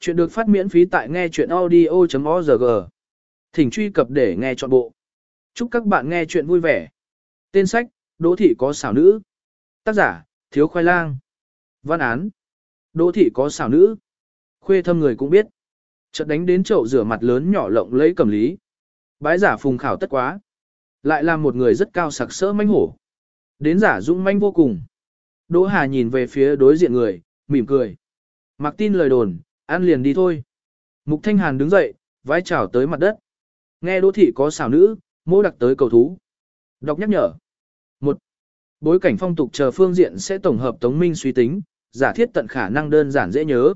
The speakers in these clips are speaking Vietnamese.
Chuyện được phát miễn phí tại nghe chuyện audio.org. Thỉnh truy cập để nghe trọn bộ. Chúc các bạn nghe chuyện vui vẻ. Tên sách, Đỗ Thị có xảo nữ. Tác giả, Thiếu Khoai Lang. Văn án, Đỗ Thị có xảo nữ. Khuê thâm người cũng biết. Chợt đánh đến chậu rửa mặt lớn nhỏ lộng lấy cầm lý. Bái giả phùng khảo tất quá. Lại là một người rất cao sặc sỡ manh hổ. Đến giả dũng manh vô cùng. Đỗ Hà nhìn về phía đối diện người, mỉm cười. Mặc tin lời đồn, ăn liền đi thôi. Mục Thanh Hàn đứng dậy, vai chào tới mặt đất. Nghe Đô thị có xảo nữ, mô đặc tới cầu thú. Đọc nhắc nhở. một Bối cảnh phong tục chờ phương diện sẽ tổng hợp tống minh suy tính, giả thiết tận khả năng đơn giản dễ nhớ.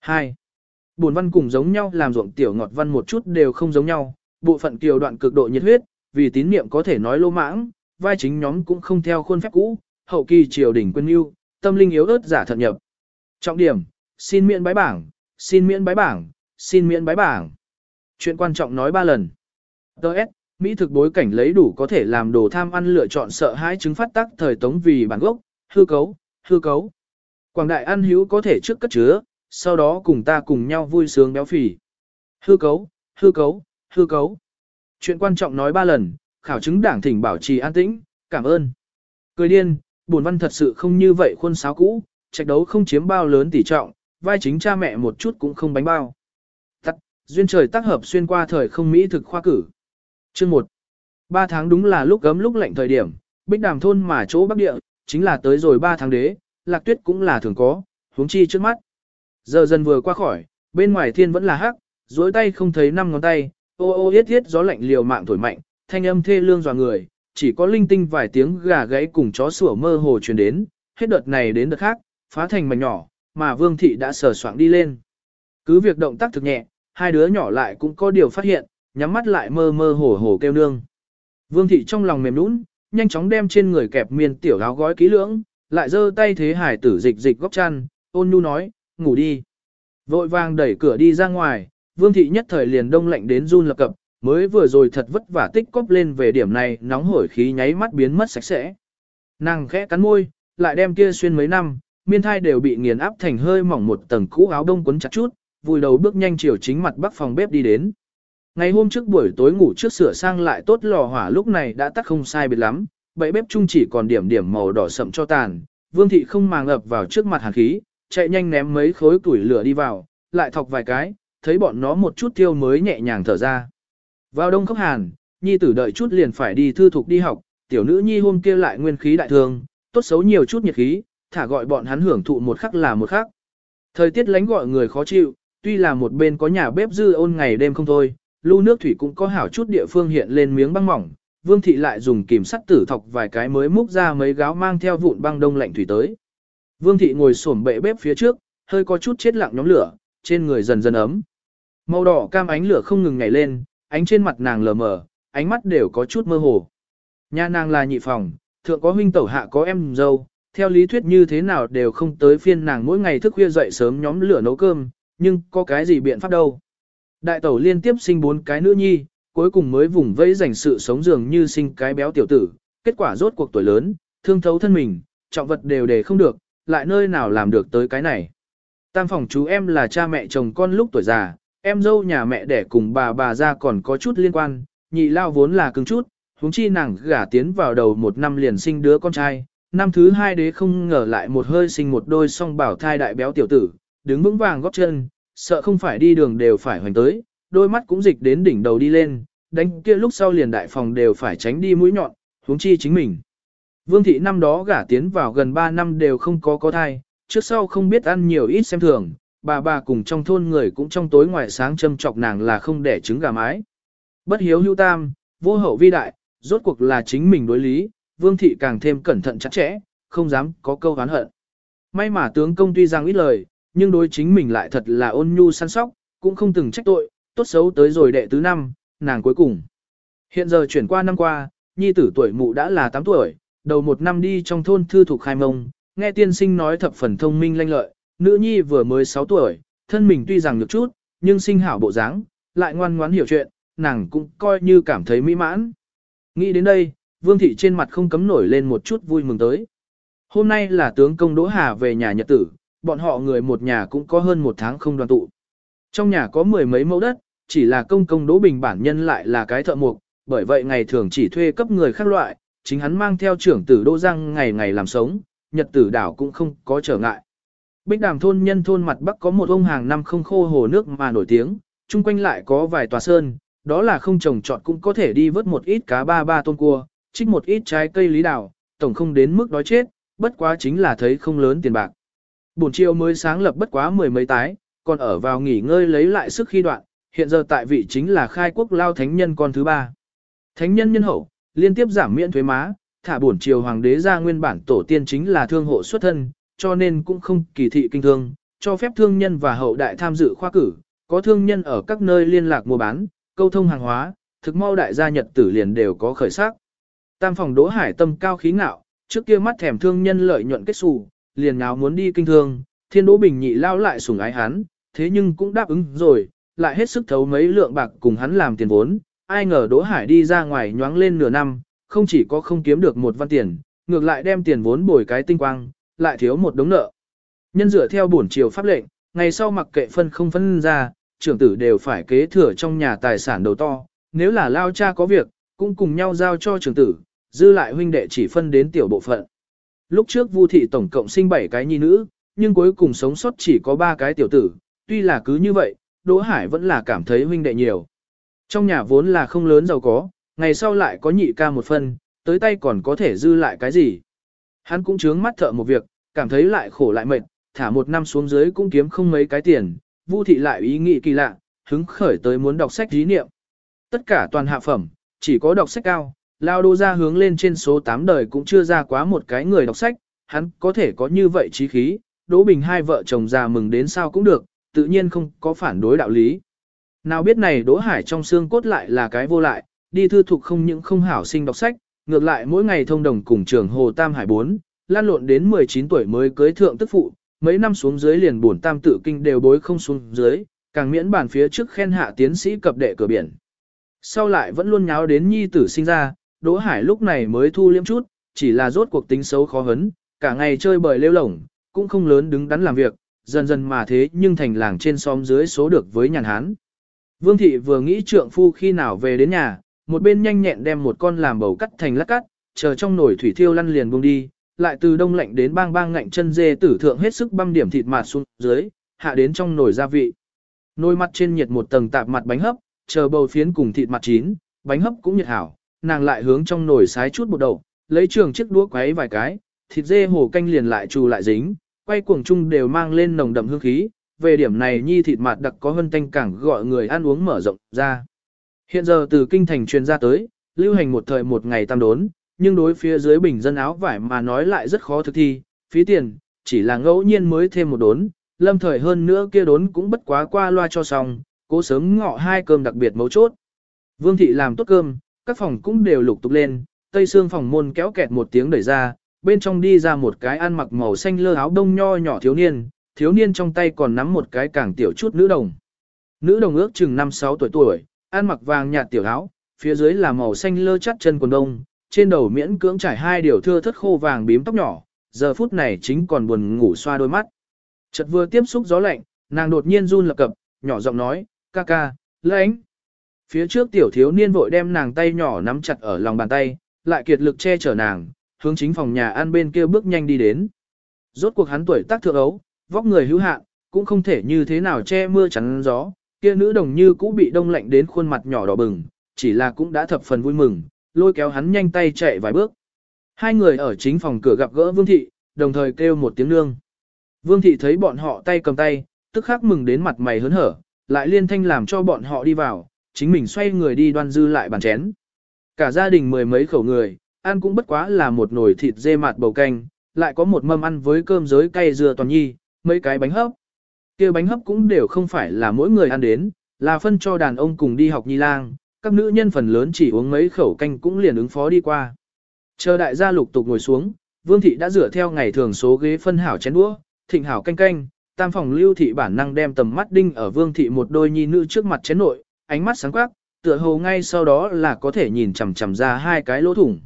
2. Buồn văn cùng giống nhau làm ruộng tiểu ngọt văn một chút đều không giống nhau, bộ phận kiều đoạn cực độ nhiệt huyết, vì tín niệm có thể nói lô mãng, vai chính nhóm cũng không theo khuôn phép cũ, hậu kỳ triều đỉnh quân yêu, tâm linh yếu ớt giả thật nhập. Trọng điểm, xin miễn bái bảng, xin miễn bái bảng, xin miễn bái bảng. Chuyện quan trọng nói ba lần. Đợt, Mỹ thực bối cảnh lấy đủ có thể làm đồ tham ăn lựa chọn sợ hãi chứng phát tác thời tống vì bản gốc, hư cấu, hư cấu. Quảng đại ăn hữu có thể trước cất chứa, sau đó cùng ta cùng nhau vui sướng béo phì. Hư cấu, hư cấu, hư cấu. Chuyện quan trọng nói ba lần, khảo chứng đảng thỉnh bảo trì an tĩnh, cảm ơn. Cười điên, buồn văn thật sự không như vậy khuôn sáo cũ, trạch đấu không chiếm bao lớn tỷ trọng, vai chính cha mẹ một chút cũng không bánh bao. Tắt, duyên trời tác hợp xuyên qua thời không Mỹ thực khoa cử. Chương 1. Ba tháng đúng là lúc gấm lúc lạnh thời điểm, bích đàm thôn mà chỗ bắc địa, chính là tới rồi ba tháng đế, lạc tuyết cũng là thường có, huống chi trước mắt. Giờ dần vừa qua khỏi, bên ngoài thiên vẫn là hắc, dối tay không thấy năm ngón tay, ô ô yết yết gió lạnh liều mạng thổi mạnh, thanh âm thê lương dò người, chỉ có linh tinh vài tiếng gà gáy cùng chó sủa mơ hồ truyền đến, hết đợt này đến đợt khác, phá thành mảnh nhỏ, mà Vương Thị đã sờ soạng đi lên. Cứ việc động tác thực nhẹ, hai đứa nhỏ lại cũng có điều phát hiện, nhắm mắt lại mơ mơ hổ hổ kêu nương. Vương Thị trong lòng mềm nũng, nhanh chóng đem trên người kẹp miên tiểu áo gói kỹ lưỡng, lại giơ tay thế hải tử dịch dịch góc chăn, ôn nhu nói, ngủ đi. Vội vàng đẩy cửa đi ra ngoài, Vương Thị nhất thời liền đông lạnh đến run lập cập, mới vừa rồi thật vất vả tích cóp lên về điểm này nóng hổi khí nháy mắt biến mất sạch sẽ. Nàng khẽ cắn môi, lại đem kia xuyên mấy năm, miên thai đều bị nghiền áp thành hơi mỏng một tầng cũ áo đông quấn chặt chút, vùi đầu bước nhanh chiều chính mặt bắc phòng bếp đi đến. Ngày hôm trước buổi tối ngủ trước sửa sang lại tốt lò hỏa lúc này đã tắt không sai biệt lắm, bậy bếp chung chỉ còn điểm điểm màu đỏ sậm cho tàn, vương thị không màng ập vào trước mặt hàn khí, chạy nhanh ném mấy khối củi lửa đi vào, lại thọc vài cái, thấy bọn nó một chút tiêu mới nhẹ nhàng thở ra. Vào đông khóc hàn, nhi tử đợi chút liền phải đi thư thục đi học, tiểu nữ nhi hôm kia lại nguyên khí đại thương, tốt xấu nhiều chút nhiệt khí, thả gọi bọn hắn hưởng thụ một khắc là một khắc. Thời tiết lánh gọi người khó chịu, tuy là một bên có nhà bếp dư ôn ngày đêm không thôi, lưu nước thủy cũng có hảo chút địa phương hiện lên miếng băng mỏng, Vương thị lại dùng kìm sắt tử thọc vài cái mới múc ra mấy gáo mang theo vụn băng đông lạnh thủy tới. Vương thị ngồi xổm bệ bếp phía trước, hơi có chút chết lặng nhóm lửa, trên người dần dần ấm. Màu đỏ cam ánh lửa không ngừng nhảy lên, ánh trên mặt nàng lờ mờ, ánh mắt đều có chút mơ hồ. Nhà nàng là nhị phòng, thượng có huynh tẩu hạ có em dâu, theo lý thuyết như thế nào đều không tới phiên nàng mỗi ngày thức khuya dậy sớm nhóm lửa nấu cơm, nhưng có cái gì biện pháp đâu. Đại tẩu liên tiếp sinh bốn cái nữ nhi, cuối cùng mới vùng vẫy dành sự sống dường như sinh cái béo tiểu tử, kết quả rốt cuộc tuổi lớn, thương thấu thân mình, trọng vật đều để không được, lại nơi nào làm được tới cái này. Tam phòng chú em là cha mẹ chồng con lúc tuổi già, em dâu nhà mẹ đẻ cùng bà bà ra còn có chút liên quan, nhị lao vốn là cứng chút, huống chi nàng gả tiến vào đầu một năm liền sinh đứa con trai, năm thứ hai đế không ngờ lại một hơi sinh một đôi song bảo thai đại béo tiểu tử, đứng vững vàng góp chân, sợ không phải đi đường đều phải hoành tới, đôi mắt cũng dịch đến đỉnh đầu đi lên, đánh kia lúc sau liền đại phòng đều phải tránh đi mũi nhọn, huống chi chính mình. Vương thị năm đó gả tiến vào gần 3 năm đều không có có thai, trước sau không biết ăn nhiều ít xem thường, bà bà cùng trong thôn người cũng trong tối ngoài sáng châm chọc nàng là không để trứng gà mái. Bất hiếu hưu tam, vô hậu vi đại, rốt cuộc là chính mình đối lý, vương thị càng thêm cẩn thận chặt chẽ, không dám có câu oán hận. May mà tướng công tuy rằng ít lời, nhưng đối chính mình lại thật là ôn nhu săn sóc, cũng không từng trách tội, tốt xấu tới rồi đệ tứ năm, nàng cuối cùng. Hiện giờ chuyển qua năm qua, nhi tử tuổi mụ đã là 8 tuổi, đầu một năm đi trong thôn thư thuộc khai mông, nghe tiên sinh nói thập phần thông minh lanh lợi, nữ nhi vừa mới 6 tuổi, thân mình tuy rằng được chút, nhưng sinh hảo bộ dáng, lại ngoan ngoãn hiểu chuyện, nàng cũng coi như cảm thấy mỹ mãn. Nghĩ đến đây, Vương thị trên mặt không cấm nổi lên một chút vui mừng tới. Hôm nay là tướng công Đỗ Hà về nhà nhật tử, bọn họ người một nhà cũng có hơn một tháng không đoàn tụ. Trong nhà có mười mấy mẫu đất, chỉ là công công Đỗ Bình bản nhân lại là cái thợ mộc, bởi vậy ngày thường chỉ thuê cấp người khác loại, chính hắn mang theo trưởng tử Đỗ Giang ngày ngày làm sống, nhật tử đảo cũng không có trở ngại. Bích đàm thôn nhân thôn mặt bắc có một ông hàng năm không khô hồ nước mà nổi tiếng, chung quanh lại có vài tòa sơn, đó là không trồng trọt cũng có thể đi vớt một ít cá ba ba tôm cua, trích một ít trái cây lý đảo, tổng không đến mức đói chết, bất quá chính là thấy không lớn tiền bạc. Bổn chiều mới sáng lập bất quá mười mấy tái, còn ở vào nghỉ ngơi lấy lại sức khi đoạn, hiện giờ tại vị chính là khai quốc lao thánh nhân con thứ ba. Thánh nhân nhân hậu, liên tiếp giảm miễn thuế má, thả bổn triều hoàng đế ra nguyên bản tổ tiên chính là thương hộ xuất thân, cho nên cũng không kỳ thị kinh thương, cho phép thương nhân và hậu đại tham dự khoa cử, có thương nhân ở các nơi liên lạc mua bán, câu thông hàng hóa, thực mau đại gia nhật tử liền đều có khởi sắc. Tam phòng Đỗ Hải tâm cao khí ngạo, trước kia mắt thèm thương nhân lợi nhuận kết xù, liền nào muốn đi kinh thương, thiên Đỗ Bình nhị lao lại sủng ái hắn, thế nhưng cũng đáp ứng rồi, lại hết sức thấu mấy lượng bạc cùng hắn làm tiền vốn, ai ngờ Đỗ Hải đi ra ngoài nhoáng lên nửa năm, không chỉ có không kiếm được một văn tiền, ngược lại đem tiền vốn bồi cái tinh quang, lại thiếu một đống nợ. Nhân dựa theo bổn triều pháp lệnh, ngày sau mặc kệ phân không phân ra, trưởng tử đều phải kế thừa trong nhà tài sản đầu to, nếu là lao cha có việc, cũng cùng nhau giao cho trưởng tử, dư lại huynh đệ chỉ phân đến tiểu bộ phận. Lúc trước Vu thị tổng cộng sinh 7 cái nhi nữ, nhưng cuối cùng sống sót chỉ có 3 cái tiểu tử, tuy là cứ như vậy, Đỗ Hải vẫn là cảm thấy huynh đệ nhiều. Trong nhà vốn là không lớn giàu có, ngày sau lại có nhị ca một phân, tới tay còn có thể dư lại cái gì. Hắn cũng chướng mắt thợ một việc, cảm thấy lại khổ lại mệt, thả một năm xuống dưới cũng kiếm không mấy cái tiền, Vu thị lại ý nghĩ kỳ lạ, hứng khởi tới muốn đọc sách dí niệm. Tất cả toàn hạ phẩm, chỉ có đọc sách cao, lao đô ra hướng lên trên số 8 đời cũng chưa ra quá một cái người đọc sách, hắn có thể có như vậy trí khí, Đỗ Bình hai vợ chồng già mừng đến sao cũng được, tự nhiên không có phản đối đạo lý. Nào biết này Đỗ Hải trong xương cốt lại là cái vô lại, đi thư thục không những không hảo sinh đọc sách, ngược lại mỗi ngày thông đồng cùng trường Hồ Tam Hải 4, lan lộn đến 19 tuổi mới cưới thượng tức phụ, mấy năm xuống dưới liền buồn tam tự kinh đều bối không xuống dưới, càng miễn bản phía trước khen hạ tiến sĩ cập đệ cửa biển. Sau lại vẫn luôn nháo đến nhi tử sinh ra, Đỗ Hải lúc này mới thu liêm chút, chỉ là rốt cuộc tính xấu khó hấn, cả ngày chơi bời lêu lổng, cũng không lớn đứng đắn làm việc, dần dần mà thế nhưng thành làng trên xóm dưới số được với nhàn hán. Vương thị vừa nghĩ trượng phu khi nào về đến nhà, một bên nhanh nhẹn đem một con làm bầu cắt thành lát cắt, chờ trong nồi thủy thiêu lăn liền buông đi, lại từ đông lạnh đến bang bang ngạnh chân dê tử thượng hết sức băm điểm thịt mạt xuống dưới, hạ đến trong nồi gia vị. Nồi mặt trên nhiệt một tầng tạp mặt bánh hấp, chờ bầu phiến cùng thịt mặt chín, bánh hấp cũng nhiệt hảo, nàng lại hướng trong nồi sái chút bột đậu, lấy trường chiếc đũa quấy vài cái, thịt dê hồ canh liền lại trù lại dính, quay cuồng chung đều mang lên nồng đậm hương khí, về điểm này nhi thịt mạt đặc có hơn tanh cảng gọi người ăn uống mở rộng ra. Hiện giờ từ kinh thành truyền ra tới, lưu hành một thời một ngày tam đốn, nhưng đối phía dưới bình dân áo vải mà nói lại rất khó thực thi, phí tiền, chỉ là ngẫu nhiên mới thêm một đốn, lâm thời hơn nữa kia đốn cũng bất quá qua loa cho xong, cố sớm ngọ hai cơm đặc biệt mấu chốt. Vương thị làm tốt cơm, các phòng cũng đều lục tục lên, tây xương phòng môn kéo kẹt một tiếng đẩy ra, bên trong đi ra một cái ăn mặc màu xanh lơ áo đông nho nhỏ thiếu niên, thiếu niên trong tay còn nắm một cái càng tiểu chút nữ đồng. Nữ đồng ước chừng 5-6 tuổi tuổi, ăn mặc vàng nhạt tiểu áo, phía dưới là màu xanh lơ chắt chân quần đông, trên đầu miễn cưỡng trải hai điều thưa thất khô vàng bím tóc nhỏ, giờ phút này chính còn buồn ngủ xoa đôi mắt. Chợt vừa tiếp xúc gió lạnh, nàng đột nhiên run lập cập, nhỏ giọng nói, ca ca, lãnh. Phía trước tiểu thiếu niên vội đem nàng tay nhỏ nắm chặt ở lòng bàn tay, lại kiệt lực che chở nàng, hướng chính phòng nhà ăn bên kia bước nhanh đi đến. Rốt cuộc hắn tuổi tác thượng ấu, vóc người hữu hạn, cũng không thể như thế nào che mưa chắn gió, kia nữ đồng như cũ bị đông lạnh đến khuôn mặt nhỏ đỏ bừng, chỉ là cũng đã thập phần vui mừng, lôi kéo hắn nhanh tay chạy vài bước. Hai người ở chính phòng cửa gặp gỡ Vương Thị, đồng thời kêu một tiếng nương. Vương Thị thấy bọn họ tay cầm tay, tức khắc mừng đến mặt mày hớn hở, lại liên thanh làm cho bọn họ đi vào, chính mình xoay người đi đoan dư lại bàn chén. Cả gia đình mười mấy khẩu người, ăn cũng bất quá là một nồi thịt dê mạt bầu canh, lại có một mâm ăn với cơm giới cay dừa toàn nhi, mấy cái bánh hấp. kia bánh hấp cũng đều không phải là mỗi người ăn đến, là phân cho đàn ông cùng đi học nhi lang, các nữ nhân phần lớn chỉ uống mấy khẩu canh cũng liền ứng phó đi qua. Chờ đại gia lục tục ngồi xuống, Vương thị đã rửa theo ngày thường số ghế phân hảo chén đũa, thịnh hảo canh canh, tam phòng lưu thị bản năng đem tầm mắt đinh ở Vương thị một đôi nhi nữ trước mặt chén nội, ánh mắt sáng quắc, tựa hồ ngay sau đó là có thể nhìn chằm chằm ra hai cái lỗ thủng.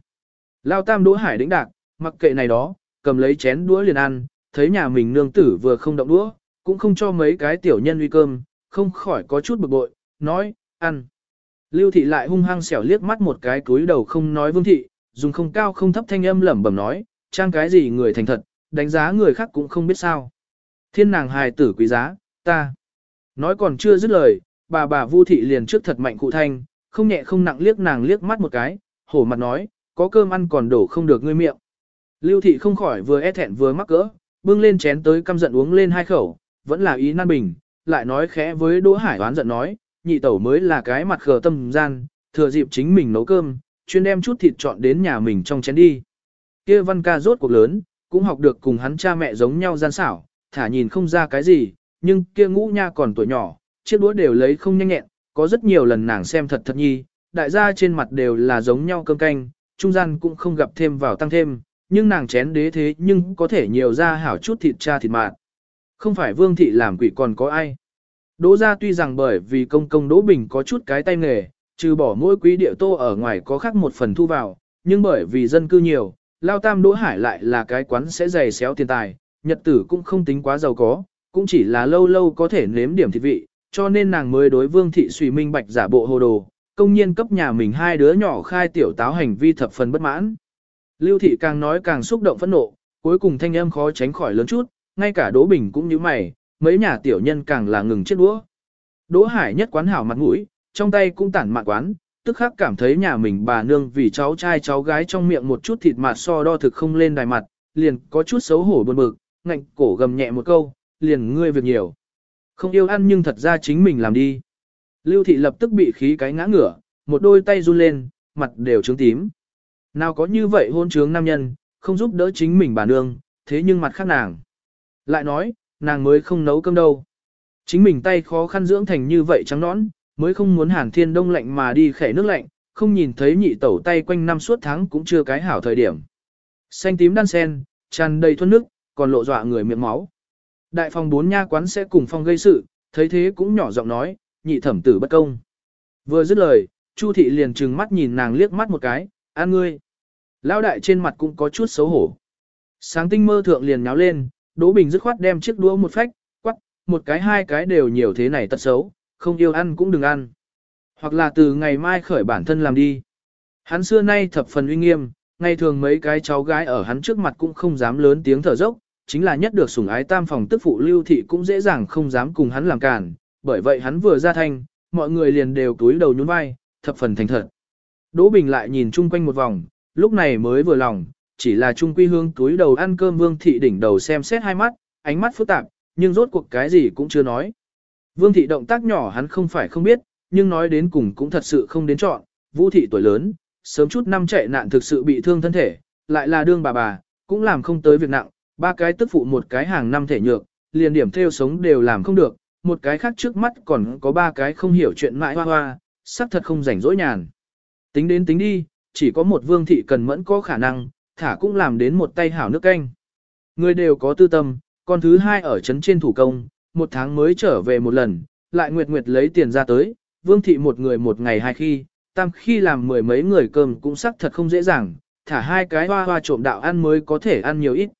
Lao tam đũa hải đĩnh đạc, mặc kệ này đó, cầm lấy chén đũa liền ăn, thấy nhà mình nương tử vừa không động đũa, cũng không cho mấy cái tiểu nhân uy cơm, không khỏi có chút bực bội, nói, ăn. Lưu thị lại hung hăng xẻo liếc mắt một cái cúi đầu không nói vương thị, dùng không cao không thấp thanh âm lẩm bẩm nói, trang cái gì người thành thật, đánh giá người khác cũng không biết sao. Thiên nàng hài tử quý giá, ta. Nói còn chưa dứt lời, bà bà Vu thị liền trước thật mạnh cụ thanh, không nhẹ không nặng liếc nàng liếc mắt một cái, hổ mặt nói, có cơm ăn còn đổ không được ngươi miệng. Lưu thị không khỏi vừa e thẹn vừa mắc cỡ, bưng lên chén tới căm giận uống lên hai khẩu, vẫn là ý nan bình, lại nói khẽ với Đỗ Hải oán giận nói, nhị tẩu mới là cái mặt khờ tâm gian, thừa dịp chính mình nấu cơm, chuyên đem chút thịt chọn đến nhà mình trong chén đi. Kia văn ca rốt cuộc lớn, cũng học được cùng hắn cha mẹ giống nhau gian xảo, thả nhìn không ra cái gì, nhưng kia ngũ nha còn tuổi nhỏ, chiếc đũa đều lấy không nhanh nhẹn, có rất nhiều lần nàng xem thật thật nhi, đại gia trên mặt đều là giống nhau cơm canh, trung gian cũng không gặp thêm vào tăng thêm, nhưng nàng chén đế thế nhưng có thể nhiều ra hảo chút thịt cha thịt mạt. Không phải vương thị làm quỷ còn có ai. Đỗ ra tuy rằng bởi vì công công Đỗ Bình có chút cái tay nghề, trừ bỏ mỗi quý địa tô ở ngoài có khác một phần thu vào, nhưng bởi vì dân cư nhiều, Lao Tam Đỗ Hải lại là cái quán sẽ dày xéo tiền tài, nhật tử cũng không tính quá giàu có, cũng chỉ là lâu lâu có thể nếm điểm thịt vị, cho nên nàng mới đối vương thị suy minh bạch giả bộ hồ đồ, công nhiên cấp nhà mình hai đứa nhỏ khai tiểu táo hành vi thập phần bất mãn. Lưu thị càng nói càng xúc động phẫn nộ, cuối cùng thanh âm khó tránh khỏi lớn chút, ngay cả Đỗ Bình cũng như mày, mấy nhà tiểu nhân càng là ngừng chết đũa. Đỗ Hải nhất quán hảo mặt mũi, trong tay cũng tản mạn quán, tức khắc cảm thấy nhà mình bà nương vì cháu trai cháu gái trong miệng một chút thịt mạt so đo thực không lên đài mặt, liền có chút xấu hổ buồn bực, ngạnh cổ gầm nhẹ một câu, liền ngươi việc nhiều. Không yêu ăn nhưng thật ra chính mình làm đi. Lưu thị lập tức bị khí cái ngã ngửa, một đôi tay run lên, mặt đều trướng tím. Nào có như vậy hôn trướng nam nhân, không giúp đỡ chính mình bà nương, thế nhưng mặt khác nàng. Lại nói, nàng mới không nấu cơm đâu. Chính mình tay khó khăn dưỡng thành như vậy trắng nõn, mới không muốn hàn thiên đông lạnh mà đi khẻ nước lạnh, không nhìn thấy nhị tẩu tay quanh năm suốt tháng cũng chưa cái hảo thời điểm. Xanh tím đan sen, tràn đầy thuần nước, còn lộ dọa người miệng máu. Đại phòng bốn nha quán sẽ cùng phong gây sự, thấy thế cũng nhỏ giọng nói, nhị thẩm tử bất công. Vừa dứt lời, Chu thị liền trừng mắt nhìn nàng liếc mắt một cái, an ngươi. Lão đại trên mặt cũng có chút xấu hổ. Sáng tinh mơ thượng liền nháo lên, Đỗ Bình dứt khoát đem chiếc đũa một phách, quắc, một cái hai cái đều nhiều thế này tật xấu, không yêu ăn cũng đừng ăn. Hoặc là từ ngày mai khởi bản thân làm đi. Hắn xưa nay thập phần uy nghiêm, ngày thường mấy cái cháu gái ở hắn trước mặt cũng không dám lớn tiếng thở dốc, chính là nhất được sủng ái tam phòng tức phụ lưu thị cũng dễ dàng không dám cùng hắn làm cản, bởi vậy hắn vừa ra thanh, mọi người liền đều túi đầu nhún vai, thập phần thành thật. Đỗ Bình lại nhìn chung quanh một vòng, lúc này mới vừa lòng, chỉ là trung quy hương túi đầu ăn cơm vương thị đỉnh đầu xem xét hai mắt, ánh mắt phức tạp, nhưng rốt cuộc cái gì cũng chưa nói. Vương thị động tác nhỏ hắn không phải không biết, nhưng nói đến cùng cũng thật sự không đến chọn, vũ thị tuổi lớn, sớm chút năm chạy nạn thực sự bị thương thân thể, lại là đương bà bà, cũng làm không tới việc nặng, ba cái tức phụ một cái hàng năm thể nhược, liền điểm theo sống đều làm không được, một cái khác trước mắt còn có ba cái không hiểu chuyện mãi hoa hoa, sắc thật không rảnh rỗi nhàn. Tính đến tính đi, chỉ có một vương thị cần mẫn có khả năng, thả cũng làm đến một tay hảo nước canh. Người đều có tư tâm, con thứ hai ở trấn trên thủ công, một tháng mới trở về một lần, lại nguyệt nguyệt lấy tiền ra tới, vương thị một người một ngày hai khi, tam khi làm mười mấy người cơm cũng sắc thật không dễ dàng, thả hai cái hoa hoa trộm đạo ăn mới có thể ăn nhiều ít.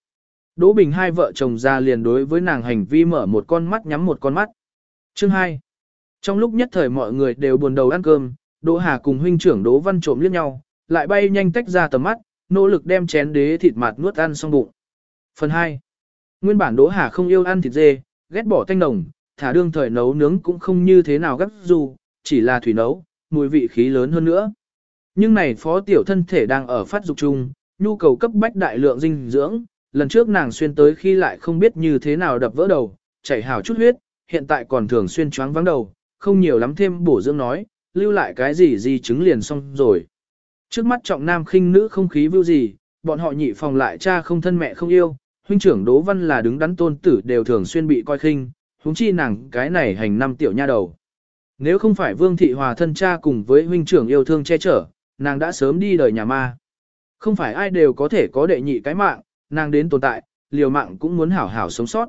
Đỗ Bình hai vợ chồng ra liền đối với nàng hành vi mở một con mắt nhắm một con mắt. Chương 2. Trong lúc nhất thời mọi người đều buồn đầu ăn cơm, Đỗ Hà cùng huynh trưởng Đỗ Văn trộm liếc nhau, lại bay nhanh tách ra tầm mắt, nỗ lực đem chén đế thịt mạt nuốt ăn xong bụng. Phần 2. Nguyên bản Đỗ Hà không yêu ăn thịt dê, ghét bỏ tanh nồng, thả đương thời nấu nướng cũng không như thế nào gấp dù, chỉ là thủy nấu, mùi vị khí lớn hơn nữa. Nhưng này phó tiểu thân thể đang ở phát dục chung, nhu cầu cấp bách đại lượng dinh dưỡng, lần trước nàng xuyên tới khi lại không biết như thế nào đập vỡ đầu, chảy hào chút huyết, hiện tại còn thường xuyên choáng vắng đầu, không nhiều lắm thêm bổ dưỡng nói, lưu lại cái gì gì chứng liền xong rồi. Trước mắt trọng nam khinh nữ không khí vưu gì, bọn họ nhị phòng lại cha không thân mẹ không yêu, huynh trưởng Đỗ Văn là đứng đắn tôn tử đều thường xuyên bị coi khinh, huống chi nàng cái này hành năm tiểu nha đầu. Nếu không phải Vương Thị Hòa thân cha cùng với huynh trưởng yêu thương che chở, nàng đã sớm đi đời nhà ma. Không phải ai đều có thể có đệ nhị cái mạng, nàng đến tồn tại, liều mạng cũng muốn hảo hảo sống sót.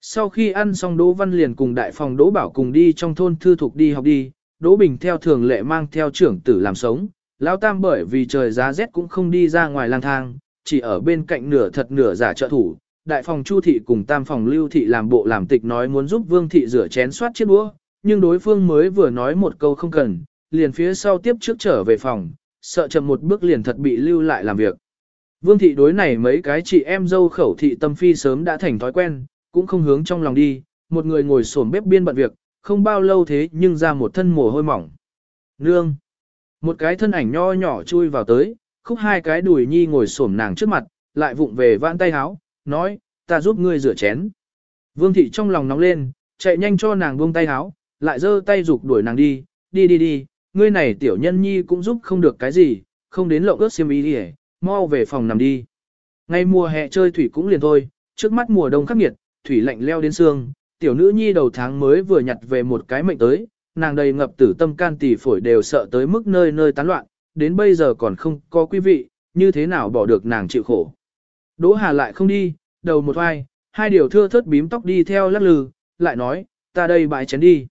Sau khi ăn xong Đỗ Văn liền cùng đại phòng Đỗ Bảo cùng đi trong thôn thư thục đi học đi, Đỗ Bình theo thường lệ mang theo trưởng tử làm sống, Lão Tam bởi vì trời giá rét cũng không đi ra ngoài lang thang, chỉ ở bên cạnh nửa thật nửa giả trợ thủ. Đại phòng Chu thị cùng Tam phòng Lưu thị làm bộ làm tịch nói muốn giúp Vương thị rửa chén soát chiếc đũa, nhưng đối phương mới vừa nói một câu không cần, liền phía sau tiếp trước trở về phòng, sợ chậm một bước liền thật bị lưu lại làm việc. Vương thị đối này mấy cái chị em dâu khẩu thị tâm phi sớm đã thành thói quen, cũng không hướng trong lòng đi, một người ngồi xổm bếp biên bận việc, không bao lâu thế nhưng ra một thân mồ hôi mỏng. Nương! Một cái thân ảnh nho nhỏ chui vào tới, khúc hai cái đùi nhi ngồi xổm nàng trước mặt, lại vụng về vãn tay háo, nói, ta giúp ngươi rửa chén. Vương thị trong lòng nóng lên, chạy nhanh cho nàng buông tay háo, lại giơ tay dục đuổi nàng đi, đi đi đi, ngươi này tiểu nhân nhi cũng giúp không được cái gì, không đến lộng ướt xiêm y đi mau về phòng nằm đi. Ngay mùa hè chơi thủy cũng liền thôi, trước mắt mùa đông khắc nghiệt, thủy lạnh leo đến xương, tiểu nữ nhi đầu tháng mới vừa nhặt về một cái mệnh tới, nàng đầy ngập tử tâm can tỷ phổi đều sợ tới mức nơi nơi tán loạn, đến bây giờ còn không có quý vị, như thế nào bỏ được nàng chịu khổ. Đỗ Hà lại không đi, đầu một vai, hai điều thưa thớt bím tóc đi theo lắc lư, lại nói, ta đây bãi chén đi.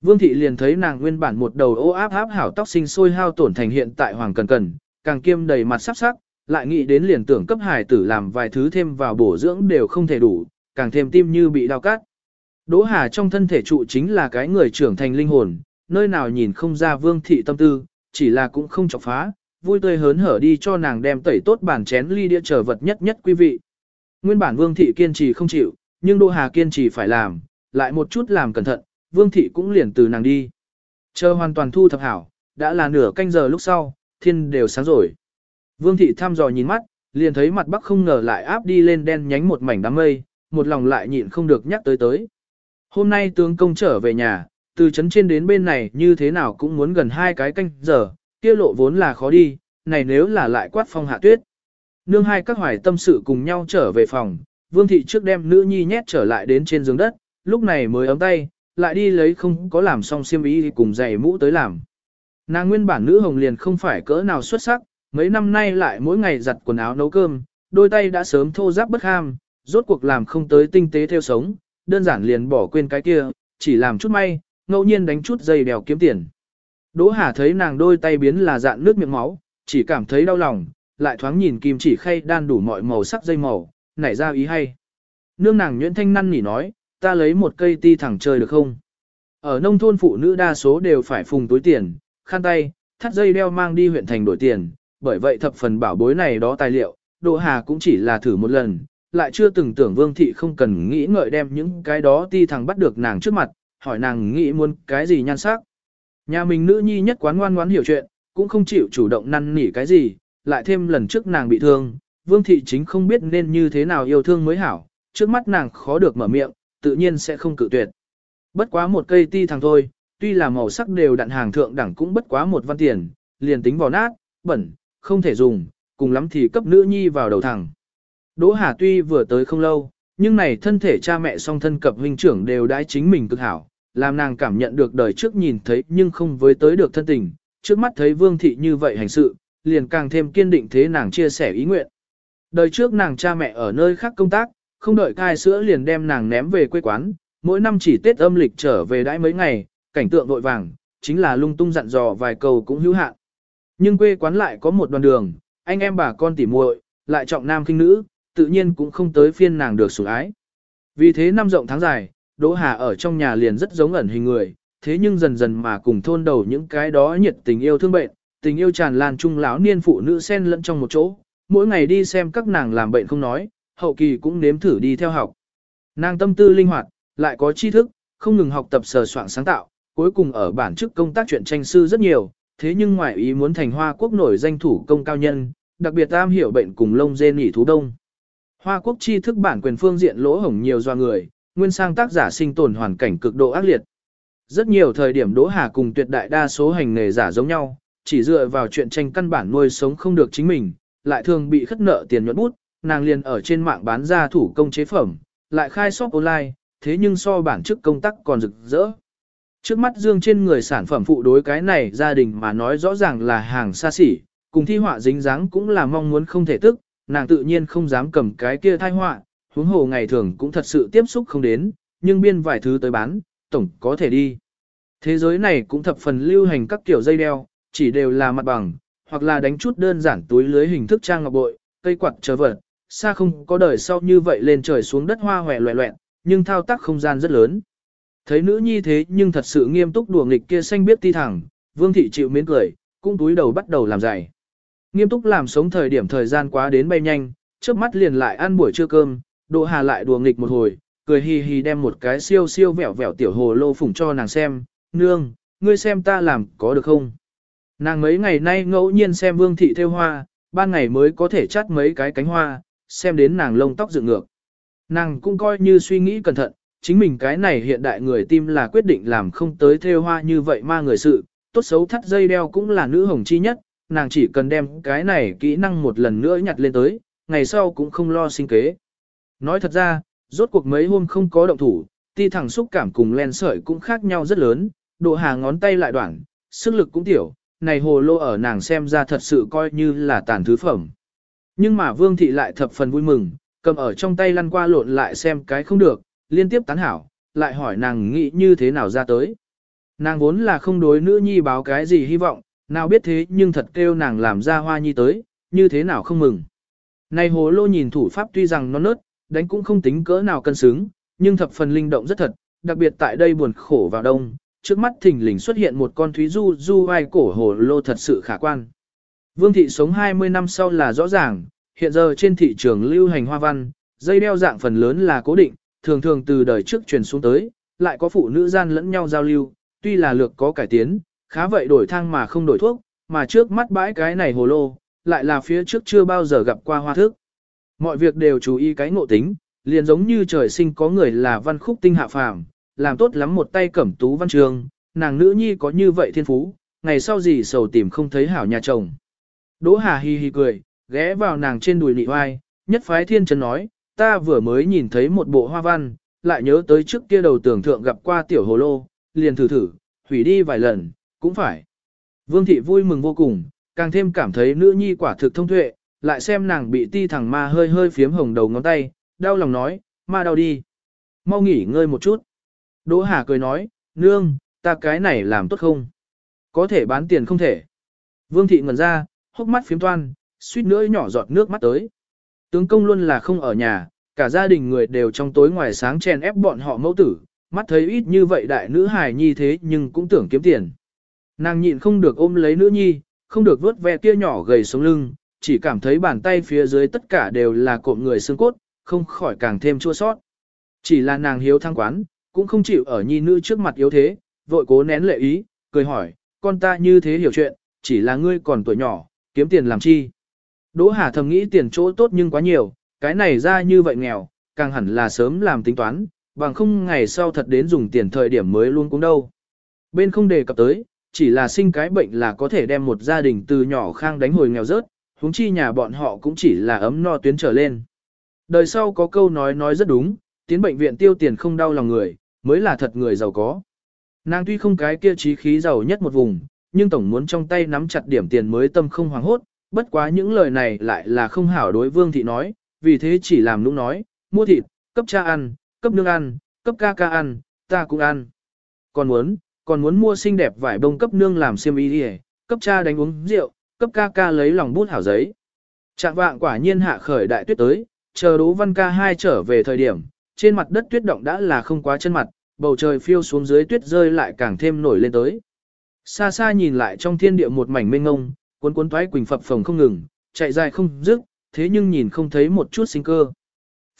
Vương thị liền thấy nàng nguyên bản một đầu ô áp áp hảo tóc sinh sôi hao tổn thành hiện tại hoàng cần cần, càng kiêm đầy mặt sắc sắc, lại nghĩ đến liền tưởng cấp hải tử làm vài thứ thêm vào bổ dưỡng đều không thể đủ, càng thêm tim như bị đau cắt. Đỗ Hà trong thân thể trụ chính là cái người trưởng thành linh hồn, nơi nào nhìn không ra vương thị tâm tư, chỉ là cũng không chọc phá, vui tươi hớn hở đi cho nàng đem tẩy tốt bản chén ly đĩa trở vật nhất nhất quý vị. Nguyên bản vương thị kiên trì không chịu, nhưng Đỗ Hà kiên trì phải làm, lại một chút làm cẩn thận, vương thị cũng liền từ nàng đi. Chờ hoàn toàn thu thập hảo, đã là nửa canh giờ lúc sau, thiên đều sáng rồi. Vương thị thăm dò nhìn mắt, liền thấy mặt bắc không ngờ lại áp đi lên đen nhánh một mảnh đám mây, một lòng lại nhịn không được nhắc tới tới. Hôm nay tướng công trở về nhà, từ trấn trên đến bên này như thế nào cũng muốn gần hai cái canh giờ, kia lộ vốn là khó đi, này nếu là lại quát phong hạ tuyết. Nương hai các hoài tâm sự cùng nhau trở về phòng, vương thị trước đem nữ nhi nhét trở lại đến trên giường đất, lúc này mới ấm tay, lại đi lấy không có làm xong xiêm y cùng giày mũ tới làm. Nàng nguyên bản nữ hồng liền không phải cỡ nào xuất sắc, mấy năm nay lại mỗi ngày giặt quần áo nấu cơm, đôi tay đã sớm thô ráp bất ham, rốt cuộc làm không tới tinh tế theo sống, đơn giản liền bỏ quên cái kia, chỉ làm chút may, ngẫu nhiên đánh chút dây đèo kiếm tiền. Đỗ Hà thấy nàng đôi tay biến là dạn nước miệng máu, chỉ cảm thấy đau lòng, lại thoáng nhìn kim chỉ khay đan đủ mọi màu sắc dây màu, nảy ra ý hay. Nương nàng nhuyễn thanh năn nỉ nói, ta lấy một cây ti thẳng chơi được không? Ở nông thôn phụ nữ đa số đều phải phùng túi tiền, khăn tay, thắt dây đeo mang đi huyện thành đổi tiền, bởi vậy thập phần bảo bối này đó tài liệu, Đỗ Hà cũng chỉ là thử một lần, lại chưa từng tưởng Vương Thị không cần nghĩ ngợi đem những cái đó ti thằng bắt được nàng trước mặt, hỏi nàng nghĩ muốn cái gì nhan sắc. Nhà mình nữ nhi nhất quán ngoan ngoãn hiểu chuyện, cũng không chịu chủ động năn nỉ cái gì, lại thêm lần trước nàng bị thương, Vương Thị chính không biết nên như thế nào yêu thương mới hảo, trước mắt nàng khó được mở miệng, tự nhiên sẽ không cự tuyệt. Bất quá một cây ti thằng thôi, tuy là màu sắc đều đặn hàng thượng đẳng cũng bất quá một văn tiền, liền tính vào nát, bẩn, không thể dùng, cùng lắm thì cấp nữ nhi vào đầu thẳng. Đỗ Hà tuy vừa tới không lâu, nhưng này thân thể cha mẹ song thân cập huynh trưởng đều đãi chính mình cực hảo, làm nàng cảm nhận được đời trước nhìn thấy nhưng không với tới được thân tình, trước mắt thấy vương thị như vậy hành sự, liền càng thêm kiên định thế nàng chia sẻ ý nguyện. Đời trước nàng cha mẹ ở nơi khác công tác, không đợi cai sữa liền đem nàng ném về quê quán, mỗi năm chỉ Tết âm lịch trở về đãi mấy ngày, cảnh tượng vội vàng, chính là lung tung dặn dò vài câu cũng hữu hạn. Nhưng quê quán lại có một đoàn đường, anh em bà con tỉ muội, lại trọng nam khinh nữ, tự nhiên cũng không tới phiên nàng được sủng ái. Vì thế năm rộng tháng dài, Đỗ Hà ở trong nhà liền rất giống ẩn hình người, thế nhưng dần dần mà cùng thôn đầu những cái đó nhiệt tình yêu thương bệnh, tình yêu tràn lan chung lão niên phụ nữ xen lẫn trong một chỗ, mỗi ngày đi xem các nàng làm bệnh không nói, hậu kỳ cũng nếm thử đi theo học. Nàng tâm tư linh hoạt, lại có tri thức, không ngừng học tập sờ soạn sáng tạo, cuối cùng ở bản chức công tác chuyện tranh sư rất nhiều, thế nhưng ngoại ý muốn thành hoa quốc nổi danh thủ công cao nhân, đặc biệt am hiểu bệnh cùng lông dê nỉ thú đông. Hoa quốc tri thức bản quyền phương diện lỗ hổng nhiều do người, nguyên sang tác giả sinh tồn hoàn cảnh cực độ ác liệt. Rất nhiều thời điểm Đỗ Hà cùng tuyệt đại đa số hành nghề giả giống nhau, chỉ dựa vào chuyện tranh căn bản nuôi sống không được chính mình, lại thường bị khất nợ tiền nhuận bút, nàng liền ở trên mạng bán ra thủ công chế phẩm, lại khai shop online, thế nhưng so bản chức công tác còn rực rỡ. Trước mắt dương trên người sản phẩm phụ đối cái này gia đình mà nói rõ ràng là hàng xa xỉ, cùng thi họa dính dáng cũng là mong muốn không thể tức, nàng tự nhiên không dám cầm cái kia thai họa, huống hồ ngày thường cũng thật sự tiếp xúc không đến, nhưng biên vài thứ tới bán, tổng có thể đi. Thế giới này cũng thập phần lưu hành các kiểu dây đeo, chỉ đều là mặt bằng, hoặc là đánh chút đơn giản túi lưới hình thức trang ngọc bội, cây quạt trở vật, xa không có đời sau như vậy lên trời xuống đất hoa hòe loẹ loẹn, nhưng thao tác không gian rất lớn. Thấy nữ nhi thế nhưng thật sự nghiêm túc đùa nghịch kia xanh biết ti thẳng, vương thị chịu miễn cười, cũng túi đầu bắt đầu làm dạy. Nghiêm túc làm sống thời điểm thời gian quá đến bay nhanh, trước mắt liền lại ăn buổi trưa cơm, Đỗ Hà lại đùa nghịch một hồi, cười hì hì đem một cái siêu siêu vẹo vẹo tiểu hồ lô phủng cho nàng xem, nương, ngươi xem ta làm có được không? Nàng mấy ngày nay ngẫu nhiên xem vương thị theo hoa, ban ngày mới có thể chắt mấy cái cánh hoa, xem đến nàng lông tóc dựng ngược. Nàng cũng coi như suy nghĩ cẩn thận, chính mình cái này hiện đại người tim là quyết định làm không tới theo hoa như vậy ma người sự, tốt xấu thắt dây đeo cũng là nữ hồng chi nhất, nàng chỉ cần đem cái này kỹ năng một lần nữa nhặt lên tới, ngày sau cũng không lo sinh kế. Nói thật ra, rốt cuộc mấy hôm không có động thủ, ti thẳng xúc cảm cùng len sợi cũng khác nhau rất lớn, độ hà ngón tay lại đoạn, sức lực cũng tiểu, này hồ lô ở nàng xem ra thật sự coi như là tàn thứ phẩm. Nhưng mà vương thị lại thập phần vui mừng, cầm ở trong tay lăn qua lộn lại xem cái không được, liên tiếp tán hảo, lại hỏi nàng nghĩ như thế nào ra tới. Nàng vốn là không đối nữ nhi báo cái gì hy vọng, nào biết thế nhưng thật kêu nàng làm ra hoa nhi tới, như thế nào không mừng. Này hồ lô nhìn thủ pháp tuy rằng nó nớt, đánh cũng không tính cỡ nào cân xứng, nhưng thập phần linh động rất thật, đặc biệt tại đây buồn khổ vào đông, trước mắt thình lình xuất hiện một con thúy du du vai cổ hồ lô thật sự khả quan. Vương thị sống 20 năm sau là rõ ràng, hiện giờ trên thị trường lưu hành hoa văn, dây đeo dạng phần lớn là cố định, thường thường từ đời trước truyền xuống tới, lại có phụ nữ gian lẫn nhau giao lưu, tuy là lược có cải tiến, khá vậy đổi thang mà không đổi thuốc, mà trước mắt bãi cái này hồ lô, lại là phía trước chưa bao giờ gặp qua hoa thức. Mọi việc đều chú ý cái ngộ tính, liền giống như trời sinh có người là văn khúc tinh hạ phàm, làm tốt lắm một tay cẩm tú văn trường, nàng nữ nhi có như vậy thiên phú, ngày sau gì sầu tìm không thấy hảo nhà chồng. Đỗ Hà hi hi cười, ghé vào nàng trên đùi nị oai, nhất phái thiên trần nói, ta vừa mới nhìn thấy một bộ hoa văn, lại nhớ tới trước kia đầu tưởng thượng gặp qua tiểu hồ lô, liền thử thử, hủy đi vài lần, cũng phải. Vương thị vui mừng vô cùng, càng thêm cảm thấy nữ nhi quả thực thông tuệ, lại xem nàng bị ti thẳng ma hơi hơi phiếm hồng đầu ngón tay, đau lòng nói, ma đau đi. Mau nghỉ ngơi một chút. Đỗ Hà cười nói, nương, ta cái này làm tốt không? Có thể bán tiền không thể. Vương thị ngẩn ra, hốc mắt phiếm toan, suýt nữa nhỏ giọt nước mắt tới. Tướng công luôn là không ở nhà, cả gia đình người đều trong tối ngoài sáng chèn ép bọn họ mẫu tử, mắt thấy ít như vậy đại nữ hài nhi thế nhưng cũng tưởng kiếm tiền. Nàng nhịn không được ôm lấy nữ nhi, không được vuốt ve kia nhỏ gầy sống lưng, chỉ cảm thấy bàn tay phía dưới tất cả đều là cộm người xương cốt, không khỏi càng thêm chua sót. Chỉ là nàng hiếu thăng quán, cũng không chịu ở nhi nữ trước mặt yếu thế, vội cố nén lệ ý, cười hỏi, con ta như thế hiểu chuyện, chỉ là ngươi còn tuổi nhỏ, kiếm tiền làm chi. Đỗ Hà thầm nghĩ tiền chỗ tốt nhưng quá nhiều, cái này ra như vậy nghèo, càng hẳn là sớm làm tính toán, bằng không ngày sau thật đến dùng tiền thời điểm mới luôn cũng đâu. Bên không đề cập tới, chỉ là sinh cái bệnh là có thể đem một gia đình từ nhỏ khang đánh hồi nghèo rớt, huống chi nhà bọn họ cũng chỉ là ấm no tuyến trở lên. Đời sau có câu nói nói rất đúng, tiến bệnh viện tiêu tiền không đau lòng người, mới là thật người giàu có. Nàng tuy không cái kia trí khí giàu nhất một vùng, nhưng tổng muốn trong tay nắm chặt điểm tiền mới tâm không hoàng hốt, bất quá những lời này lại là không hảo đối vương thị nói, vì thế chỉ làm nũng nói, mua thịt, cấp cha ăn, cấp nương ăn, cấp ca ca ăn, ta cũng ăn. Còn muốn, còn muốn mua xinh đẹp vải bông cấp nương làm xiêm y đi cấp cha đánh uống rượu, cấp ca ca lấy lòng bút hảo giấy. Trạng vạng quả nhiên hạ khởi đại tuyết tới, chờ Đỗ Văn ca hai trở về thời điểm, trên mặt đất tuyết động đã là không quá chân mặt, bầu trời phiêu xuống dưới tuyết rơi lại càng thêm nổi lên tới. Xa xa nhìn lại trong thiên địa một mảnh mênh ngông, cuốn cuốn toái quỳnh phập phồng không ngừng, chạy dài không dứt, thế nhưng nhìn không thấy một chút sinh cơ.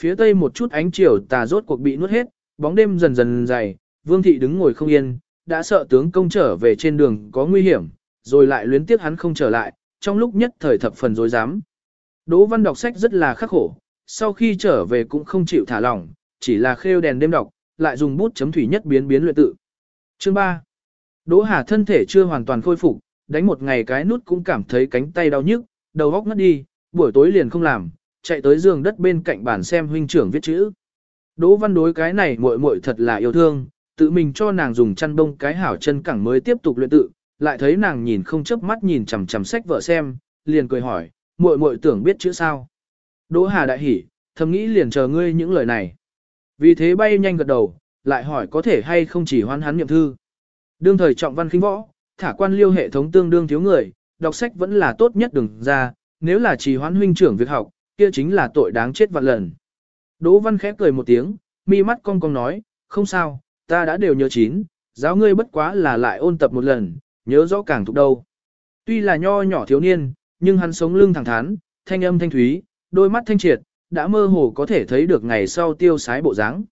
Phía tây một chút ánh chiều tà rốt cuộc bị nuốt hết, bóng đêm dần dần dày, Vương thị đứng ngồi không yên, đã sợ tướng công trở về trên đường có nguy hiểm, rồi lại luyến tiếc hắn không trở lại, trong lúc nhất thời thập phần dối dám. Đỗ Văn đọc sách rất là khắc khổ, sau khi trở về cũng không chịu thả lỏng, chỉ là khêu đèn đêm đọc, lại dùng bút chấm thủy nhất biến biến luyện tự. Chương 3. Đỗ Hà thân thể chưa hoàn toàn khôi phục, đánh một ngày cái nút cũng cảm thấy cánh tay đau nhức, đầu óc ngất đi, buổi tối liền không làm, chạy tới giường đất bên cạnh bàn xem huynh trưởng viết chữ. Đỗ Văn đối cái này muội muội thật là yêu thương, tự mình cho nàng dùng chăn bông cái hảo chân cẳng mới tiếp tục luyện tự, lại thấy nàng nhìn không chớp mắt nhìn chằm chằm sách vợ xem, liền cười hỏi, muội muội tưởng biết chữ sao? Đỗ Hà đại hỉ, thầm nghĩ liền chờ ngươi những lời này. Vì thế bay nhanh gật đầu, lại hỏi có thể hay không chỉ hoan hắn niệm thư. Đương thời trọng văn khinh võ, thả quan liêu hệ thống tương đương thiếu người, đọc sách vẫn là tốt nhất đừng ra, nếu là trì hoãn huynh trưởng việc học, kia chính là tội đáng chết vạn lần. Đỗ văn khẽ cười một tiếng, mi mắt cong cong nói, không sao, ta đã đều nhớ chín, giáo ngươi bất quá là lại ôn tập một lần, nhớ rõ càng thục đâu. Tuy là nho nhỏ thiếu niên, nhưng hắn sống lưng thẳng thắn, thanh âm thanh thúy, đôi mắt thanh triệt, đã mơ hồ có thể thấy được ngày sau tiêu sái bộ dáng.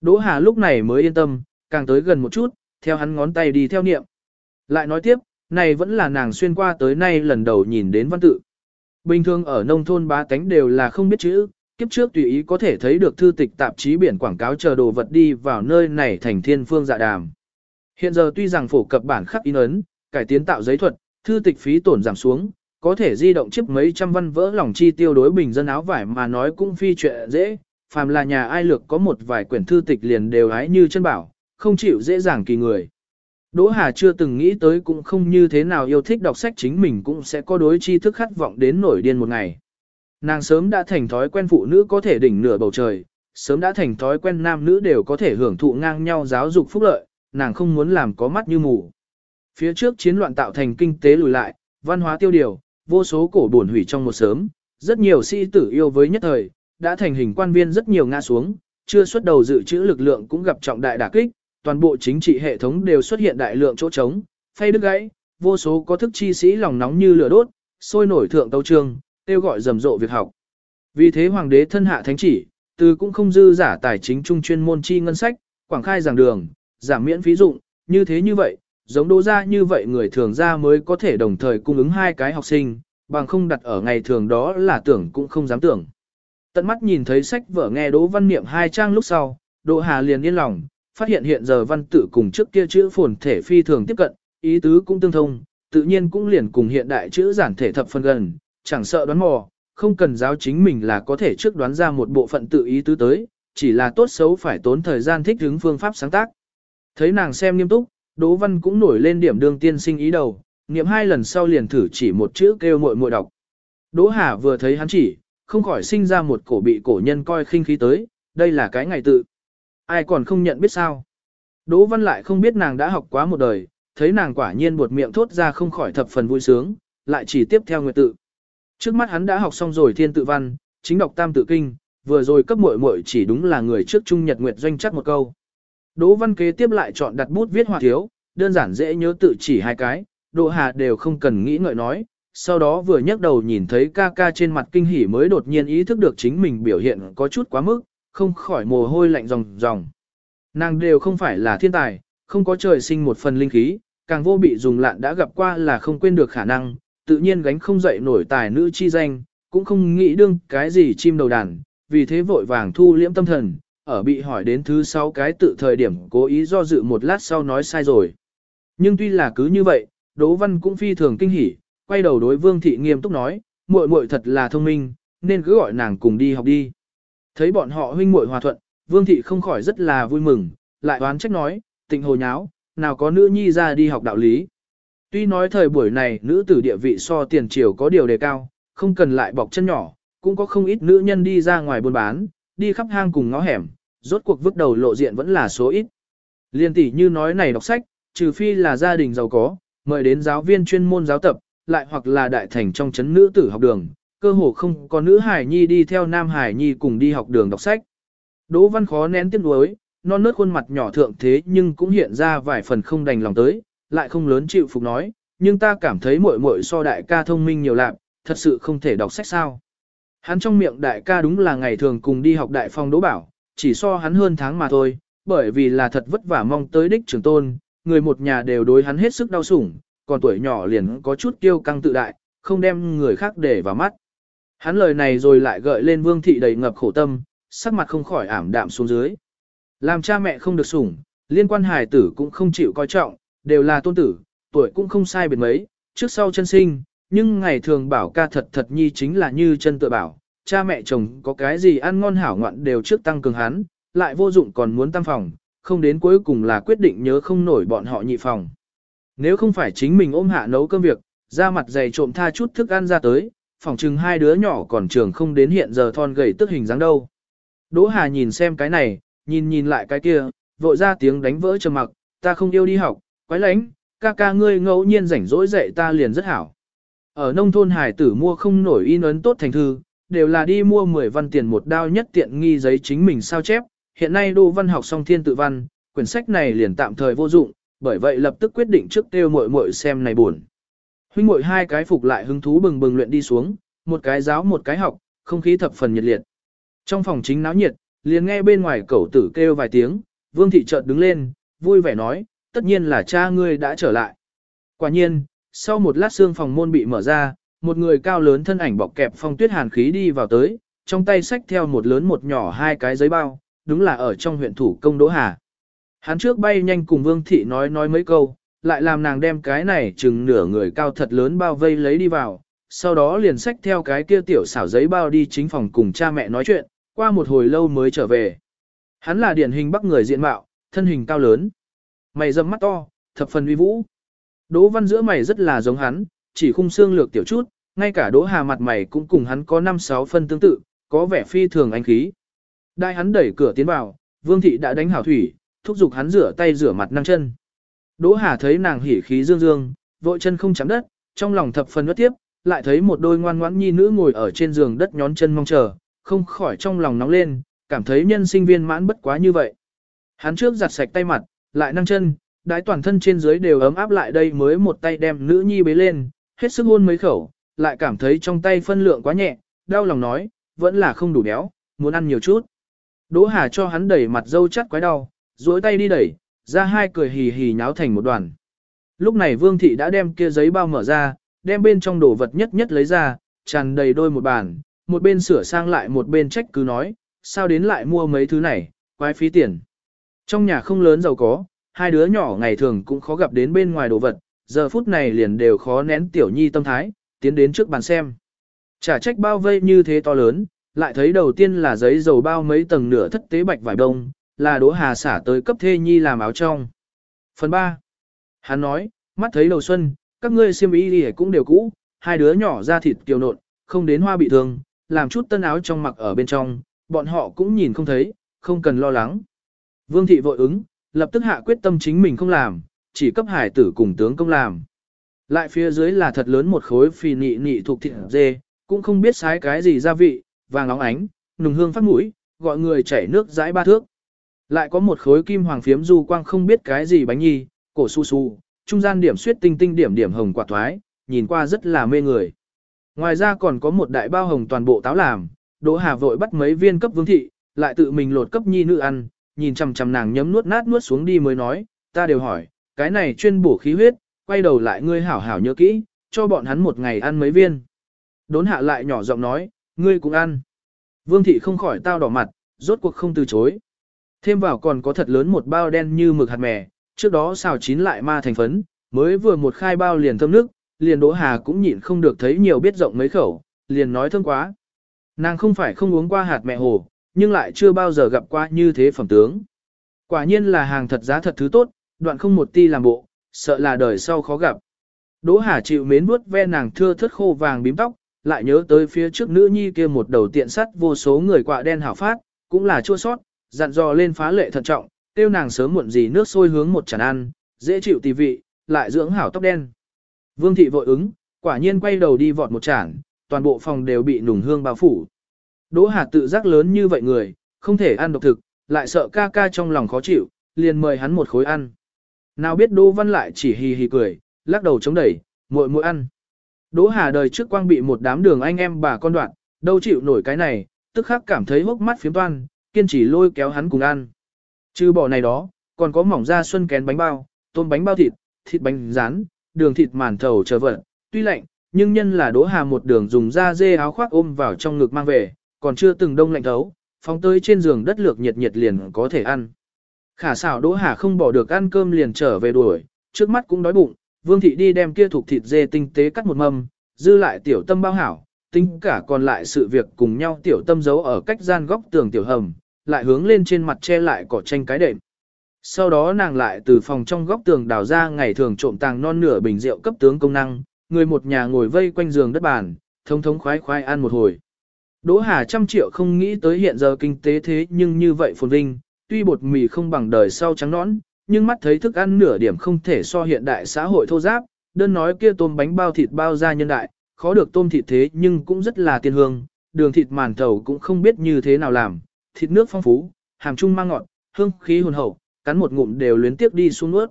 Đỗ Hà lúc này mới yên tâm, càng tới gần một chút, theo hắn ngón tay đi theo niệm. Lại nói tiếp, này vẫn là nàng xuyên qua tới nay lần đầu nhìn đến văn tự. Bình thường ở nông thôn bá tánh đều là không biết chữ, kiếp trước tùy ý có thể thấy được thư tịch tạp chí biển quảng cáo chờ đồ vật đi vào nơi này thành thiên phương dạ đàm. Hiện giờ tuy rằng phổ cập bản khắc in ấn, cải tiến tạo giấy thuật, thư tịch phí tổn giảm xuống, có thể di động chiếc mấy trăm văn vỡ lòng chi tiêu đối bình dân áo vải mà nói cũng phi chuyện dễ, phàm là nhà ai lược có một vài quyển thư tịch liền đều hái như chân bảo, không chịu dễ dàng kỳ người. Đỗ Hà chưa từng nghĩ tới cũng không như thế nào yêu thích đọc sách chính mình cũng sẽ có đối tri thức khát vọng đến nổi điên một ngày. Nàng sớm đã thành thói quen phụ nữ có thể đỉnh nửa bầu trời, sớm đã thành thói quen nam nữ đều có thể hưởng thụ ngang nhau giáo dục phúc lợi, nàng không muốn làm có mắt như mù. Phía trước chiến loạn tạo thành kinh tế lùi lại, văn hóa tiêu điều, vô số cổ buồn hủy trong một sớm, rất nhiều sĩ tử yêu với nhất thời, đã thành hình quan viên rất nhiều ngã xuống, chưa xuất đầu dự trữ lực lượng cũng gặp trọng đại đả kích, toàn bộ chính trị hệ thống đều xuất hiện đại lượng chỗ trống, phay đứt gãy, vô số có thức chi sĩ lòng nóng như lửa đốt, sôi nổi thượng tấu trường, kêu gọi rầm rộ việc học. Vì thế hoàng đế thân hạ thánh chỉ, từ cũng không dư giả tài chính trung chuyên môn chi ngân sách, quảng khai giảng đường, giảm miễn phí dụng, như thế như vậy, giống đô gia như vậy người thường ra mới có thể đồng thời cung ứng hai cái học sinh, bằng không đặt ở ngày thường đó là tưởng cũng không dám tưởng. Tận mắt nhìn thấy sách vở nghe Đỗ Văn Niệm hai trang lúc sau, Đỗ Hà liền yên lòng, phát hiện hiện giờ văn tự cùng trước kia chữ phồn thể phi thường tiếp cận, ý tứ cũng tương thông, tự nhiên cũng liền cùng hiện đại chữ giản thể thập phần gần, chẳng sợ đoán mò, không cần giáo chính mình là có thể trước đoán ra một bộ phận tự ý tứ tới, chỉ là tốt xấu phải tốn thời gian thích ứng phương pháp sáng tác. Thấy nàng xem nghiêm túc, Đỗ Văn cũng nổi lên điểm đương tiên sinh ý đầu, niệm hai lần sau liền thử chỉ một chữ kêu muội muội đọc. Đỗ Hà vừa thấy hắn chỉ, không khỏi sinh ra một cổ bị cổ nhân coi khinh khí tới, đây là cái ngày tự. Ai còn không nhận biết sao? Đỗ Văn lại không biết nàng đã học quá một đời, thấy nàng quả nhiên buột miệng thốt ra không khỏi thập phần vui sướng, lại chỉ tiếp theo nguyệt tự. Trước mắt hắn đã học xong rồi thiên tự văn, chính đọc tam tự kinh, vừa rồi cấp muội muội chỉ đúng là người trước trung nhật nguyệt doanh chắc một câu. Đỗ Văn kế tiếp lại chọn đặt bút viết hòa thiếu, đơn giản dễ nhớ tự chỉ hai cái, Đỗ Hà đều không cần nghĩ ngợi nói, sau đó vừa nhấc đầu nhìn thấy ca ca trên mặt kinh hỉ mới đột nhiên ý thức được chính mình biểu hiện có chút quá mức, không khỏi mồ hôi lạnh ròng ròng. Nàng đều không phải là thiên tài, không có trời sinh một phần linh khí, càng vô bị dùng lạn đã gặp qua là không quên được khả năng, tự nhiên gánh không dậy nổi tài nữ chi danh, cũng không nghĩ đương cái gì chim đầu đàn, vì thế vội vàng thu liễm tâm thần, ở bị hỏi đến thứ sáu cái tự thời điểm cố ý do dự một lát sau nói sai rồi. Nhưng tuy là cứ như vậy, Đỗ Văn cũng phi thường kinh hỉ, quay đầu đối Vương Thị nghiêm túc nói, muội muội thật là thông minh, nên cứ gọi nàng cùng đi học đi. Thấy bọn họ huynh muội hòa thuận, Vương Thị không khỏi rất là vui mừng, lại oán trách nói, tịnh hồ nháo, nào có nữ nhi ra đi học đạo lý. Tuy nói thời buổi này nữ tử địa vị so tiền triều có điều đề cao, không cần lại bọc chân nhỏ, cũng có không ít nữ nhân đi ra ngoài buôn bán, đi khắp hang cùng ngõ hẻm, rốt cuộc vứt đầu lộ diện vẫn là số ít. Liên tỷ như nói này đọc sách, trừ phi là gia đình giàu có, mời đến giáo viên chuyên môn giáo tập, lại hoặc là đại thành trong chấn nữ tử học đường, cơ hồ không có nữ hải nhi đi theo nam hải nhi cùng đi học đường đọc sách. Đỗ Văn khó nén tiếc nuối, non nớt khuôn mặt nhỏ thượng thế nhưng cũng hiện ra vài phần không đành lòng tới, lại không lớn chịu phục nói, nhưng ta cảm thấy muội muội so đại ca thông minh nhiều lạc, thật sự không thể đọc sách sao. Hắn trong miệng đại ca đúng là ngày thường cùng đi học đại phong đỗ bảo, chỉ so hắn hơn tháng mà thôi, bởi vì là thật vất vả mong tới đích trường tôn, người một nhà đều đối hắn hết sức đau sủng, còn tuổi nhỏ liền có chút kiêu căng tự đại, không đem người khác để vào mắt. Hắn lời này rồi lại gợi lên vương thị đầy ngập khổ tâm, sắc mặt không khỏi ảm đạm xuống dưới. Làm cha mẹ không được sủng, liên quan hài tử cũng không chịu coi trọng, đều là tôn tử, tuổi cũng không sai biệt mấy, trước sau chân sinh, nhưng ngày thường bảo ca thật thật nhi chính là như chân tự bảo, cha mẹ chồng có cái gì ăn ngon hảo ngoạn đều trước tăng cường hắn, lại vô dụng còn muốn tăng phòng, không đến cuối cùng là quyết định nhớ không nổi bọn họ nhị phòng. Nếu không phải chính mình ôm hạ nấu cơm việc, ra mặt dày trộm tha chút thức ăn ra tới, Phỏng chừng hai đứa nhỏ còn trường không đến hiện giờ thon gầy tức hình dáng đâu. Đỗ Hà nhìn xem cái này, nhìn nhìn lại cái kia, vội ra tiếng đánh vỡ trầm mặc, ta không yêu đi học, quái lánh, ca ca ngươi ngẫu nhiên rảnh rỗi dạy ta liền rất hảo. Ở nông thôn hải tử mua không nổi in ấn tốt thành thư, đều là đi mua 10 văn tiền một đao nhất tiện nghi giấy chính mình sao chép, hiện nay Đỗ Văn học xong thiên tự văn, quyển sách này liền tạm thời vô dụng, bởi vậy lập tức quyết định trước kêu muội muội xem này buồn. Huynh muội hai cái phục lại hứng thú bừng bừng luyện đi xuống, một cái giáo một cái học, không khí thập phần nhiệt liệt. Trong phòng chính náo nhiệt, liền nghe bên ngoài cẩu tử kêu vài tiếng, Vương thị chợt đứng lên, vui vẻ nói, tất nhiên là cha ngươi đã trở lại. Quả nhiên, sau một lát xương phòng môn bị mở ra, một người cao lớn thân ảnh bọc kẹp phong tuyết hàn khí đi vào tới, trong tay xách theo một lớn một nhỏ hai cái giấy bao, đúng là ở trong huyện thủ công Đỗ Hà. Hắn trước bay nhanh cùng Vương Thị nói nói mấy câu, lại làm nàng đem cái này chừng nửa người cao thật lớn bao vây lấy đi vào, sau đó liền xách theo cái kia tiểu xảo giấy bao đi chính phòng cùng cha mẹ nói chuyện, qua một hồi lâu mới trở về. Hắn là điển hình bắc người diện mạo, thân hình cao lớn, mày rậm mắt to, thập phần uy vũ. Đỗ văn giữa mày rất là giống hắn, chỉ khung xương lược tiểu chút, ngay cả đỗ hà mặt mày cũng cùng hắn có 5-6 phân tương tự, có vẻ phi thường anh khí. Đại hắn đẩy cửa tiến vào, vương thị đã đánh hảo thủy, thúc giục hắn rửa tay rửa mặt năng chân. Đỗ hà thấy nàng hỉ khí dương dương, vội chân không chạm đất, trong lòng thập phần nuốt tiếp, lại thấy một đôi ngoan ngoãn nhi nữ ngồi ở trên giường đất nhón chân mong chờ, không khỏi trong lòng nóng lên, cảm thấy nhân sinh viên mãn bất quá như vậy. Hắn trước giặt sạch tay mặt, lại năng chân, đái toàn thân trên dưới đều ấm áp lại đây mới một tay đem nữ nhi bế lên, hết sức hôn mấy khẩu, lại cảm thấy trong tay phân lượng quá nhẹ, đau lòng nói, vẫn là không đủ béo, muốn ăn nhiều chút. Đỗ Hà cho hắn đẩy mặt dâu chắt quái đau, duỗi tay đi đẩy, ra hai cười hì hì nháo thành một đoàn. Lúc này Vương Thị đã đem kia giấy bao mở ra, đem bên trong đồ vật nhất nhất lấy ra, tràn đầy đôi một bàn, một bên sửa sang lại một bên trách cứ nói, sao đến lại mua mấy thứ này, quái phí tiền. Trong nhà không lớn giàu có, hai đứa nhỏ ngày thường cũng khó gặp đến bên ngoài đồ vật, giờ phút này liền đều khó nén tiểu nhi tâm thái, tiến đến trước bàn xem. Trả trách bao vây như thế to lớn, lại thấy đầu tiên là giấy dầu bao mấy tầng nửa thất tế bạch vải đông, là đỗ hà xả tới cấp thê nhi làm áo trong. Phần 3. Hắn nói, mắt thấy đầu xuân, các ngươi xiêm y đi cũng đều cũ, hai đứa nhỏ ra thịt kiều nộn, không đến hoa bị thương, làm chút tân áo trong mặc ở bên trong, bọn họ cũng nhìn không thấy, không cần lo lắng. Vương thị vội ứng, lập tức hạ quyết tâm chính mình không làm, chỉ cấp hải tử cùng tướng công làm. Lại phía dưới là thật lớn một khối phì nị nị thuộc thịt dê, cũng không biết sái cái gì gia vị, vàng óng ánh, nùng hương phát mũi, gọi người chảy nước dãi ba thước. Lại có một khối kim hoàng phiếm du quang không biết cái gì bánh nhi, cổ su su, trung gian điểm suyết tinh tinh điểm điểm hồng quả thoái, nhìn qua rất là mê người. Ngoài ra còn có một đại bao hồng toàn bộ táo làm, Đỗ Hà vội bắt mấy viên cấp vương thị, lại tự mình lột cấp nhi nữ ăn, nhìn chằm chằm nàng nhấm nuốt nát nuốt xuống đi mới nói, ta đều hỏi, cái này chuyên bổ khí huyết, quay đầu lại ngươi hảo hảo nhớ kỹ, cho bọn hắn một ngày ăn mấy viên. Đốn hạ lại nhỏ giọng nói, ngươi cũng ăn. Vương thị không khỏi tao đỏ mặt, rốt cuộc không từ chối. Thêm vào còn có thật lớn một bao đen như mực hạt mè, trước đó xào chín lại ma thành phấn, mới vừa một khai bao liền thơm nước, liền Đỗ Hà cũng nhịn không được thấy nhiều biết rộng mấy khẩu, liền nói thơm quá. Nàng không phải không uống qua hạt mẹ hồ, nhưng lại chưa bao giờ gặp qua như thế phẩm tướng. Quả nhiên là hàng thật giá thật thứ tốt, đoạn không một ti làm bộ, sợ là đời sau khó gặp. Đỗ Hà chịu mến vuốt ve nàng thưa thất khô vàng bím tóc, lại nhớ tới phía trước nữ nhi kia một đầu tiện sắt vô số người quạ đen hảo phát, cũng là chua sót, dặn dò lên phá lệ thận trọng, tiêu nàng sớm muộn gì nước sôi hướng một chản ăn, dễ chịu tì vị, lại dưỡng hảo tóc đen. Vương thị vội ứng, quả nhiên quay đầu đi vọt một chản, toàn bộ phòng đều bị nùng hương bao phủ. Đỗ Hà tự giác lớn như vậy người, không thể ăn độc thực, lại sợ ca ca trong lòng khó chịu, liền mời hắn một khối ăn. Nào biết Đỗ Văn lại chỉ hì hì cười, lắc đầu chống đẩy, muội muội ăn. Đỗ Hà đời trước quang bị một đám đường anh em bà con đoạn, đâu chịu nổi cái này, tức khắc cảm thấy hốc mắt phiếm toan, kiên trì lôi kéo hắn cùng ăn. Trừ bỏ này đó, còn có mỏng da xuân kén bánh bao, tôm bánh bao thịt, thịt bánh rán, đường thịt màn thầu chờ vật, tuy lạnh, nhưng nhân là Đỗ Hà một đường dùng da dê áo khoác ôm vào trong ngực mang về, còn chưa từng đông lạnh thấu, phóng tới trên giường đất lược nhiệt nhiệt liền có thể ăn. Khả xảo Đỗ Hà không bỏ được ăn cơm liền trở về đuổi, trước mắt cũng đói bụng, Vương thị đi đem kia thuộc thịt dê tinh tế cắt một mâm, dư lại tiểu tâm bao hảo, tính cả còn lại sự việc cùng nhau tiểu tâm giấu ở cách gian góc tường tiểu hầm, lại hướng lên trên mặt che lại cỏ tranh cái đệm. Sau đó nàng lại từ phòng trong góc tường đào ra ngày thường trộm tàng non nửa bình rượu cấp tướng công năng, người một nhà ngồi vây quanh giường đất bàn, thông thống khoái khoái ăn một hồi. Đỗ Hà trăm triệu không nghĩ tới hiện giờ kinh tế thế nhưng như vậy phồn vinh, tuy bột mì không bằng đời sau trắng nõn, nhưng mắt thấy thức ăn nửa điểm không thể so hiện đại xã hội thô giáp, đơn nói kia tôm bánh bao thịt bao ra nhân đại, khó được tôm thịt thế nhưng cũng rất là tiên hương, đường thịt màn thầu cũng không biết như thế nào làm, thịt nước phong phú, hàm trung mang ngọt, hương khí hồn hậu, cắn một ngụm đều luyến tiếp đi xuống nuốt.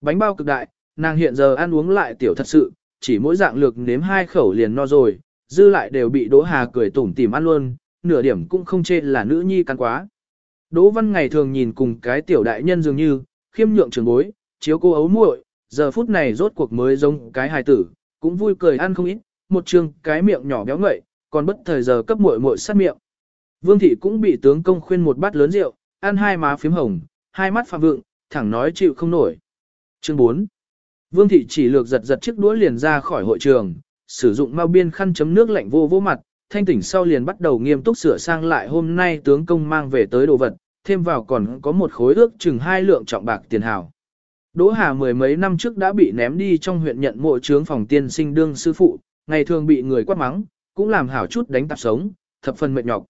Bánh bao cực đại, nàng hiện giờ ăn uống lại tiểu thật sự, chỉ mỗi dạng lược nếm hai khẩu liền no rồi, dư lại đều bị Đỗ Hà cười tủm tỉm ăn luôn, nửa điểm cũng không chê là nữ nhi cắn quá. Đỗ Văn ngày thường nhìn cùng cái tiểu đại nhân dường như, khiêm nhượng trường bối, chiếu cô ấu muội, giờ phút này rốt cuộc mới giống cái hài tử, cũng vui cười ăn không ít, một trường cái miệng nhỏ béo ngậy, còn bất thời giờ cấp muội muội sát miệng. Vương thị cũng bị tướng công khuyên một bát lớn rượu, ăn hai má phím hồng, hai mắt phạm vượng, thẳng nói chịu không nổi. Chương 4 Vương thị chỉ lược giật giật chiếc đũa liền ra khỏi hội trường, sử dụng mao biên khăn chấm nước lạnh vô vô mặt, thanh tỉnh sau liền bắt đầu nghiêm túc sửa sang lại hôm nay tướng công mang về tới đồ vật, thêm vào còn có một khối ước chừng hai lượng trọng bạc tiền hào. Đỗ Hà mười mấy năm trước đã bị ném đi trong huyện nhận mộ trướng phòng tiên sinh đương sư phụ, ngày thường bị người quát mắng, cũng làm hảo chút đánh tạp sống, thập phần mệt nhọc.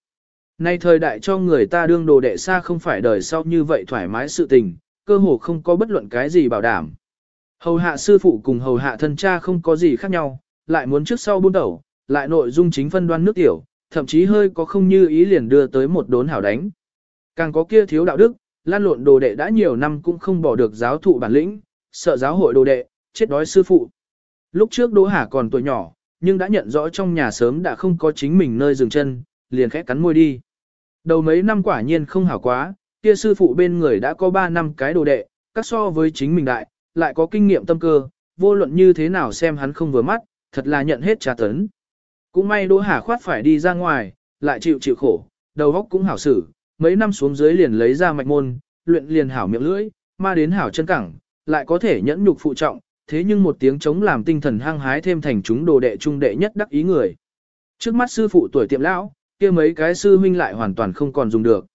Nay thời đại cho người ta đương đồ đệ xa không phải đời sau như vậy thoải mái sự tình, cơ hồ không có bất luận cái gì bảo đảm. Hầu hạ sư phụ cùng hầu hạ thân cha không có gì khác nhau, lại muốn trước sau buôn đầu, lại nội dung chính phân đoan nước tiểu, thậm chí hơi có không như ý liền đưa tới một đốn hảo đánh. Càng có kia thiếu đạo đức, lan lộn đồ đệ đã nhiều năm cũng không bỏ được giáo thụ bản lĩnh, sợ giáo hội đồ đệ, chết đói sư phụ. Lúc trước Đỗ Hà còn tuổi nhỏ, nhưng đã nhận rõ trong nhà sớm đã không có chính mình nơi dừng chân, liền khẽ cắn môi đi. Đầu mấy năm quả nhiên không hảo quá, kia sư phụ bên người đã có 3 năm cái đồ đệ, các so với chính mình đại, lại có kinh nghiệm tâm cơ, vô luận như thế nào xem hắn không vừa mắt, thật là nhận hết trà tấn. Cũng may Đỗ Hà khoát phải đi ra ngoài, lại chịu chịu khổ, đầu óc cũng hảo xử, mấy năm xuống dưới liền lấy ra mạch môn, luyện liền hảo miệng lưỡi, ma đến hảo chân cẳng, lại có thể nhẫn nhục phụ trọng, thế nhưng một tiếng chống làm tinh thần hăng hái thêm thành chúng đồ đệ trung đệ nhất đắc ý người. Trước mắt sư phụ tuổi tiệm lão, kia mấy cái sư huynh lại hoàn toàn không còn dùng được.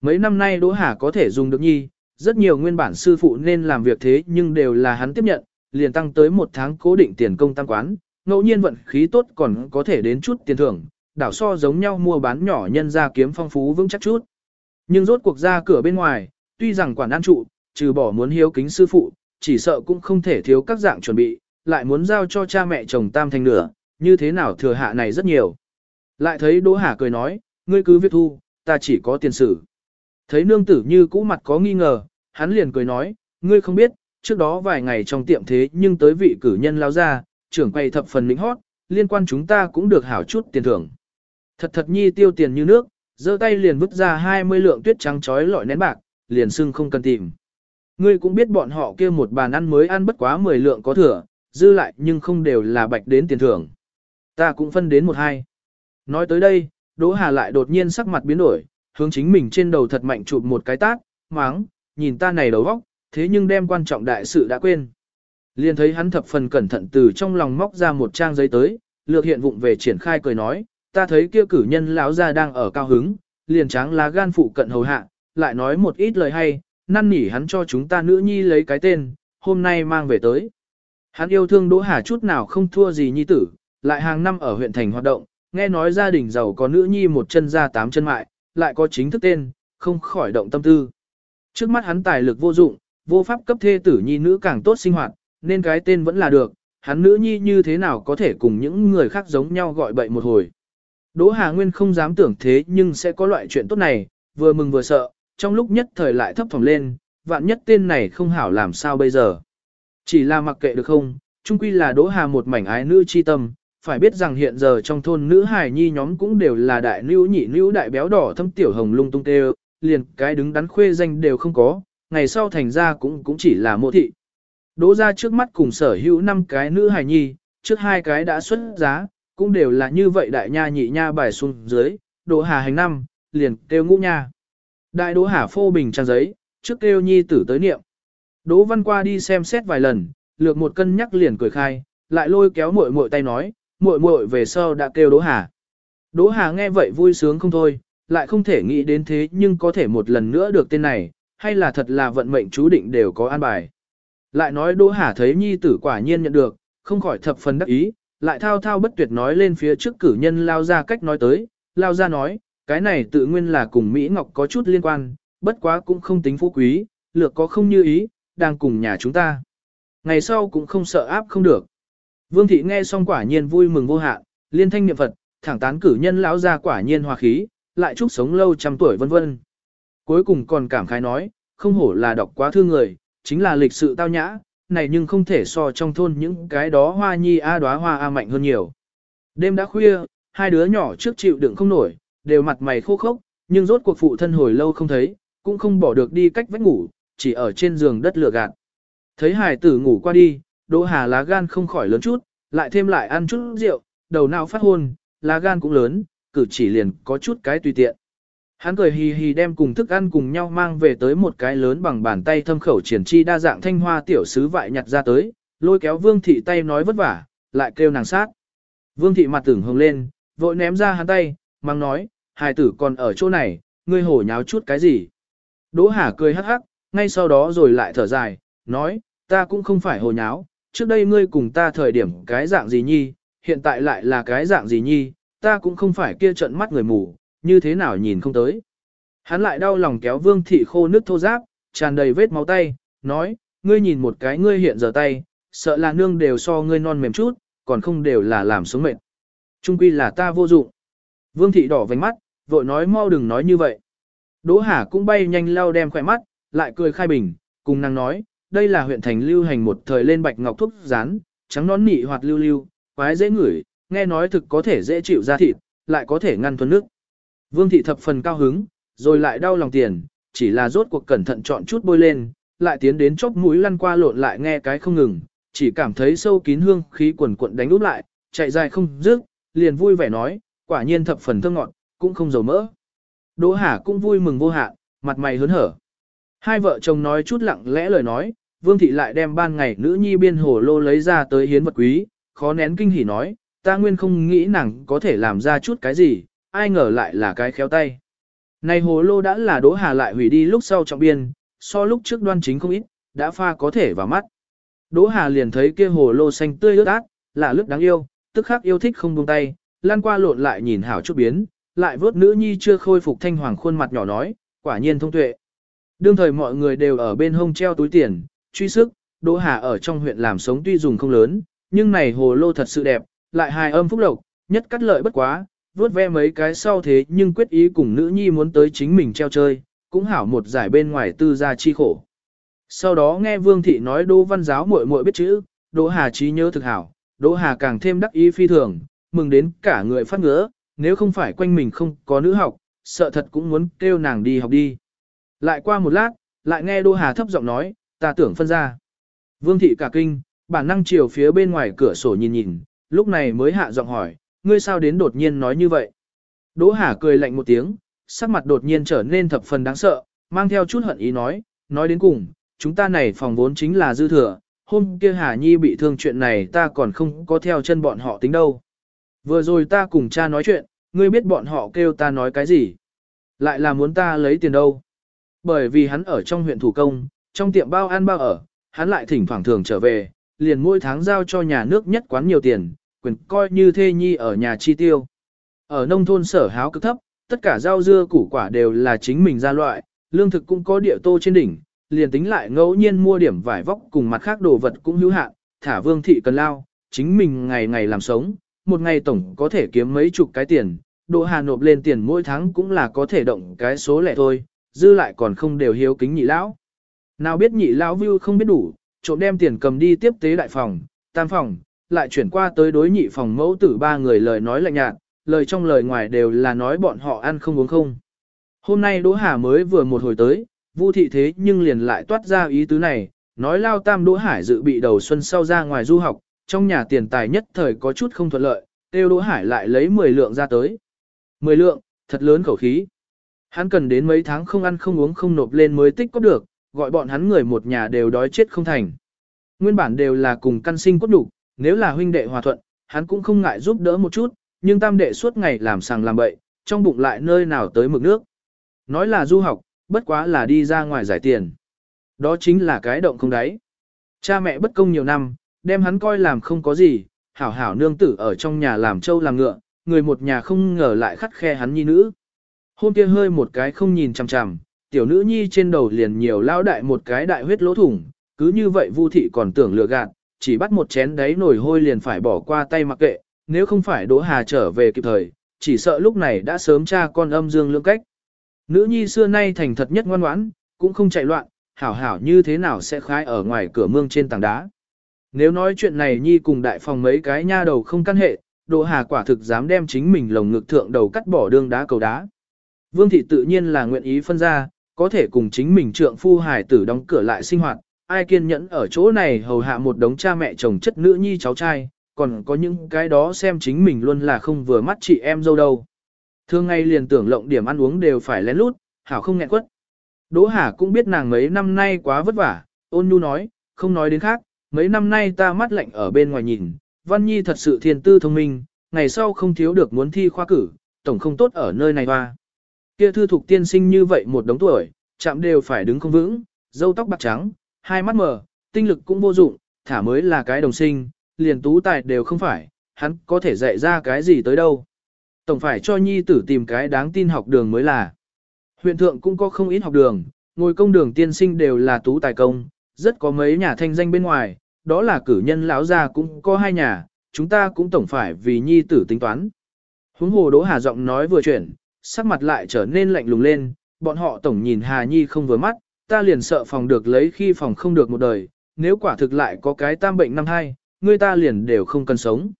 Mấy năm nay Đỗ Hà có thể dùng được nhi, rất nhiều nguyên bản sư phụ nên làm việc thế nhưng đều là hắn tiếp nhận, liền tăng tới một tháng cố định tiền công tăng quán, ngẫu nhiên vận khí tốt còn có thể đến chút tiền thưởng, đảo so giống nhau mua bán nhỏ nhân ra kiếm phong phú vững chắc chút. Nhưng rốt cuộc ra cửa bên ngoài, tuy rằng quản an trụ, trừ bỏ muốn hiếu kính sư phụ, chỉ sợ cũng không thể thiếu các dạng chuẩn bị, lại muốn giao cho cha mẹ chồng tam thành nửa, như thế nào thừa hạ này rất nhiều. Lại thấy Đỗ Hà cười nói, ngươi cứ viết thu, ta chỉ có tiền sử. Thấy nương tử như cũ mặt có nghi ngờ, hắn liền cười nói, ngươi không biết, trước đó vài ngày trong tiệm thế nhưng tới vị cử nhân lao ra, trưởng quay thập phần lĩnh hót, liên quan chúng ta cũng được hảo chút tiền thưởng. Thật thật nhi tiêu tiền như nước, giơ tay liền vứt ra 20 lượng tuyết trắng chói lọi nén bạc, liền xưng không cần tìm. Ngươi cũng biết bọn họ kia một bàn ăn mới ăn bất quá 10 lượng có thừa, dư lại nhưng không đều là bạch đến tiền thưởng. Ta cũng phân đến một hai. Nói tới đây, Đỗ Hà lại đột nhiên sắc mặt biến đổi, hướng chính mình trên đầu thật mạnh chụp một cái tát, máng, nhìn ta này đầu óc, thế nhưng đem quan trọng đại sự đã quên. Liền thấy hắn thập phần cẩn thận từ trong lòng móc ra một trang giấy tới, lược hiện vụng về triển khai cười nói, ta thấy kia cử nhân lão gia đang ở cao hứng, liền tráng lá gan phụ cận hầu hạ, lại nói một ít lời hay, năn nỉ hắn cho chúng ta nữ nhi lấy cái tên, hôm nay mang về tới. Hắn yêu thương Đỗ Hà chút nào không thua gì nhi tử, lại hàng năm ở huyện thành hoạt động, nghe nói gia đình giàu có nữ nhi một chân ra tám chân mại, lại có chính thức tên, không khỏi động tâm tư. Trước mắt hắn tài lực vô dụng, vô pháp cấp thê tử nhi nữ càng tốt sinh hoạt, nên cái tên vẫn là được, hắn nữ nhi như thế nào có thể cùng những người khác giống nhau gọi bậy một hồi. Đỗ Hà Nguyên không dám tưởng thế nhưng sẽ có loại chuyện tốt này, vừa mừng vừa sợ, trong lúc nhất thời lại thấp thỏm lên, vạn nhất tên này không hảo làm sao bây giờ. Chỉ là mặc kệ được không, chung quy là Đỗ Hà một mảnh ái nữ chi tâm, phải biết rằng hiện giờ trong thôn nữ hài nhi nhóm cũng đều là đại nữ nhị nữ đại béo đỏ thâm tiểu hồng lung tung tê liền cái đứng đắn khuê danh đều không có, ngày sau thành ra cũng cũng chỉ là mộ thị. Đỗ ra trước mắt cùng sở hữu năm cái nữ hài nhi, trước hai cái đã xuất giá, cũng đều là như vậy đại nha nhị nha bài xuống dưới, đỗ hà hành năm, liền kêu ngũ nha. Đại đỗ hà phô bình trang giấy, trước kêu nhi tử tới niệm. Đỗ văn qua đi xem xét vài lần, lược một cân nhắc liền cười khai, lại lôi kéo muội muội tay nói, muội muội về sau đã kêu đỗ hà. Đỗ hà nghe vậy vui sướng không thôi, lại không thể nghĩ đến thế nhưng có thể một lần nữa được tên này, hay là thật là vận mệnh chú định đều có an bài. Lại nói Đỗ Hà thấy nhi tử quả nhiên nhận được, không khỏi thập phần đắc ý, lại thao thao bất tuyệt nói lên phía trước cử nhân lao ra cách nói tới, lao ra nói, cái này tự nguyên là cùng Mỹ Ngọc có chút liên quan, bất quá cũng không tính phú quý, lược có không như ý, đang cùng nhà chúng ta. Ngày sau cũng không sợ áp không được. Vương thị nghe xong quả nhiên vui mừng vô hạn, liên thanh niệm Phật, thẳng tán cử nhân lão gia quả nhiên hòa khí, lại chúc sống lâu trăm tuổi vân vân. Cuối cùng còn cảm khái nói, không hổ là đọc quá thư người, chính là lịch sự tao nhã, này nhưng không thể so trong thôn những cái đó hoa nhi a đóa hoa a mạnh hơn nhiều. Đêm đã khuya, hai đứa nhỏ trước chịu đựng không nổi, đều mặt mày khô khốc, nhưng rốt cuộc phụ thân hồi lâu không thấy, cũng không bỏ được đi cách vách ngủ, chỉ ở trên giường đất lửa gạt. Thấy hải tử ngủ qua đi, Đỗ Hà lá gan không khỏi lớn chút, lại thêm lại ăn chút rượu, đầu não phát hôn, lá gan cũng lớn, cử chỉ liền có chút cái tùy tiện. Hắn cười hì hì đem cùng thức ăn cùng nhau mang về tới một cái lớn bằng bàn tay thâm khẩu triển chi đa dạng thanh hoa tiểu sứ vại nhặt ra tới, lôi kéo vương thị tay nói vất vả, lại kêu nàng sát. Vương thị mặt tưởng hồng lên, vội ném ra hắn tay, mang nói, hài tử còn ở chỗ này, ngươi hổ nháo chút cái gì. Đỗ Hà cười hắc hắc, ngay sau đó rồi lại thở dài, nói, ta cũng không phải hồ nháo, trước đây ngươi cùng ta thời điểm cái dạng gì nhi, hiện tại lại là cái dạng gì nhi, ta cũng không phải kia trận mắt người mù, như thế nào nhìn không tới. Hắn lại đau lòng kéo vương thị khô nước thô giáp, tràn đầy vết máu tay, nói, ngươi nhìn một cái ngươi hiện giờ tay, sợ là nương đều so ngươi non mềm chút, còn không đều là làm sống mệt. Trung quy là ta vô dụng. Vương thị đỏ vành mắt, vội nói mau đừng nói như vậy. Đỗ Hà cũng bay nhanh lau đem khỏe mắt, lại cười khai bình, cùng nàng nói, đây là huyện thành lưu hành một thời lên bạch ngọc thuốc rán, trắng nón nị hoạt lưu lưu, quái dễ ngửi, nghe nói thực có thể dễ chịu ra thịt, lại có thể ngăn thuần nước. Vương thị thập phần cao hứng, rồi lại đau lòng tiền, chỉ là rốt cuộc cẩn thận chọn chút bôi lên, lại tiến đến chốc mũi lăn qua lộn lại nghe cái không ngừng, chỉ cảm thấy sâu kín hương khí quần cuộn đánh úp lại, chạy dài không dứt, liền vui vẻ nói, quả nhiên thập phần thơm ngọt, cũng không dầu mỡ. Đỗ Hà cũng vui mừng vô hạn, mặt mày hớn hở. Hai vợ chồng nói chút lặng lẽ lời nói, Vương thị lại đem ban ngày nữ nhi biên hồ lô lấy ra tới hiến vật quý, khó nén kinh hỉ nói, ta nguyên không nghĩ nàng có thể làm ra chút cái gì, ai ngờ lại là cái khéo tay. Này hồ lô đã là Đỗ Hà lại hủy đi lúc sau trọng biên, so lúc trước đoan chính không ít, đã pha có thể vào mắt. Đỗ Hà liền thấy kia hồ lô xanh tươi ướt át, là lướt đáng yêu, tức khắc yêu thích không buông tay, lan qua lộn lại nhìn hảo chút biến, lại vớt nữ nhi chưa khôi phục thanh hoàng khuôn mặt nhỏ nói, quả nhiên thông tuệ. Đương thời mọi người đều ở bên hông treo túi tiền, truy sức, Đỗ Hà ở trong huyện làm sống tuy dùng không lớn, nhưng này hồ lô thật sự đẹp, lại hài âm phúc lộc, nhất cắt lợi bất quá, vuốt ve mấy cái sau thế nhưng quyết ý cùng nữ nhi muốn tới chính mình treo chơi, cũng hảo một giải bên ngoài tư gia chi khổ. Sau đó nghe Vương Thị nói Đỗ Văn Giáo muội muội biết chữ, Đỗ Hà trí nhớ thực hảo, Đỗ Hà càng thêm đắc ý phi thường, mừng đến cả người phát ngỡ, nếu không phải quanh mình không có nữ học, sợ thật cũng muốn kêu nàng đi học đi. Lại qua một lát, lại nghe Đỗ Hà thấp giọng nói, ta tưởng phân ra. Vương thị cả kinh, bản năng chiều phía bên ngoài cửa sổ nhìn nhìn, lúc này mới hạ giọng hỏi, ngươi sao đến đột nhiên nói như vậy? Đỗ Hà cười lạnh một tiếng, sắc mặt đột nhiên trở nên thập phần đáng sợ, mang theo chút hận ý nói, nói đến cùng, chúng ta này phòng vốn chính là dư thừa, hôm kia Hà Nhi bị thương chuyện này ta còn không có theo chân bọn họ tính đâu. Vừa rồi ta cùng cha nói chuyện, ngươi biết bọn họ kêu ta nói cái gì? Lại là muốn ta lấy tiền đâu? Bởi vì hắn ở trong huyện thủ công, trong tiệm bao ăn bao ở, hắn lại thỉnh thoảng thường trở về, liền mỗi tháng giao cho nhà nước nhất quán nhiều tiền, quyền coi như thê nhi ở nhà chi tiêu. Ở nông thôn sở háo cực thấp, tất cả rau dưa củ quả đều là chính mình ra loại, lương thực cũng có địa tô trên đỉnh, liền tính lại ngẫu nhiên mua điểm vải vóc cùng mặt khác đồ vật cũng hữu hạn, thả vương thị cần lao, chính mình ngày ngày làm sống, một ngày tổng có thể kiếm mấy chục cái tiền, độ hà nộp lên tiền mỗi tháng cũng là có thể động cái số lẻ thôi, dư lại còn không đều hiếu kính nhị lão. Nào biết nhị lão view không biết đủ, trộm đem tiền cầm đi tiếp tế đại phòng, tam phòng, lại chuyển qua tới đối nhị phòng mẫu tử ba người lời nói lạnh nhạt, lời trong lời ngoài đều là nói bọn họ ăn không uống không. Hôm nay Đỗ Hà mới vừa một hồi tới, Vu thị thế nhưng liền lại toát ra ý tứ này, nói lao tam Đỗ Hải dự bị đầu xuân sau ra ngoài du học, trong nhà tiền tài nhất thời có chút không thuận lợi, tiêu Đỗ Hải lại lấy 10 lượng ra tới. 10 lượng, thật lớn khẩu khí. Hắn cần đến mấy tháng không ăn không uống không nộp lên mới tích có được, gọi bọn hắn người một nhà đều đói chết không thành. Nguyên bản đều là cùng căn sinh cốt đủ, nếu là huynh đệ hòa thuận, hắn cũng không ngại giúp đỡ một chút, nhưng tam đệ suốt ngày làm sàng làm bậy, trong bụng lại nơi nào tới mực nước. Nói là du học, bất quá là đi ra ngoài giải tiền. Đó chính là cái động không đáy. Cha mẹ bất công nhiều năm, đem hắn coi làm không có gì, hảo hảo nương tử ở trong nhà làm trâu làm ngựa, người một nhà không ngờ lại khắt khe hắn nhi nữ. Hôm kia hơi một cái không nhìn chằm chằm, tiểu nữ nhi trên đầu liền nhiều lao đại một cái đại huyết lỗ thủng, cứ như vậy Vu thị còn tưởng lừa gạt, chỉ bắt một chén đáy nổi hôi liền phải bỏ qua tay mặc kệ, nếu không phải Đỗ Hà trở về kịp thời, chỉ sợ lúc này đã sớm cha con âm dương lưỡng cách. Nữ nhi xưa nay thành thật nhất ngoan ngoãn, cũng không chạy loạn, hảo hảo như thế nào sẽ khai ở ngoài cửa mương trên tảng đá. Nếu nói chuyện này nhi cùng đại phòng mấy cái nha đầu không căn hệ, Đỗ Hà quả thực dám đem chính mình lồng ngực thượng đầu cắt bỏ đương đá cầu đá. Vương thị tự nhiên là nguyện ý phân ra, có thể cùng chính mình trượng phu hài tử đóng cửa lại sinh hoạt, ai kiên nhẫn ở chỗ này hầu hạ một đống cha mẹ chồng chất nữ nhi cháu trai, còn có những cái đó xem chính mình luôn là không vừa mắt chị em dâu đâu. Thường ngày liền tưởng lộng điểm ăn uống đều phải lén lút, hảo không nghẹn quất. Đỗ Hà cũng biết nàng mấy năm nay quá vất vả, ôn nhu nói, không nói đến khác, mấy năm nay ta mắt lạnh ở bên ngoài nhìn, Văn Nhi thật sự thiên tư thông minh, ngày sau không thiếu được muốn thi khoa cử, tổng không tốt ở nơi này hoa. Kia thư thục tiên sinh như vậy một đống tuổi, chạm đều phải đứng không vững, dâu tóc bạc trắng, hai mắt mờ, tinh lực cũng vô dụng, thả mới là cái đồng sinh, liền tú tài đều không phải, hắn có thể dạy ra cái gì tới đâu. Tổng phải cho nhi tử tìm cái đáng tin học đường mới là. Huyện thượng cũng có không ít học đường, ngồi công đường tiên sinh đều là tú tài công, rất có mấy nhà thanh danh bên ngoài, đó là cử nhân lão gia cũng có hai nhà, chúng ta cũng tổng phải vì nhi tử tính toán. Huống hồ Đỗ Hà giọng nói vừa chuyển, sắc mặt lại trở nên lạnh lùng lên, bọn họ tổng nhìn Hà Nhi không vừa mắt, ta liền sợ phòng được lấy khi phòng không được một đời, nếu quả thực lại có cái tam bệnh năm hai, người ta liền đều không cần sống.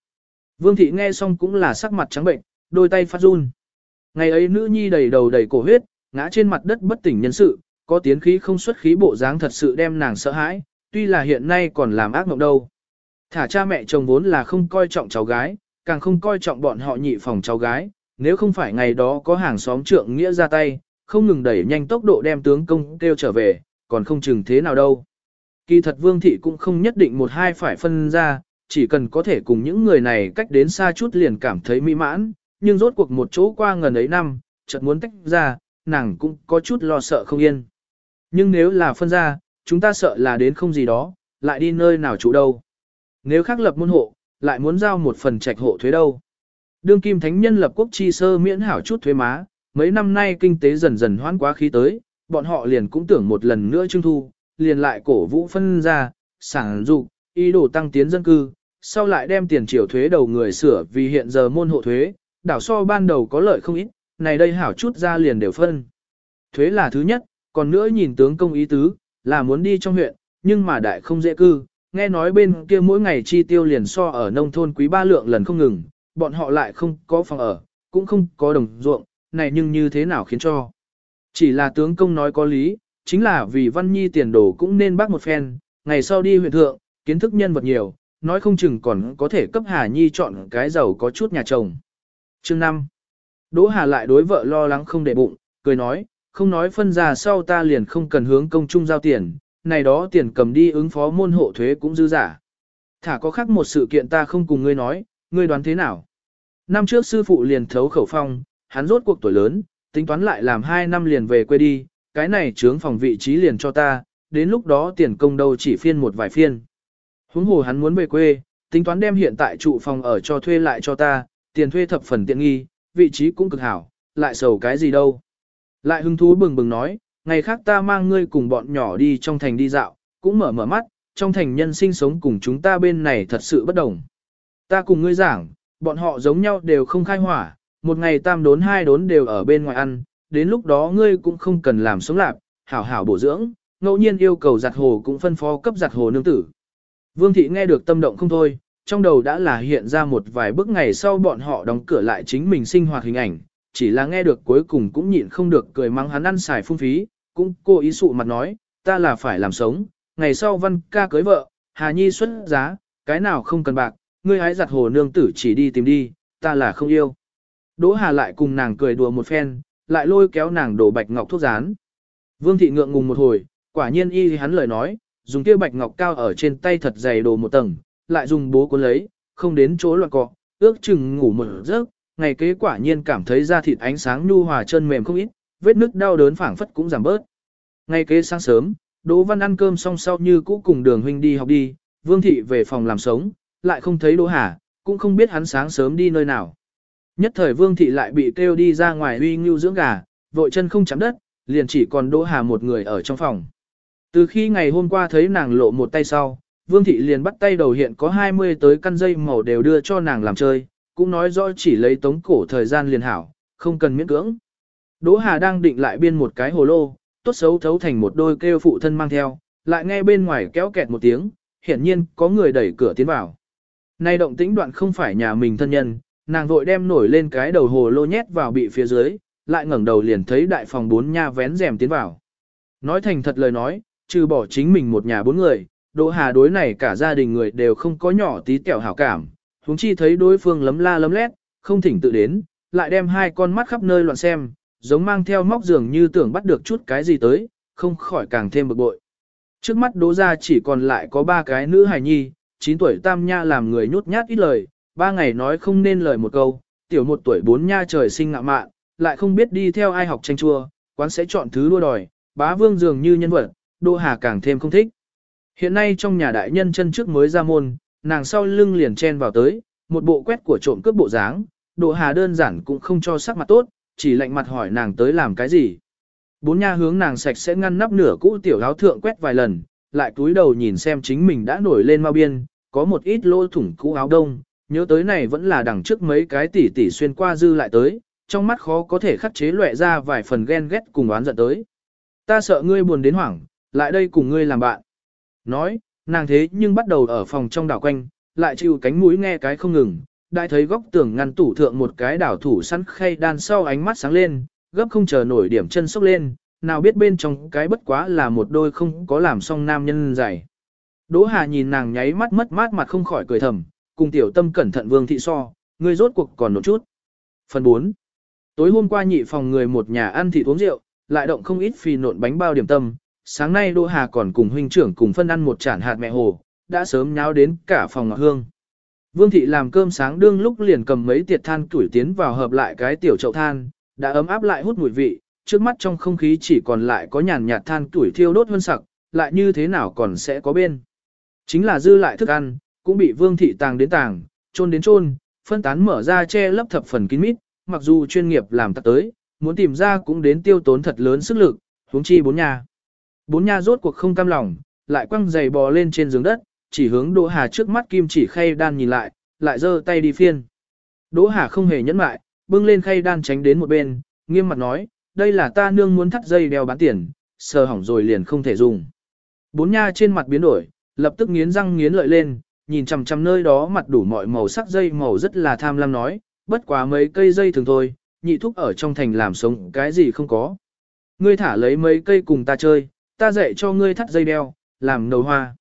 Vương thị nghe xong cũng là sắc mặt trắng bệnh, đôi tay phát run. Ngày ấy nữ nhi đầy đầu đầy cổ huyết, ngã trên mặt đất bất tỉnh nhân sự, có tiến khí không xuất khí bộ dáng thật sự đem nàng sợ hãi, tuy là hiện nay còn làm ác mộng đâu. Thả cha mẹ chồng vốn là không coi trọng cháu gái, càng không coi trọng bọn họ nhị phòng cháu gái, nếu không phải ngày đó có hàng xóm trượng nghĩa ra tay, không ngừng đẩy nhanh tốc độ đem tướng công kêu trở về, còn không chừng thế nào đâu. Kỳ thật vương thị cũng không nhất định một hai phải phân ra, chỉ cần có thể cùng những người này cách đến xa chút liền cảm thấy mỹ mãn, nhưng rốt cuộc một chỗ qua ngần ấy năm, chợt muốn tách ra, nàng cũng có chút lo sợ không yên. Nhưng nếu là phân ra, chúng ta sợ là đến không gì đó, lại đi nơi nào chủ đâu. Nếu khác lập môn hộ, lại muốn giao một phần trạch hộ thuế đâu. Đương kim thánh nhân lập quốc chi sơ miễn hảo chút thuế má, mấy năm nay kinh tế dần dần hoán quá khí tới, bọn họ liền cũng tưởng một lần nữa trưng thu, liền lại cổ vũ phân ra, sản dục, ý đồ tăng tiến dân cư, sau lại đem tiền triều thuế đầu người sửa vì hiện giờ môn hộ thuế, đảo so ban đầu có lợi không ít, này đây hảo chút ra liền đều phân. Thuế là thứ nhất, còn nữa nhìn tướng công ý tứ, là muốn đi trong huyện, nhưng mà đại không dễ cư, nghe nói bên kia mỗi ngày chi tiêu liền so ở nông thôn quý ba lượng lần không ngừng, bọn họ lại không có phòng ở, cũng không có đồng ruộng, này nhưng như thế nào khiến cho. Chỉ là tướng công nói có lý, chính là vì Văn Nhi tiền đồ cũng nên bác một phen, ngày sau đi huyện thượng, kiến thức nhân vật nhiều, nói không chừng còn có thể cấp Hà Nhi chọn cái giàu có chút nhà chồng. Chương 5. Đỗ Hà lại đối vợ lo lắng không để bụng, cười nói, không nói phân ra sau ta liền không cần hướng công trung giao tiền, này đó tiền cầm đi ứng phó môn hộ thuế cũng dư giả. Thả có khác một sự kiện ta không cùng ngươi nói, ngươi đoán thế nào? Năm trước sư phụ liền thấu khẩu phong, hắn rốt cuộc tuổi lớn, tính toán lại làm 2 năm liền về quê đi, cái này trướng phòng vị trí liền cho ta, đến lúc đó tiền công đâu chỉ phiên một vài phiên. Huống hồ hắn muốn về quê, tính toán đem hiện tại trụ phòng ở cho thuê lại cho ta, tiền thuê thập phần tiện nghi, vị trí cũng cực hảo, lại sầu cái gì đâu. Lại hứng thú bừng bừng nói, ngày khác ta mang ngươi cùng bọn nhỏ đi trong thành đi dạo, cũng mở mở mắt, trong thành nhân sinh sống cùng chúng ta bên này thật sự bất đồng. Ta cùng ngươi giảng, bọn họ giống nhau đều không khai hỏa, một ngày tam đốn hai đốn đều ở bên ngoài ăn, đến lúc đó ngươi cũng không cần làm sống lạc, hảo hảo bổ dưỡng, ngẫu nhiên yêu cầu giặt hồ cũng phân phó cấp giặt hồ nương tử. Vương thị nghe được tâm động không thôi, trong đầu đã là hiện ra một vài bước ngày sau bọn họ đóng cửa lại chính mình sinh hoạt hình ảnh, chỉ là nghe được cuối cùng cũng nhịn không được cười mắng hắn ăn xài phung phí, cũng cô ý sụ mặt nói, ta là phải làm sống, ngày sau văn ca cưới vợ, Hà Nhi xuất giá, cái nào không cần bạc, ngươi hãy giặt hồ nương tử chỉ đi tìm đi, ta là không yêu. Đỗ Hà lại cùng nàng cười đùa một phen, lại lôi kéo nàng đổ bạch ngọc thuốc rán. Vương thị ngượng ngùng một hồi, quả nhiên y hắn lời nói, dùng kia bạch ngọc cao ở trên tay thật dày đồ một tầng, lại dùng bố cuốn lấy, không đến chỗ loạn cọ, ước chừng ngủ một giấc, ngày kế quả nhiên cảm thấy da thịt ánh sáng nhu hòa chân mềm không ít, vết nứt đau đớn phảng phất cũng giảm bớt. Ngày kế sáng sớm, Đỗ Văn ăn cơm xong sau như cũ cùng Đường huynh đi học đi, Vương thị về phòng làm sống, lại không thấy Đỗ Hà, cũng không biết hắn sáng sớm đi nơi nào. Nhất thời Vương thị lại bị kêu đi ra ngoài uy ngưu dưỡng gà, vội chân không chạm đất, liền chỉ còn Đỗ Hà một người ở trong phòng. Từ khi ngày hôm qua thấy nàng lộ một tay sau, Vương thị liền bắt tay đầu hiện có 20 tới căn dây màu đều đưa cho nàng làm chơi, cũng nói rõ chỉ lấy tống cổ thời gian liền hảo, không cần miễn cưỡng. Đỗ Hà đang định lại biên một cái hồ lô, tốt xấu thấu thành một đôi kêu phụ thân mang theo, lại nghe bên ngoài kéo kẹt một tiếng, hiển nhiên có người đẩy cửa tiến vào. Nay động tĩnh đoạn không phải nhà mình thân nhân, nàng vội đem nổi lên cái đầu hồ lô nhét vào bị phía dưới, lại ngẩng đầu liền thấy đại phòng bốn nha vén rèm tiến vào. Nói thành thật lời nói, trừ bỏ chính mình một nhà bốn người, Đỗ Hà đối này cả gia đình người đều không có nhỏ tí tẹo hảo cảm, huống chi thấy đối phương lấm la lấm lét, không thỉnh tự đến, lại đem hai con mắt khắp nơi loạn xem, giống mang theo móc giường như tưởng bắt được chút cái gì tới, không khỏi càng thêm bực bội. Trước mắt Đỗ gia chỉ còn lại có ba cái nữ hài nhi, 9 tuổi tam nha làm người nhút nhát ít lời, ba ngày nói không nên lời một câu, tiểu một tuổi bốn nha trời sinh ngạ mạn, lại không biết đi theo ai học tranh chua, quán sẽ chọn thứ đua đòi, bá vương dường như nhân vật, Đỗ Hà càng thêm không thích. Hiện nay trong nhà đại nhân chân trước mới ra môn, nàng sau lưng liền chen vào tới, một bộ quét của trộm cướp bộ dáng, Đỗ Hà đơn giản cũng không cho sắc mặt tốt, chỉ lạnh mặt hỏi nàng tới làm cái gì. Bốn nha hướng nàng sạch sẽ ngăn nắp nửa cũ tiểu áo thượng quét vài lần, lại túi đầu nhìn xem chính mình đã nổi lên mau biên, có một ít lỗ thủng cũ áo đông, nhớ tới này vẫn là đằng trước mấy cái tỉ tỉ xuyên qua dư lại tới, trong mắt khó có thể khắc chế lệ ra vài phần ghen ghét cùng oán giận tới. Ta sợ ngươi buồn đến hoảng, lại đây cùng ngươi làm bạn. Nói, nàng thế nhưng bắt đầu ở phòng trong đảo quanh, lại chịu cánh mũi nghe cái không ngừng, đại thấy góc tường ngăn tủ thượng một cái đảo thủ săn khay đan sau ánh mắt sáng lên, gấp không chờ nổi điểm chân sốc lên, nào biết bên trong cái bất quá là một đôi không có làm xong nam nhân dày. Đỗ Hà nhìn nàng nháy mắt mất mát mặt không khỏi cười thầm, cùng tiểu tâm cẩn thận vương thị so, ngươi rốt cuộc còn một chút. Phần 4. Tối hôm qua nhị phòng người một nhà ăn thịt uống rượu, lại động không ít phì nộn bánh bao điểm tâm, sáng nay Đỗ Hà còn cùng huynh trưởng cùng phân ăn một chản hạt mẹ hồ, đã sớm nháo đến cả phòng ngọt hương. Vương thị làm cơm sáng đương lúc liền cầm mấy tiệt than tuổi tiến vào hợp lại cái tiểu chậu than, đã ấm áp lại hút mùi vị, trước mắt trong không khí chỉ còn lại có nhàn nhạt than tuổi thiêu đốt hơn sặc, lại như thế nào còn sẽ có bên. Chính là dư lại thức ăn, cũng bị vương thị tàng đến tàng, trôn đến trôn, phân tán mở ra che lấp thập phần kín mít, mặc dù chuyên nghiệp làm tắt tới, muốn tìm ra cũng đến tiêu tốn thật lớn sức lực, huống chi bốn nhà. Bốn nhà rốt cuộc không cam lòng, lại quăng giày bò lên trên giường đất, chỉ hướng Đỗ Hà trước mắt kim chỉ khay đan nhìn lại, lại giơ tay đi phiên. Đỗ Hà không hề nhẫn mại, bưng lên khay đan tránh đến một bên, nghiêm mặt nói, đây là ta nương muốn thắt dây đeo bán tiền, sờ hỏng rồi liền không thể dùng. Bốn nha trên mặt biến đổi, lập tức nghiến răng nghiến lợi lên, nhìn chằm chằm nơi đó mặt đủ mọi màu sắc dây màu rất là tham lam nói, bất quá mấy cây dây thường thôi, nhị thúc ở trong thành làm sống cái gì không có. Ngươi thả lấy mấy cây cùng ta chơi, ta dạy cho ngươi thắt dây đeo, làm nầu hoa.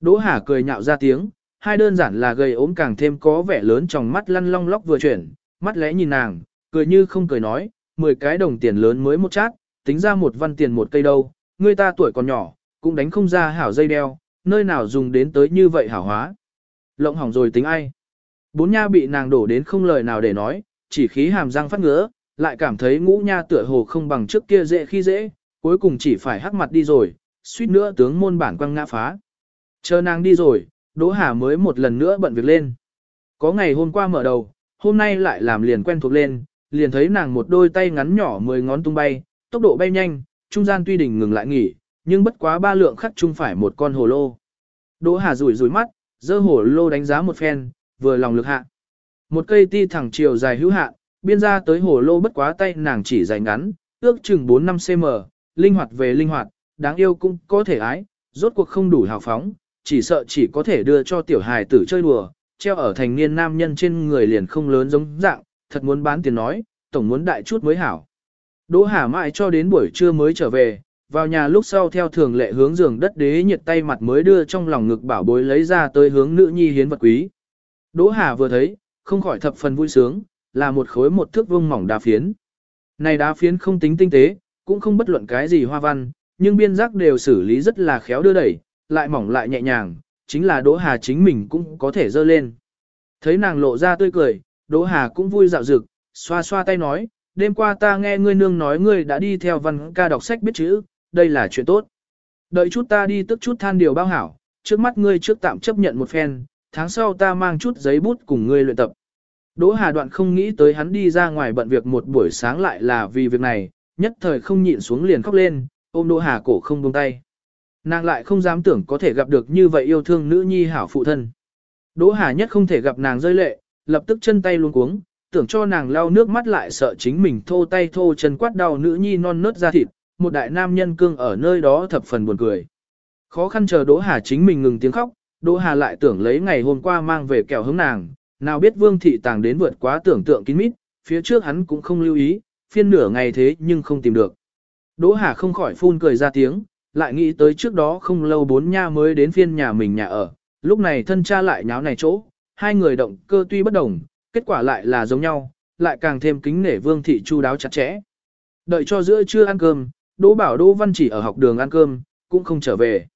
Đỗ Hà cười nhạo ra tiếng, hai đơn giản là gầy ốm càng thêm có vẻ lớn trong mắt lăn long lóc vừa chuyển, mắt lẽ nhìn nàng, cười như không cười nói, 10 cái đồng tiền lớn mới một chát, tính ra một văn tiền một cây đâu, người ta tuổi còn nhỏ, cũng đánh không ra hảo dây đeo, nơi nào dùng đến tới như vậy hảo hóa. Lộng hỏng rồi tính ai. Bốn nha bị nàng đổ đến không lời nào để nói, chỉ khí hàm răng phát ngứa, lại cảm thấy ngũ nha tựa hồ không bằng trước kia dễ khi dễ, cuối cùng chỉ phải hắc mặt đi rồi, suýt nữa tướng môn bản quăng ngã phá. Chờ nàng đi rồi, Đỗ Hà mới một lần nữa bận việc lên. Có ngày hôm qua mở đầu, hôm nay lại làm liền quen thuộc lên, liền thấy nàng một đôi tay ngắn nhỏ mười ngón tung bay, tốc độ bay nhanh, trung gian tuy đỉnh ngừng lại nghỉ, nhưng bất quá ba lượng khắc chung phải một con hồ lô. Đỗ Hà rủi rủi mắt, dơ hồ lô đánh giá một phen, vừa lòng lực hạ. Một cây ti thẳng chiều dài hữu hạ biên ra tới hồ lô bất quá tay nàng chỉ dài ngắn, ước chừng 4-5 cm, linh hoạt về linh hoạt, đáng yêu cũng có thể ái, rốt cuộc không đủ hào phóng, chỉ sợ chỉ có thể đưa cho tiểu hài tử chơi đùa, treo ở thành niên nam nhân trên người liền không lớn giống dạng, thật muốn bán tiền nói, tổng muốn đại chút mới hảo. Đỗ Hà mãi cho đến buổi trưa mới trở về, vào nhà lúc sau theo thường lệ hướng giường đất đế nhiệt tay mặt mới đưa trong lòng ngực bảo bối lấy ra tới hướng nữ nhi hiến vật quý. Đỗ Hà vừa thấy, không khỏi thập phần vui sướng, là một khối một thước vuông mỏng đá phiến. Này đá phiến không tính tinh tế, cũng không bất luận cái gì hoa văn, nhưng biên giác đều xử lý rất là khéo đưa đẩy, lại mỏng lại nhẹ nhàng, chính là Đỗ Hà chính mình cũng có thể dơ lên. Thấy nàng lộ ra tươi cười, Đỗ Hà cũng vui dạo dực, xoa xoa tay nói, đêm qua ta nghe ngươi nương nói ngươi đã đi theo văn ca đọc sách biết chữ, đây là chuyện tốt. Đợi chút ta đi tức chút than điều bao hảo, trước mắt ngươi trước tạm chấp nhận một phen, tháng sau ta mang chút giấy bút cùng ngươi luyện tập. Đỗ Hà đoạn không nghĩ tới hắn đi ra ngoài bận việc một buổi sáng lại là vì việc này, nhất thời không nhịn xuống liền khóc lên, ôm Đỗ Hà cổ không buông tay. Nàng lại không dám tưởng có thể gặp được như vậy yêu thương nữ nhi hảo phụ thân. Đỗ Hà nhất không thể gặp nàng rơi lệ, lập tức chân tay luôn cuống, tưởng cho nàng lau nước mắt lại sợ chính mình thô tay thô chân quát đau nữ nhi non nớt ra thịt, một đại nam nhân cương ở nơi đó thập phần buồn cười. Khó khăn chờ Đỗ Hà chính mình ngừng tiếng khóc, Đỗ Hà lại tưởng lấy ngày hôm qua mang về kẹo hướng nàng, nào biết Vương thị tàng đến vượt quá tưởng tượng kín mít, phía trước hắn cũng không lưu ý, phiên nửa ngày thế nhưng không tìm được. Đỗ Hà không khỏi phun cười ra tiếng, lại nghĩ tới trước đó không lâu bốn nha mới đến phiên nhà mình nhà ở, lúc này thân cha lại nháo này chỗ, hai người động cơ tuy bất đồng, kết quả lại là giống nhau, lại càng thêm kính nể Vương thị chu đáo chặt chẽ. Đợi cho giữa trưa ăn cơm, Đỗ Bảo Đỗ Văn chỉ ở học đường ăn cơm, cũng không trở về.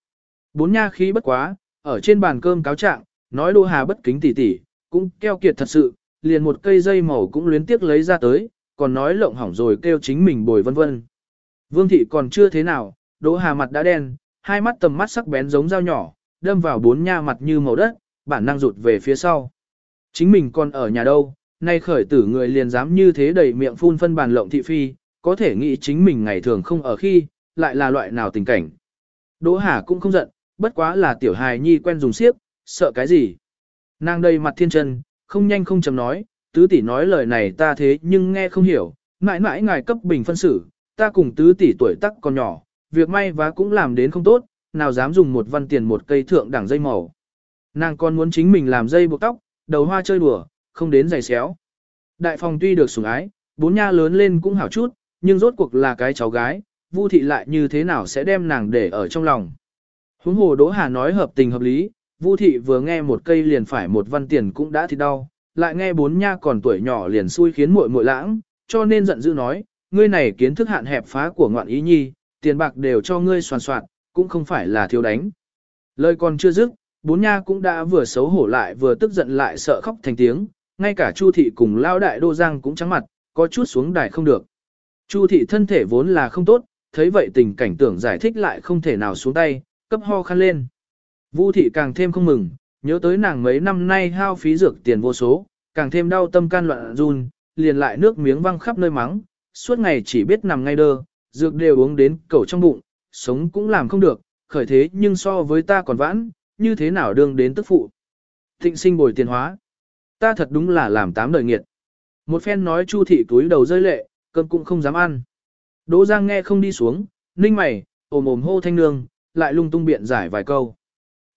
Bốn nha khí bất quá, ở trên bàn cơm cáo trạng, nói Đỗ Hà bất kính tỉ tỉ, cũng keo kiệt thật sự, liền một cây dây màu cũng luyến tiếc lấy ra tới, còn nói lộng hỏng rồi kêu chính mình bồi vân vân. Vương thị còn chưa thế nào, Đỗ Hà mặt đã đen, hai mắt tầm mắt sắc bén giống dao nhỏ, đâm vào bốn nha mặt như màu đất, bản năng rụt về phía sau. Chính mình còn ở nhà đâu, nay khởi tử người liền dám như thế đầy miệng phun phân bàn lộng thị phi, có thể nghĩ chính mình ngày thường không ở khi, lại là loại nào tình cảnh. Đỗ Hà cũng không giận, bất quá là tiểu hài nhi quen dùng siếp, sợ cái gì. Nàng đây mặt thiên chân, không nhanh không chậm nói, tứ tỷ nói lời này ta thế nhưng nghe không hiểu, mãi mãi ngài cấp bình phân xử, ta cùng tứ tỷ tuổi tắc còn nhỏ, việc may vá cũng làm đến không tốt, nào dám dùng một văn tiền một cây thượng đẳng dây màu. Nàng còn muốn chính mình làm dây buộc tóc, đầu hoa chơi đùa, không đến giày xéo. Đại phòng tuy được sủng ái, bốn nha lớn lên cũng hảo chút, nhưng rốt cuộc là cái cháu gái, Vu thị lại như thế nào sẽ đem nàng để ở trong lòng. Huống hồ Đỗ Hà nói hợp tình hợp lý, Vu thị vừa nghe một cây liền phải một văn tiền cũng đã thì đau, lại nghe bốn nha còn tuổi nhỏ liền xui khiến muội muội lãng, cho nên giận dữ nói, ngươi này kiến thức hạn hẹp phá của ngoạn ý nhi, tiền bạc đều cho ngươi soàn soạn, cũng không phải là thiếu đánh. Lời còn chưa dứt, bốn nha cũng đã vừa xấu hổ lại vừa tức giận lại sợ khóc thành tiếng, ngay cả Chu thị cùng lao đại đô giang cũng trắng mặt, có chút xuống đài không được. Chu thị thân thể vốn là không tốt, thấy vậy tình cảnh tưởng giải thích lại không thể nào xuống tay, cấp ho khăn lên. Vu thị càng thêm không mừng, nhớ tới nàng mấy năm nay hao phí dược tiền vô số, càng thêm đau tâm can loạn run, liền lại nước miếng văng khắp nơi mắng, suốt ngày chỉ biết nằm ngay đơ, dược đều uống đến cầu trong bụng, sống cũng làm không được, khởi thế nhưng so với ta còn vãn, như thế nào đương đến tức phụ. Thịnh sinh bồi tiền hóa. Ta thật đúng là làm tám đời nghiệt. Một phen nói chu thị túi đầu rơi lệ, cơm cũng không dám ăn. Đỗ Giang nghe không đi xuống, ninh mày, ồm ồm hô thanh nương, lại lung tung biện giải vài câu.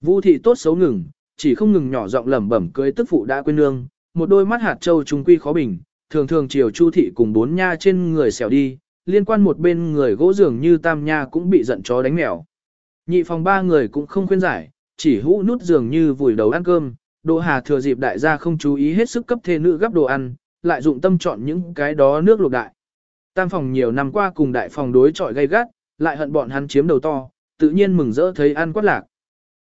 Vu thị tốt xấu ngừng, chỉ không ngừng nhỏ giọng lẩm bẩm cưới tức phụ đã quên nương, một đôi mắt hạt châu trung quy khó bình, thường thường chiều chu thị cùng bốn nha trên người xẻo đi, liên quan một bên người gỗ dường như tam nha cũng bị giận chó đánh mèo. Nhị phòng ba người cũng không khuyên giải, chỉ hũ nút dường như vùi đầu ăn cơm, Đỗ Hà thừa dịp đại gia không chú ý hết sức cấp thê nữ gấp đồ ăn, lại dụng tâm chọn những cái đó nước luộc đại. Tam phòng nhiều năm qua cùng đại phòng đối chọi gay gắt, lại hận bọn hắn chiếm đầu to, tự nhiên mừng rỡ thấy ăn quát lạc.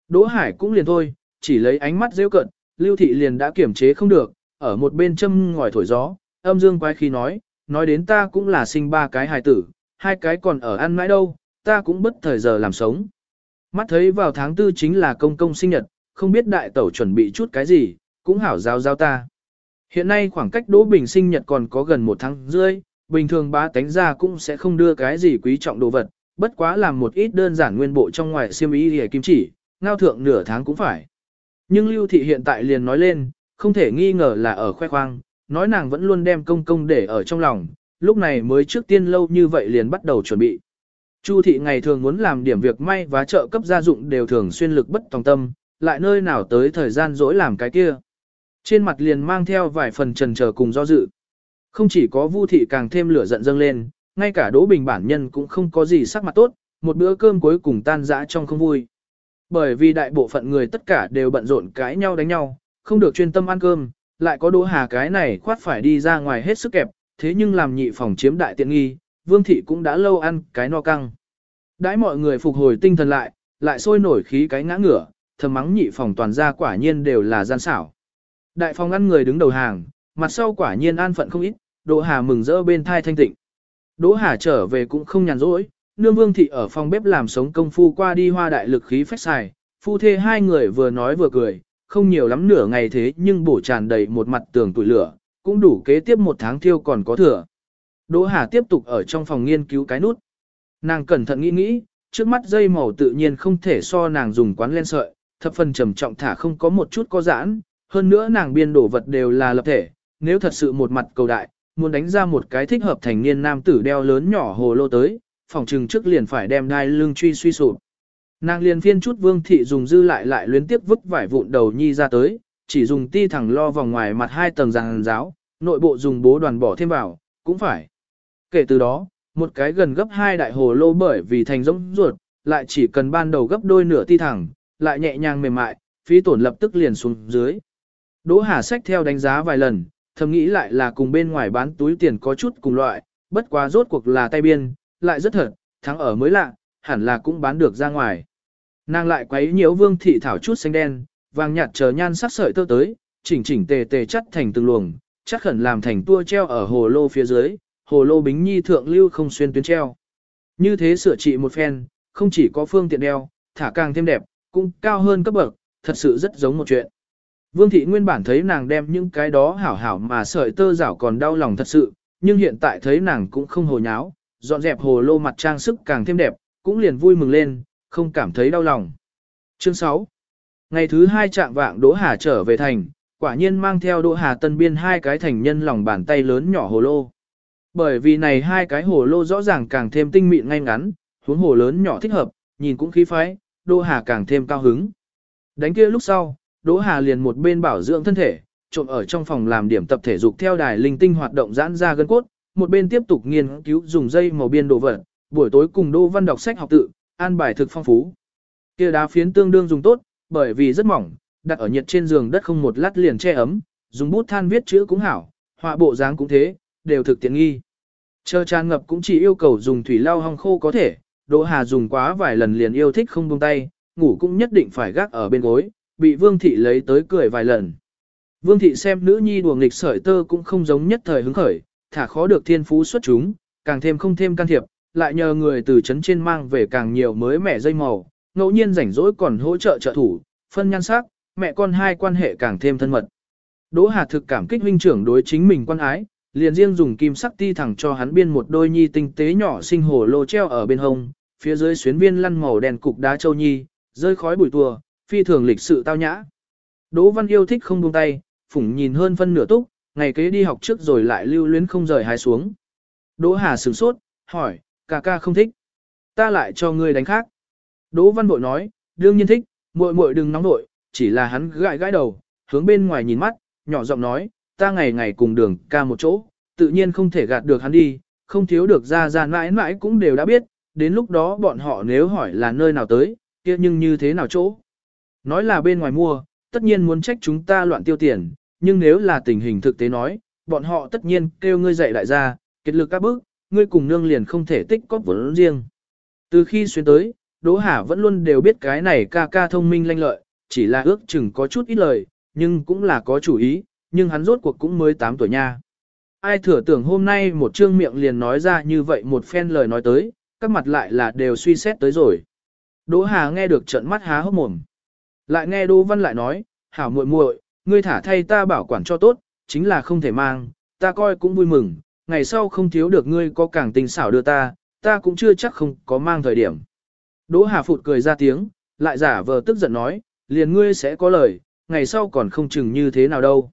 Đỗ Hải cũng liền thôi, chỉ lấy ánh mắt rêu cận, Lưu Thị liền đã kiểm chế không được, ở một bên châm ngòi thổi gió, âm dương quái khi nói, nói đến ta cũng là sinh ba cái hài tử, hai cái còn ở ăn mãi đâu, ta cũng bất thời giờ làm sống. Mắt thấy vào tháng tư chính là công công sinh nhật, không biết đại tẩu chuẩn bị chút cái gì, cũng hảo giao giao ta. Hiện nay khoảng cách Đỗ Bình sinh nhật còn có gần một tháng rưỡi, bình thường bá tánh ra cũng sẽ không đưa cái gì quý trọng đồ vật, bất quá làm một ít đơn giản nguyên bộ trong ngoài xiêm y hề kim chỉ, ngao thượng nửa tháng cũng phải. Nhưng Lưu Thị hiện tại liền nói lên, không thể nghi ngờ là ở khoe khoang, nói nàng vẫn luôn đem công công để ở trong lòng, lúc này mới trước tiên lâu như vậy liền bắt đầu chuẩn bị. Chu Thị ngày thường muốn làm điểm việc may và trợ cấp gia dụng đều thường xuyên lực bất tòng tâm, lại nơi nào tới thời gian dỗi làm cái kia. Trên mặt liền mang theo vài phần trần chờ cùng do dự. Không chỉ có Vu thị càng thêm lửa giận dâng lên, ngay cả Đỗ Bình bản nhân cũng không có gì sắc mặt tốt, một bữa cơm cuối cùng tan rã trong không vui. Bởi vì đại bộ phận người tất cả đều bận rộn cãi nhau đánh nhau, không được chuyên tâm ăn cơm, lại có Đỗ Hà cái này khoát phải đi ra ngoài hết sức kẹp, thế nhưng làm nhị phòng chiếm đại tiện nghi, Vương thị cũng đã lâu ăn cái no căng. Đãi mọi người phục hồi tinh thần lại, lại sôi nổi khí cái ngã ngửa, thầm mắng nhị phòng toàn ra quả nhiên đều là gian xảo. Đại phòng ăn người đứng đầu hàng, mặt sau quả nhiên an phận không ít, Đỗ Hà mừng rỡ bên thai thanh tịnh. Đỗ Hà trở về cũng không nhàn rỗi, nương vương thị ở phòng bếp làm sống công phu qua đi hoa đại lực khí phách xài, phu thê hai người vừa nói vừa cười, không nhiều lắm nửa ngày thế nhưng bổ tràn đầy một mặt tường tuổi lửa, cũng đủ kế tiếp một tháng thiêu còn có thừa. Đỗ Hà tiếp tục ở trong phòng nghiên cứu cái nút. Nàng cẩn thận nghĩ nghĩ, trước mắt dây màu tự nhiên không thể so nàng dùng quán len sợi, thập phần trầm trọng thả không có một chút có giãn, hơn nữa nàng biên đổ vật đều là lập thể, nếu thật sự một mặt cầu đại, muốn đánh ra một cái thích hợp thành niên nam tử đeo lớn nhỏ hồ lô tới, phòng trừng trước liền phải đem đai lưng truy suy sụp. Nàng liền phiên chút vương thị dùng dư lại lại luyến tiếp vứt vải vụn đầu nhi ra tới, chỉ dùng ti thẳng lo vòng ngoài mặt hai tầng ràng giáo, nội bộ dùng bố đoàn bỏ thêm vào, cũng phải. Kể từ đó, một cái gần gấp hai đại hồ lô bởi vì thành rỗng ruột, lại chỉ cần ban đầu gấp đôi nửa ti thẳng, lại nhẹ nhàng mềm mại, phí tổn lập tức liền xuống dưới. Đỗ Hà sách theo đánh giá vài lần, thầm nghĩ lại là cùng bên ngoài bán túi tiền có chút cùng loại, bất quá rốt cuộc là tay biên, lại rất thật, thắng ở mới lạ, hẳn là cũng bán được ra ngoài. Nàng lại quấy nhiễu vương thị thảo chút xanh đen, vàng nhạt chờ nhan sắc sợi tơ tới, chỉnh chỉnh tề tề chắt thành từng luồng, chắc khẩn làm thành tua treo ở hồ lô phía dưới, hồ lô bính nhi thượng lưu không xuyên tuyến treo. Như thế sửa trị một phen, không chỉ có phương tiện đeo, thả càng thêm đẹp, cũng cao hơn cấp bậc, thật sự rất giống một chuyện. Vương thị nguyên bản thấy nàng đem những cái đó hảo hảo mà sợi tơ rảo còn đau lòng thật sự, nhưng hiện tại thấy nàng cũng không hồ nháo, dọn dẹp hồ lô mặt trang sức càng thêm đẹp, cũng liền vui mừng lên, không cảm thấy đau lòng. Chương 6 Ngày thứ hai trạng vạng Đỗ Hà trở về thành, quả nhiên mang theo Đỗ Hà tân biên hai cái thành nhân lòng bàn tay lớn nhỏ hồ lô. Bởi vì này hai cái hồ lô rõ ràng càng thêm tinh mịn ngay ngắn, huống hồ lớn nhỏ thích hợp, nhìn cũng khí phái, Đỗ Hà càng thêm cao hứng. Đánh kia lúc sau, Đỗ Hà liền một bên bảo dưỡng thân thể, trộn ở trong phòng làm điểm tập thể dục theo đài linh tinh hoạt động giãn ra gân cốt, một bên tiếp tục nghiên cứu dùng dây màu biên đồ vật, buổi tối cùng Đỗ Văn đọc sách học tự, an bài thực phong phú. Kia đá phiến tương đương dùng tốt, bởi vì rất mỏng, đặt ở nhiệt trên giường đất không một lát liền che ấm, dùng bút than viết chữ cũng hảo, họa bộ dáng cũng thế, đều thực tiện nghi. Chờ tràn ngập cũng chỉ yêu cầu dùng thủy lau hong khô có thể, Đỗ Hà dùng quá vài lần liền yêu thích không buông tay, ngủ cũng nhất định phải gác ở bên gối, bị Vương Thị lấy tới cười vài lần. Vương Thị xem nữ nhi đùa nghịch sợi tơ cũng không giống nhất thời hứng khởi, thả khó được thiên phú xuất chúng, càng thêm không thêm can thiệp, lại nhờ người từ chấn trên mang về càng nhiều mới mẻ dây màu, ngẫu nhiên rảnh rỗi còn hỗ trợ trợ thủ, phân nhan sắc, mẹ con hai quan hệ càng thêm thân mật. Đỗ Hà thực cảm kích huynh trưởng đối chính mình quan ái, liền riêng dùng kim sắc ti thẳng cho hắn biên một đôi nhi tinh tế nhỏ sinh hồ lô treo ở bên hông, phía dưới xuyến viên lăn màu đèn cục đá châu nhi, rơi khói bụi tùa, phi thường lịch sự tao nhã. Đỗ Văn yêu thích không buông tay, phủng nhìn hơn phân nửa túc, ngày kế đi học trước rồi lại lưu luyến không rời hái xuống. Đỗ Hà sửng sốt, hỏi, ca ca không thích. Ta lại cho ngươi đánh khác. Đỗ Văn bội nói, đương nhiên thích, muội muội đừng nóng nội, chỉ là hắn gãi gãi đầu, hướng bên ngoài nhìn mắt, nhỏ giọng nói, ta ngày ngày cùng đường ca một chỗ, tự nhiên không thể gạt được hắn đi, không thiếu được ra ra mãi mãi cũng đều đã biết, đến lúc đó bọn họ nếu hỏi là nơi nào tới, kia nhưng như thế nào chỗ. Nói là bên ngoài mua, tất nhiên muốn trách chúng ta loạn tiêu tiền, nhưng nếu là tình hình thực tế nói, bọn họ tất nhiên kêu ngươi dạy đại gia, kết lực các bước, ngươi cùng nương liền không thể tích cóp vốn riêng. Từ khi xuyên tới, Đỗ Hà vẫn luôn đều biết cái này ca ca thông minh lanh lợi, chỉ là ước chừng có chút ít lời, nhưng cũng là có chủ ý, nhưng hắn rốt cuộc cũng mới 8 tuổi nha. Ai thừa tưởng hôm nay một trương miệng liền nói ra như vậy một phen lời nói tới, các mặt lại là đều suy xét tới rồi. Đỗ Hà nghe được trận mắt há hốc mồm. Lại nghe Đỗ Văn lại nói, hảo muội muội, ngươi thả thay ta bảo quản cho tốt, chính là không thể mang, ta coi cũng vui mừng, ngày sau không thiếu được ngươi có càng tình xảo đưa ta, ta cũng chưa chắc không có mang thời điểm. Đỗ Hà phụt cười ra tiếng, lại giả vờ tức giận nói, liền ngươi sẽ có lời, ngày sau còn không chừng như thế nào đâu.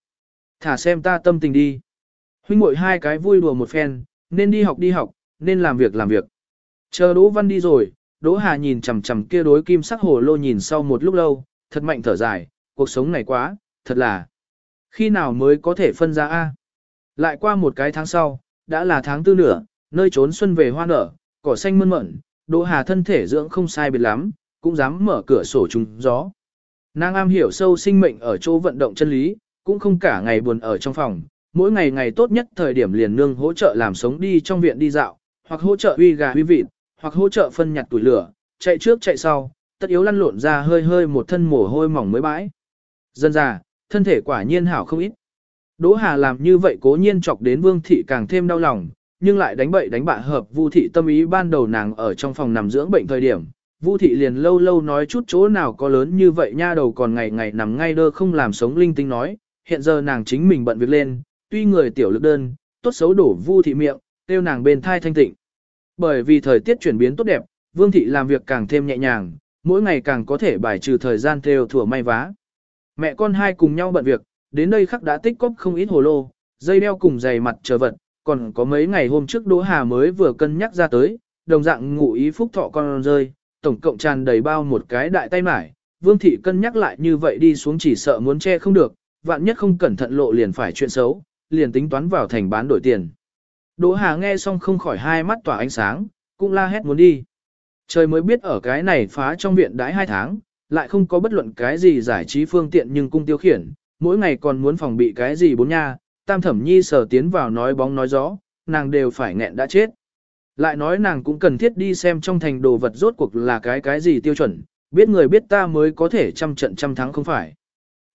Thả xem ta tâm tình đi. Huynh muội hai cái vui đùa một phen, nên đi học đi học, nên làm việc làm việc. Chờ Đỗ Văn đi rồi, Đỗ Hà nhìn chằm chằm kia đối kim sắc hồ lô nhìn sau một lúc lâu, thật mạnh thở dài, cuộc sống này quá, thật là. Khi nào mới có thể phân ra A? Lại qua một cái tháng sau, đã là tháng tư nửa, nơi trốn xuân về hoa nở, cỏ xanh mơn mởn, Đỗ Hà thân thể dưỡng không sai biệt lắm, cũng dám mở cửa sổ trùng gió. Nàng am hiểu sâu sinh mệnh ở chỗ vận động chân lý, cũng không cả ngày buồn ở trong phòng, mỗi ngày ngày tốt nhất thời điểm liền nương hỗ trợ làm sống đi trong viện đi dạo, hoặc hỗ trợ uy gà uy vịt, hoặc hỗ trợ phân nhặt tuổi lửa, chạy trước chạy sau, tất yếu lăn lộn ra hơi hơi một thân mồ hôi mỏng mới bãi. Dân già, thân thể quả nhiên hảo không ít. Đỗ Hà làm như vậy cố nhiên chọc đến Vương Thị càng thêm đau lòng, nhưng lại đánh bậy đánh bạ hợp Vu Thị tâm ý ban đầu nàng ở trong phòng nằm dưỡng bệnh thời điểm. Vu Thị liền lâu lâu nói chút chỗ nào có lớn như vậy nha đầu còn ngày ngày nằm ngay đơ không làm sống linh tinh nói, hiện giờ nàng chính mình bận việc lên, tuy người tiểu lực đơn, tốt xấu đổ Vu Thị miệng, tiêu nàng bên thai thanh tịnh. Bởi vì thời tiết chuyển biến tốt đẹp, Vương Thị làm việc càng thêm nhẹ nhàng, mỗi ngày càng có thể bài trừ thời gian theo thừa may vá. Mẹ con hai cùng nhau bận việc, đến đây khắc đã tích cóp không ít hồ lô, dây đeo cùng giày mặt chờ vật, còn có mấy ngày hôm trước Đỗ Hà mới vừa cân nhắc ra tới, đồng dạng ngụ ý phúc thọ con rơi, tổng cộng tràn đầy bao một cái đại tay mải, Vương thị cân nhắc lại như vậy đi xuống chỉ sợ muốn che không được, vạn nhất không cẩn thận lộ liền phải chuyện xấu, liền tính toán vào thành bán đổi tiền. Đỗ Hà nghe xong không khỏi hai mắt tỏa ánh sáng, cũng la hét muốn đi. Trời mới biết ở cái này phá trong viện đãi hai tháng, lại không có bất luận cái gì giải trí phương tiện nhưng cung tiêu khiển, mỗi ngày còn muốn phòng bị cái gì bốn nha, tam thẩm nhi sở tiến vào nói bóng nói gió, nàng đều phải nghẹn đã chết. Lại nói nàng cũng cần thiết đi xem trong thành đồ vật rốt cuộc là cái cái gì tiêu chuẩn, biết người biết ta mới có thể trăm trận trăm thắng không phải.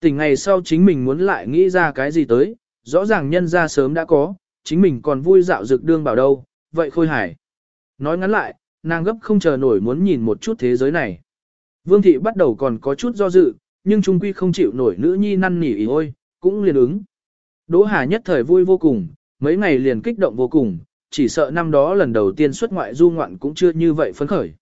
Tỉnh ngày sau chính mình muốn lại nghĩ ra cái gì tới, rõ ràng nhân ra sớm đã có, chính mình còn vui dạo dược đương bảo đâu, vậy khôi hải. Nói ngắn lại, nàng gấp không chờ nổi muốn nhìn một chút thế giới này. Vương thị bắt đầu còn có chút do dự, nhưng trung quy không chịu nổi nữ nhi năn nỉ ý ôi, cũng liền ứng. Đỗ Hà nhất thời vui vô cùng, mấy ngày liền kích động vô cùng, chỉ sợ năm đó lần đầu tiên xuất ngoại du ngoạn cũng chưa như vậy phấn khởi.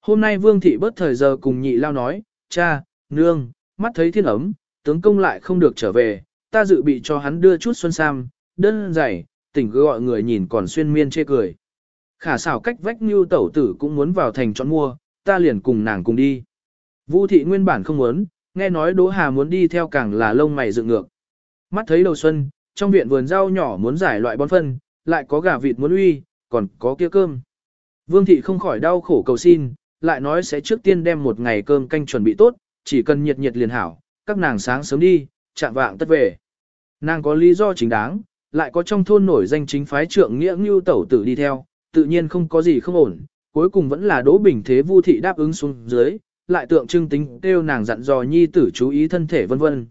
Hôm nay Vương thị bớt thời giờ cùng nhị lao nói, cha, nương, mắt thấy thiên ấm, tướng công lại không được trở về, ta dự bị cho hắn đưa chút xuân sam, đơn giày, tỉnh cứ gọi người nhìn còn xuyên miên chê cười. Khả xảo cách vách như tẩu tử cũng muốn vào thành chọn mua, ta liền cùng nàng cùng đi. Vu thị nguyên bản không muốn, nghe nói Đỗ Hà muốn đi theo càng là lông mày dựng ngược. Mắt thấy đầu xuân, trong viện vườn rau nhỏ muốn giải loại bón phân, lại có gà vịt muốn uy, còn có kia cơm. Vương thị không khỏi đau khổ cầu xin, lại nói sẽ trước tiên đem một ngày cơm canh chuẩn bị tốt, chỉ cần nhiệt nhiệt liền hảo, các nàng sáng sớm đi, chạm vạng tất về. Nàng có lý do chính đáng, lại có trong thôn nổi danh chính phái trượng nghĩa như tẩu tử đi theo, tự nhiên không có gì không ổn, cuối cùng vẫn là Đỗ Bình Thế Vu thị đáp ứng xuống dưới, lại tượng trưng tính kêu nàng dặn dò nhi tử chú ý thân thể vân vân.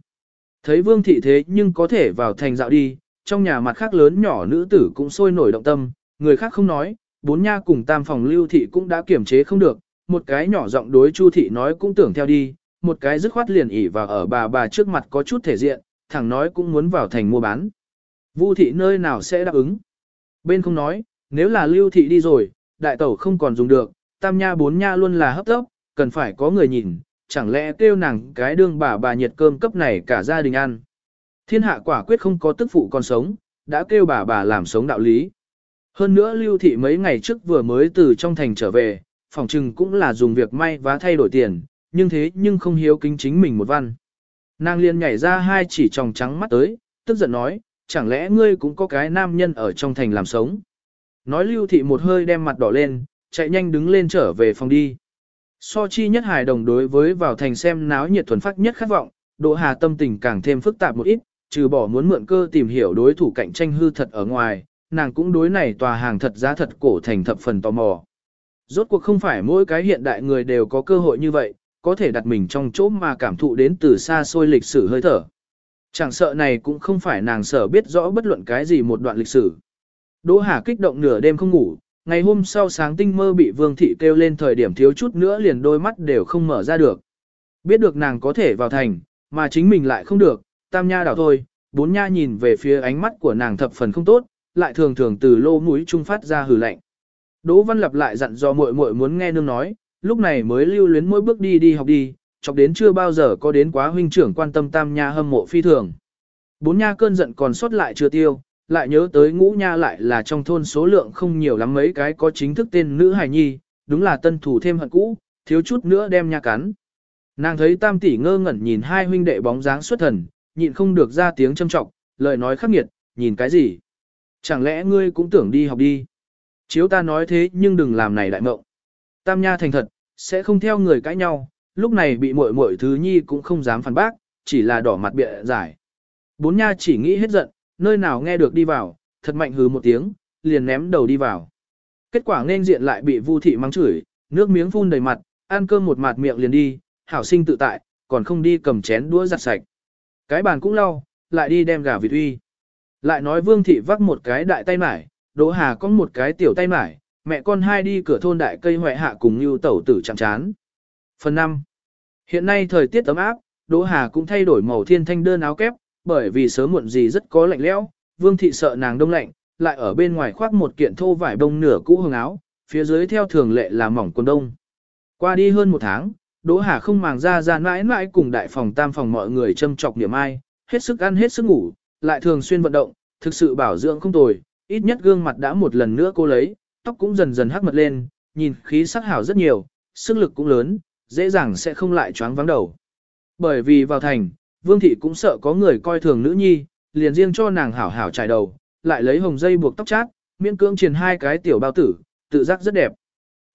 Thấy Vương thị thế nhưng có thể vào thành dạo đi, trong nhà mặt khác lớn nhỏ nữ tử cũng sôi nổi động tâm, người khác không nói, bốn nha cùng tam phòng lưu thị cũng đã kiểm chế không được, một cái nhỏ giọng đối Chu thị nói cũng tưởng theo đi, một cái dứt khoát liền ỉ vào ở bà bà trước mặt có chút thể diện, thẳng nói cũng muốn vào thành mua bán. Vu thị nơi nào sẽ đáp ứng? Bên không nói, nếu là lưu thị đi rồi, đại tẩu không còn dùng được, tam nha bốn nha luôn là hấp tấp, cần phải có người nhìn, chẳng lẽ kêu nàng cái đương bà bà nhiệt cơm cấp này cả gia đình ăn. Thiên hạ quả quyết không có tức phụ còn sống, đã kêu bà bà làm sống đạo lý. Hơn nữa lưu thị mấy ngày trước vừa mới từ trong thành trở về, phòng trừng cũng là dùng việc may và thay đổi tiền, nhưng thế nhưng không hiếu kính chính mình một văn. Nàng liền nhảy ra hai chỉ tròng trắng mắt tới, tức giận nói, chẳng lẽ ngươi cũng có cái nam nhân ở trong thành làm sống. Nói lưu thị một hơi đem mặt đỏ lên, chạy nhanh đứng lên trở về phòng đi. So chi nhất hài đồng đối với vào thành xem náo nhiệt thuần phát nhất khát vọng, độ hà tâm tình càng thêm phức tạp một ít, trừ bỏ muốn mượn cơ tìm hiểu đối thủ cạnh tranh hư thật ở ngoài, nàng cũng đối này tòa hàng thật giá thật cổ thành thập phần tò mò. Rốt cuộc không phải mỗi cái hiện đại người đều có cơ hội như vậy, có thể đặt mình trong chỗ mà cảm thụ đến từ xa xôi lịch sử hơi thở. Chẳng sợ này cũng không phải nàng sở biết rõ bất luận cái gì một đoạn lịch sử. Đỗ Hà kích động nửa đêm không ngủ, ngày hôm sau sáng tinh mơ bị Vương Thị kêu lên thời điểm thiếu chút nữa liền đôi mắt đều không mở ra được. Biết được nàng có thể vào thành, mà chính mình lại không được, tam nha đảo thôi, bốn nha nhìn về phía ánh mắt của nàng thập phần không tốt, lại thường thường từ lô mũi trung phát ra hừ lạnh. Đỗ Văn lặp lại dặn dò muội muội muốn nghe nương nói, lúc này mới lưu luyến mỗi bước đi đi học đi, chọc đến chưa bao giờ có đến quá huynh trưởng quan tâm tam nha hâm mộ phi thường. Bốn nha cơn giận còn sót lại chưa tiêu, lại nhớ tới ngũ nha lại là trong thôn số lượng không nhiều lắm mấy cái có chính thức tên nữ hài nhi, đúng là tân thủ thêm hận cũ, thiếu chút nữa đem nha cắn. Nàng thấy tam tỷ ngơ ngẩn nhìn hai huynh đệ bóng dáng xuất thần, nhịn không được ra tiếng châm trọng, lời nói khắc nghiệt, nhìn cái gì? Chẳng lẽ ngươi cũng tưởng đi học đi? Chiếu ta nói thế nhưng đừng làm này đại mộng. Tam nha thành thật, sẽ không theo người cãi nhau, lúc này bị muội muội thứ nhi cũng không dám phản bác, chỉ là đỏ mặt bịa giải. Bốn nha chỉ nghĩ hết giận, nơi nào nghe được đi vào, thật mạnh hứ một tiếng, liền ném đầu đi vào. Kết quả nên diện lại bị Vu thị mắng chửi, nước miếng phun đầy mặt, ăn cơm một mặt miệng liền đi, hảo sinh tự tại, còn không đi cầm chén đũa giặt sạch. Cái bàn cũng lau, lại đi đem gà vịt uy. Lại nói Vương thị vác một cái đại tay mải, Đỗ Hà có một cái tiểu tay mải, mẹ con hai đi cửa thôn đại cây hoại hạ cùng như tẩu tử chạm chán. Phần 5. Hiện nay thời tiết ấm áp, Đỗ Hà cũng thay đổi màu thiên thanh đơn áo kép, bởi vì sớm muộn gì rất có lạnh lẽo, Vương thị sợ nàng đông lạnh, lại ở bên ngoài khoác một kiện thô vải bông nửa cũ hương áo, phía dưới theo thường lệ là mỏng quần đông. Qua đi hơn một tháng, Đỗ Hà không màng ra ra mãi mãi cùng đại phòng tam phòng mọi người châm chọc niệm ai, hết sức ăn hết sức ngủ, lại thường xuyên vận động, thực sự bảo dưỡng không tồi, ít nhất gương mặt đã một lần nữa cô lấy, tóc cũng dần dần hắc mật lên, nhìn khí sắc hảo rất nhiều, sức lực cũng lớn, dễ dàng sẽ không lại choáng vắng đầu. Bởi vì vào thành, Vương Thị cũng sợ có người coi thường nữ nhi, liền riêng cho nàng hảo hảo trải đầu, lại lấy hồng dây buộc tóc chát, miễn cưỡng truyền hai cái tiểu bao tử, tự giác rất đẹp.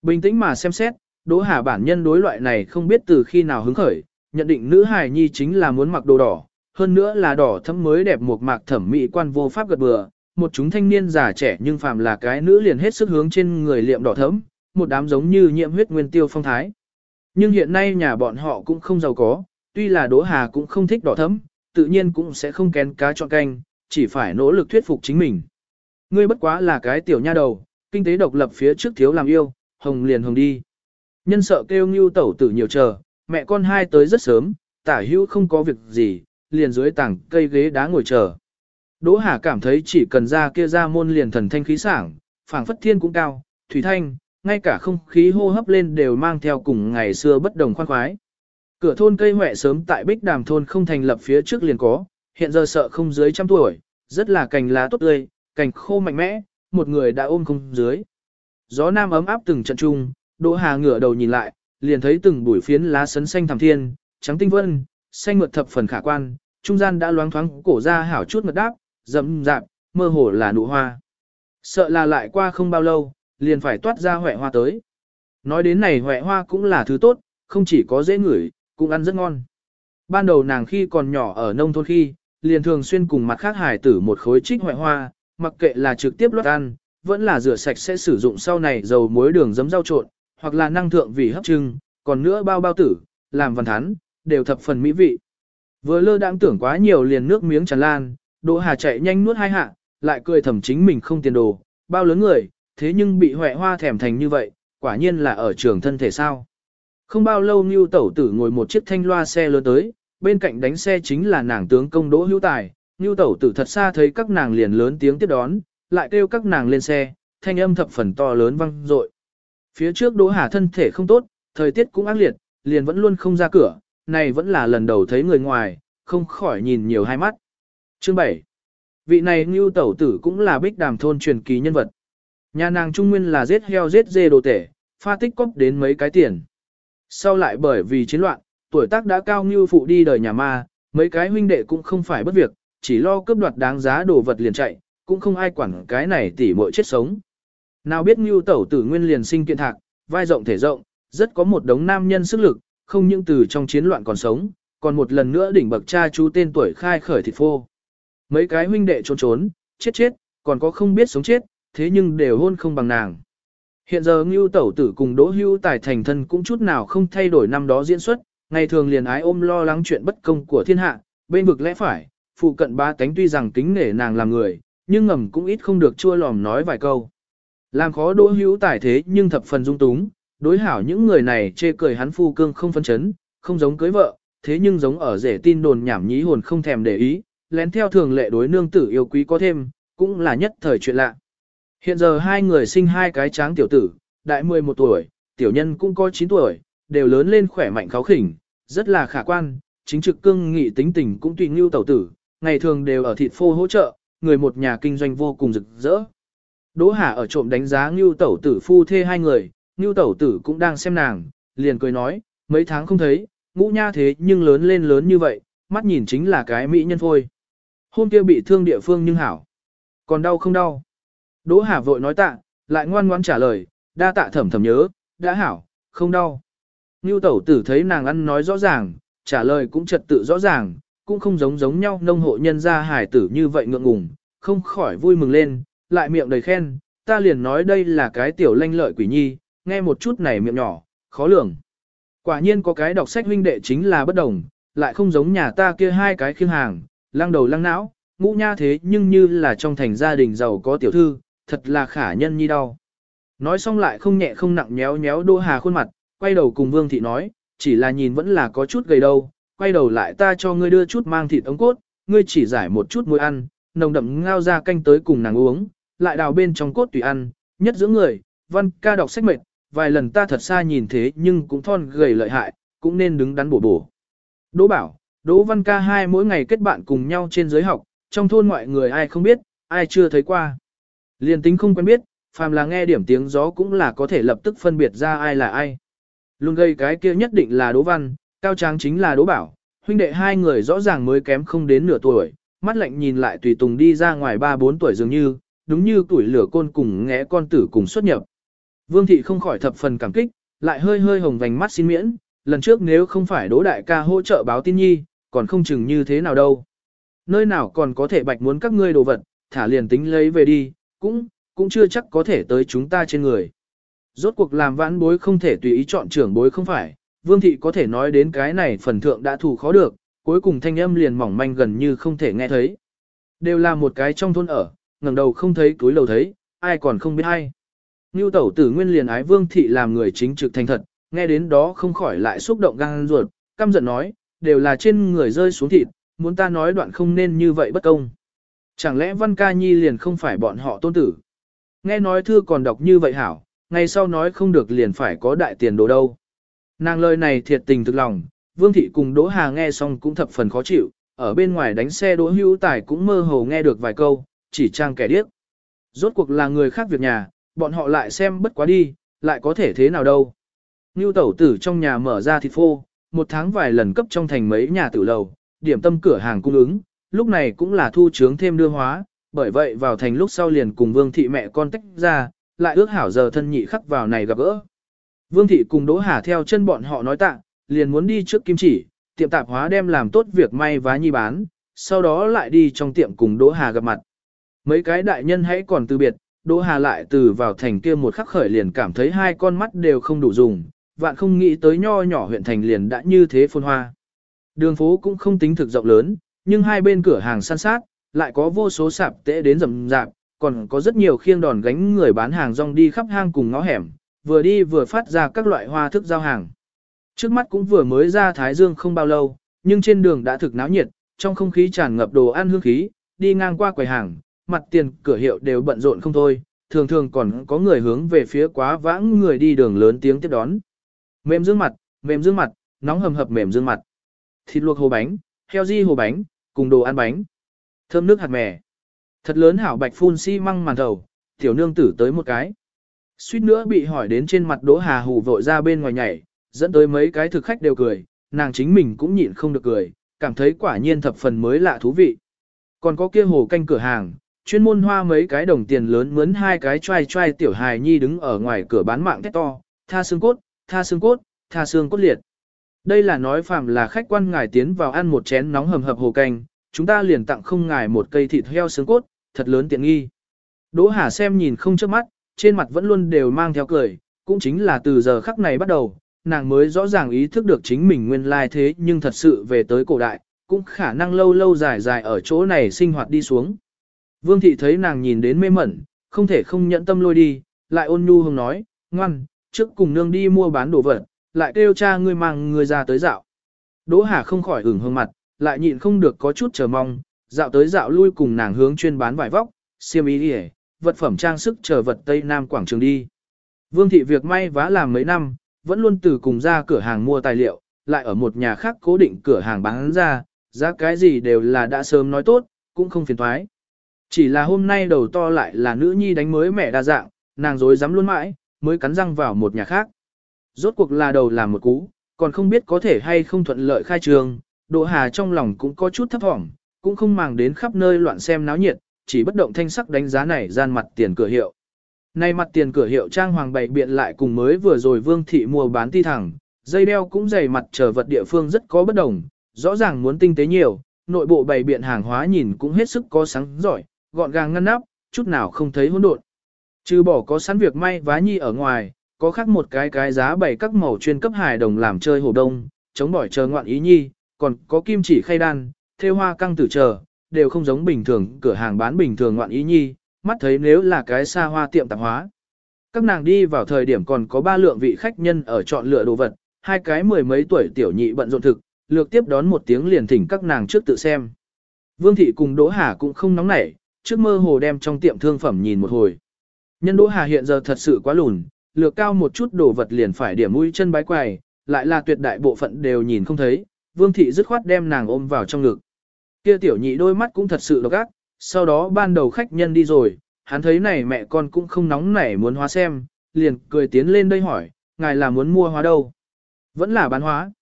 Bình tĩnh mà xem xét, Đỗ Hà bản nhân đối loại này không biết từ khi nào hứng khởi, nhận định nữ hài nhi chính là muốn mặc đồ đỏ, hơn nữa là đỏ thẫm mới đẹp một mạc thẩm mỹ quan vô pháp gật bừa, một chúng thanh niên già trẻ nhưng phàm là cái nữ liền hết sức hướng trên người liệm đỏ thẫm, một đám giống như nhiễm huyết nguyên tiêu phong thái. Nhưng hiện nay nhà bọn họ cũng không giàu có, tuy là Đỗ Hà cũng không thích đỏ thẫm, tự nhiên cũng sẽ không kén cá chọn canh, chỉ phải nỗ lực thuyết phục chính mình. Ngươi bất quá là cái tiểu nha đầu, kinh tế độc lập phía trước thiếu làm yêu, hồng liền hồng đi. Nhân sợ kêu ngưu tẩu tử nhiều chờ, mẹ con hai tới rất sớm, tả hữu không có việc gì, liền dưới tảng cây ghế đá ngồi chờ. Đỗ Hà cảm thấy chỉ cần ra kia ra môn liền thần thanh khí sảng, phảng phất thiên cũng cao, thủy thanh, ngay cả không khí hô hấp lên đều mang theo cùng ngày xưa bất đồng khoan khoái. Cửa thôn cây huệ sớm tại Bích Đàm thôn không thành lập phía trước liền có, hiện giờ sợ không dưới trăm tuổi, rất là cành lá tốt tươi, cành khô mạnh mẽ, một người đã ôm không dưới. Gió nam ấm áp từng trận trung, Đỗ Hà ngửa đầu nhìn lại, liền thấy từng bụi phiến lá sấn xanh thẳm thiên, trắng tinh vân, xanh mượt thập phần khả quan, trung gian đã loáng thoáng cổ ra hảo chút mật đáp, rậm rạp, mơ hồ là nụ hoa. Sợ là lại qua không bao lâu, liền phải toát ra hỏe hoa tới. Nói đến này hỏe hoa cũng là thứ tốt, không chỉ có dễ ngửi, cũng ăn rất ngon. Ban đầu nàng khi còn nhỏ ở nông thôn khi, liền thường xuyên cùng mặt khác hải tử một khối trích hỏe hoa, mặc kệ là trực tiếp lót ăn, vẫn là rửa sạch sẽ sử dụng sau này dầu muối đường giấm rau trộn, hoặc là năng thượng vì hấp trưng, còn nữa bao bao tử, làm văn thắn, đều thập phần mỹ vị. Vừa lơ đãng tưởng quá nhiều liền nước miếng tràn lan, Đỗ Hà chạy nhanh nuốt hai hạ, lại cười thầm chính mình không tiền đồ, bao lớn người, thế nhưng bị hoẹ hoa thèm thành như vậy, quả nhiên là ở trường thân thể sao. Không bao lâu Ngưu Tẩu Tử ngồi một chiếc thanh loa xe lớn tới, bên cạnh đánh xe chính là nàng tướng công Đỗ Hữu Tài, Ngưu Tẩu Tử thật xa thấy các nàng liền lớn tiếng tiếp đón, lại kêu các nàng lên xe, thanh âm thập phần to lớn vang dội. Phía trước Đỗ Hà thân thể không tốt, thời tiết cũng ác liệt, liền vẫn luôn không ra cửa, này vẫn là lần đầu thấy người ngoài, không khỏi nhìn nhiều hai mắt. Chương 7. Vị này Ngưu Tẩu Tử cũng là bích đàm thôn truyền kỳ nhân vật. Nhà nàng trung nguyên là giết heo giết dê đồ tể, pha tích cóp đến mấy cái tiền. Sau lại bởi vì chiến loạn, tuổi tác đã cao Ngưu phụ đi đời nhà ma, mấy cái huynh đệ cũng không phải bất việc, chỉ lo cướp đoạt đáng giá đồ vật liền chạy, cũng không ai quản cái này tỉ muội chết sống. Nào biết Ngưu Tẩu Tử nguyên liền sinh kiện thạc, vai rộng thể rộng, rất có một đống nam nhân sức lực, không những từ trong chiến loạn còn sống, còn một lần nữa đỉnh bậc cha chú tên tuổi khai khởi thịt phô. Mấy cái huynh đệ trốn trốn, chết chết, còn có không biết sống chết, thế nhưng đều hôn không bằng nàng. Hiện giờ Ngưu Tẩu Tử cùng Đỗ Hưu Tài thành thân cũng chút nào không thay đổi năm đó diễn xuất, ngày thường liền ái ôm lo lắng chuyện bất công của thiên hạ, bên vực lẽ phải, phụ cận ba tánh tuy rằng kính nể nàng làm người, nhưng ngầm cũng ít không được chua lòm nói vài câu. Làm khó Đỗ Hưu Tài thế nhưng thập phần dung túng, đối hảo những người này chê cười hắn phu cương không phân chấn, không giống cưới vợ, thế nhưng giống ở rể tin đồn nhảm nhí hồn không thèm để ý, lén theo thường lệ đối nương tử yêu quý có thêm, cũng là nhất thời chuyện lạ. Hiện giờ hai người sinh hai cái tráng tiểu tử, đại 11 tuổi, tiểu nhân cũng có 9 tuổi, đều lớn lên khỏe mạnh kháo khỉnh, rất là khả quan, chính trực cương nghị tính tình cũng tùy ngưu tẩu tử, ngày thường đều ở thịt phô hỗ trợ, người một nhà kinh doanh vô cùng rực rỡ. Đỗ Hà ở trộm đánh giá ngưu tẩu tử phu thê hai người, ngưu tẩu tử cũng đang xem nàng, liền cười nói, mấy tháng không thấy, ngũ nha thế nhưng lớn lên lớn như vậy, mắt nhìn chính là cái mỹ nhân phôi. Hôm kia bị thương địa phương nhưng hảo. Còn đau không đau? Đỗ Hà vội nói tạ, lại ngoan ngoãn trả lời, đa tạ thẩm thẩm nhớ, đã hảo, không đau. Ngưu tẩu tử thấy nàng ăn nói rõ ràng, trả lời cũng trật tự rõ ràng, cũng không giống giống nhau nông hộ nhân gia hải tử như vậy ngượng ngùng, không khỏi vui mừng lên, lại miệng đầy khen, ta liền nói đây là cái tiểu lanh lợi quỷ nhi, nghe một chút này miệng nhỏ, khó lường. Quả nhiên có cái đọc sách huynh đệ chính là bất đồng, lại không giống nhà ta kia hai cái khiêng hàng, lăng đầu lăng não, ngũ nha thế nhưng như là trong thành gia đình giàu có tiểu thư, thật là khả nhân nhi đau. Nói xong lại không nhẹ không nặng nhéo nhéo Đỗ Hà khuôn mặt, quay đầu cùng Vương Thị nói, chỉ là nhìn vẫn là có chút gầy đâu, quay đầu lại ta cho ngươi đưa chút mang thịt ống cốt, ngươi chỉ giải một chút muối ăn, nồng đậm ngao ra canh tới cùng nàng uống, lại đào bên trong cốt tùy ăn, nhất giữa người, văn ca đọc sách mệt, vài lần ta thật xa nhìn thế nhưng cũng thon gầy lợi hại, cũng nên đứng đắn bổ bổ. Đỗ bảo, Đỗ văn ca hai mỗi ngày kết bạn cùng nhau trên giới học, trong thôn ngoại người ai không biết, ai chưa thấy qua. Liên tính không quen biết, phàm là nghe điểm tiếng gió cũng là có thể lập tức phân biệt ra ai là ai. Luôn gây cái kia nhất định là Đỗ Văn, Cao Tráng chính là Đỗ Bảo, huynh đệ hai người rõ ràng mới kém không đến nửa tuổi, mắt lạnh nhìn lại tùy tùng đi ra ngoài 3-4 tuổi dường như, đúng như tuổi lửa côn cùng ngẽ con tử cùng xuất nhập. Vương thị không khỏi thập phần cảm kích, lại hơi hơi hồng vành mắt xin miễn, lần trước nếu không phải Đỗ đại ca hỗ trợ báo tin nhi, còn không chừng như thế nào đâu. Nơi nào còn có thể bạch muốn các ngươi đồ vật, thả liền tính lấy về đi, cũng, cũng chưa chắc có thể tới chúng ta trên người. Rốt cuộc làm vãn bối không thể tùy ý chọn trưởng bối không phải, vương thị có thể nói đến cái này phần thượng đã thù khó được, cuối cùng thanh âm liền mỏng manh gần như không thể nghe thấy. Đều là một cái trong thôn ở, ngẩng đầu không thấy túi lầu thấy, ai còn không biết ai. Ngưu tẩu tử nguyên liền ái vương thị làm người chính trực thành thật, nghe đến đó không khỏi lại xúc động gan ruột, căm giận nói, đều là trên người rơi xuống thịt, muốn ta nói đoạn không nên như vậy bất công. Chẳng lẽ Văn Ca Nhi liền không phải bọn họ tôn tử? Nghe nói thư còn đọc như vậy hảo, ngày sau nói không được liền phải có đại tiền đồ đâu. Nàng lời này thiệt tình thực lòng, Vương Thị cùng Đỗ Hà nghe xong cũng thập phần khó chịu, ở bên ngoài đánh xe Đỗ Hữu Tài cũng mơ hồ nghe được vài câu, chỉ trang kẻ điếc. Rốt cuộc là người khác việc nhà, bọn họ lại xem bất quá đi, lại có thể thế nào đâu. Ngưu tẩu tử trong nhà mở ra thịt phô, một tháng vài lần cấp trong thành mấy nhà tử lầu, điểm tâm cửa hàng cung ứng, lúc này cũng là thu trướng thêm đưa hóa, bởi vậy vào thành lúc sau liền cùng Vương thị mẹ con tách ra, lại ước hảo giờ thân nhị khắc vào này gặp gỡ. Vương thị cùng Đỗ Hà theo chân bọn họ nói tạ, liền muốn đi trước kim chỉ, tiệm tạp hóa đem làm tốt việc may vá nhi bán, sau đó lại đi trong tiệm cùng Đỗ Hà gặp mặt. Mấy cái đại nhân hãy còn từ biệt, Đỗ Hà lại từ vào thành kia một khắc khởi liền cảm thấy hai con mắt đều không đủ dùng, vạn không nghĩ tới nho nhỏ huyện thành liền đã như thế phôn hoa. Đường phố cũng không tính thực rộng lớn, nhưng hai bên cửa hàng san sát, lại có vô số sạp tễ đến rầm rạp, còn có rất nhiều khiêng đòn gánh người bán hàng rong đi khắp hang cùng ngõ hẻm, vừa đi vừa phát ra các loại hoa thức giao hàng. Trước mắt cũng vừa mới ra Thái Dương không bao lâu, nhưng trên đường đã thực náo nhiệt, trong không khí tràn ngập đồ ăn hương khí, đi ngang qua quầy hàng, mặt tiền cửa hiệu đều bận rộn không thôi, thường thường còn có người hướng về phía quá vãng người đi đường lớn tiếng tiếp đón. Mềm dương mặt, mềm dương mặt, nóng hầm hập mềm dương mặt. Thịt luộc hồ bánh, heo di hồ bánh, cùng đồ ăn bánh. Thơm nước hạt mè. Thật lớn hảo bạch phun xi si măng màn đầu, tiểu nương tử tới một cái. Suýt nữa bị hỏi đến trên mặt đỗ hà hù vội ra bên ngoài nhảy, dẫn tới mấy cái thực khách đều cười, nàng chính mình cũng nhịn không được cười, cảm thấy quả nhiên thập phần mới lạ thú vị. Còn có kia hồ canh cửa hàng, chuyên môn hoa mấy cái đồng tiền lớn mướn hai cái trai trai tiểu hài nhi đứng ở ngoài cửa bán mạng thét to, tha xương cốt, tha xương cốt, tha xương cốt liệt. Đây là nói phàm là khách quan ngài tiến vào ăn một chén nóng hầm hập hồ canh, chúng ta liền tặng không ngài một cây thịt heo xương cốt, thật lớn tiện nghi. Đỗ Hà xem nhìn không chớp mắt, trên mặt vẫn luôn đều mang theo cười, cũng chính là từ giờ khắc này bắt đầu, nàng mới rõ ràng ý thức được chính mình nguyên lai thế nhưng thật sự về tới cổ đại, cũng khả năng lâu lâu dài dài ở chỗ này sinh hoạt đi xuống. Vương thị thấy nàng nhìn đến mê mẩn, không thể không nhẫn tâm lôi đi, lại ôn nhu hông nói, ngoan, trước cùng nương đi mua bán đồ vật, lại kêu cha ngươi mang ngươi ra tới dạo. Đỗ Hà không khỏi ửng hương mặt, lại nhịn không được có chút chờ mong, dạo tới dạo lui cùng nàng hướng chuyên bán vải vóc, xiêm y đi vật phẩm trang sức chờ vật Tây Nam Quảng Trường đi. Vương thị việc may vá làm mấy năm, vẫn luôn từ cùng ra cửa hàng mua tài liệu, lại ở một nhà khác cố định cửa hàng bán ra, giá cái gì đều là đã sớm nói tốt, cũng không phiền thoái. Chỉ là hôm nay đầu to lại là nữ nhi đánh mới mẹ đa dạng, nàng dối dám luôn mãi, mới cắn răng vào một nhà khác. Rốt cuộc là đầu làm một cú, còn không biết có thể hay không thuận lợi khai trường, Đỗ Hà trong lòng cũng có chút thấp thỏm, cũng không màng đến khắp nơi loạn xem náo nhiệt, chỉ bất động thanh sắc đánh giá này gian mặt tiền cửa hiệu. Nay mặt tiền cửa hiệu trang hoàng bày biện lại cùng mới vừa rồi Vương thị mua bán ti thẳng, dây đeo cũng dày mặt trở vật địa phương rất có bất đồng, rõ ràng muốn tinh tế nhiều, nội bộ bày biện hàng hóa nhìn cũng hết sức có sáng giỏi, gọn gàng ngăn nắp, chút nào không thấy hỗn độn. Trừ bỏ có sẵn việc may vá nhi ở ngoài, có khác một cái cái giá bày các màu chuyên cấp hài đồng làm chơi hồ đông, chống bỏi chờ ngoạn ý nhi, còn có kim chỉ khay đan, thêu hoa căng tử chờ, đều không giống bình thường cửa hàng bán bình thường ngoạn ý nhi, mắt thấy nếu là cái xa hoa tiệm tạp hóa. Các nàng đi vào thời điểm còn có ba lượng vị khách nhân ở chọn lựa đồ vật, hai cái mười mấy tuổi tiểu nhị bận rộn thực, lược tiếp đón một tiếng liền thỉnh các nàng trước tự xem. Vương thị cùng Đỗ Hà cũng không nóng nảy, trước mơ hồ đem trong tiệm thương phẩm nhìn một hồi. Nhân Đỗ Hà hiện giờ thật sự quá lùn, lược cao một chút đồ vật liền phải điểm mũi chân bái quài, lại là tuyệt đại bộ phận đều nhìn không thấy, Vương thị dứt khoát đem nàng ôm vào trong ngực. Kia tiểu nhị đôi mắt cũng thật sự độc ác, sau đó ban đầu khách nhân đi rồi, hắn thấy này mẹ con cũng không nóng nảy muốn hóa xem, liền cười tiến lên đây hỏi, ngài là muốn mua hóa đâu? Vẫn là bán hóa.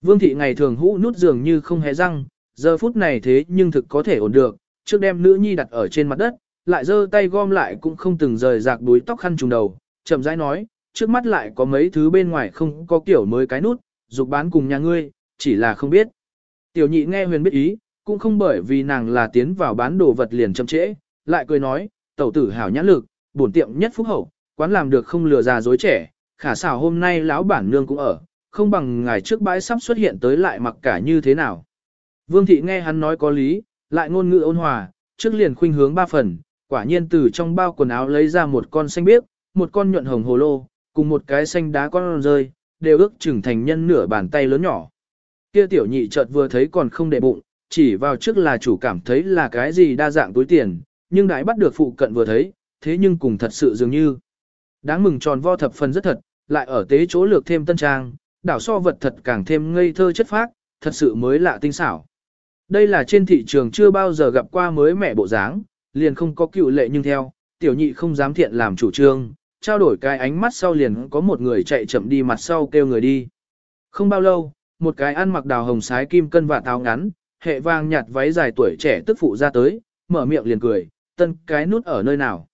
Vương thị ngày thường hũ nút dường như không hề răng, giờ phút này thế nhưng thực có thể ổn được, trước đem nữ nhi đặt ở trên mặt đất, lại giơ tay gom lại cũng không từng rời rạc đuôi tóc khăn trùng đầu, chậm rãi nói, trước mắt lại có mấy thứ bên ngoài không có kiểu mới cái nút, dục bán cùng nhà ngươi, chỉ là không biết. Tiểu nhị nghe huyền biết ý, cũng không bởi vì nàng là tiến vào bán đồ vật liền chậm trễ, lại cười nói, tẩu tử hảo nhãn lực, bổn tiệm nhất phúc hậu, quán làm được không lừa già dối trẻ, khả xảo hôm nay lão bản nương cũng ở, không bằng ngày trước bãi sắp xuất hiện tới lại mặc cả như thế nào. Vương thị nghe hắn nói có lý, lại ngôn ngữ ôn hòa, trước liền khuynh hướng ba phần, quả nhiên từ trong bao quần áo lấy ra một con xanh biếc, một con nhuận hồng hồ lô, cùng một cái xanh đá con rơi, đều ước chừng thành nhân nửa bàn tay lớn nhỏ. Kia tiểu nhị chợt vừa thấy còn không để bụng, chỉ vào trước là chủ cảm thấy là cái gì đa dạng túi tiền, nhưng đãi bắt được phụ cận vừa thấy, thế nhưng cùng thật sự dường như. Đáng mừng tròn vo thập phần rất thật, lại ở tế chỗ lược thêm tân trang, đảo so vật thật càng thêm ngây thơ chất phác, thật sự mới lạ tinh xảo. Đây là trên thị trường chưa bao giờ gặp qua mới mẹ bộ dáng, liền không có cựu lệ nhưng theo, tiểu nhị không dám thiện làm chủ trương, trao đổi cái ánh mắt sau liền có một người chạy chậm đi mặt sau kêu người đi. Không bao lâu, một cái ăn mặc đào hồng sái kim cân và táo ngắn, hệ vàng nhạt váy dài tuổi trẻ tức phụ ra tới, mở miệng liền cười, tân cái nút ở nơi nào.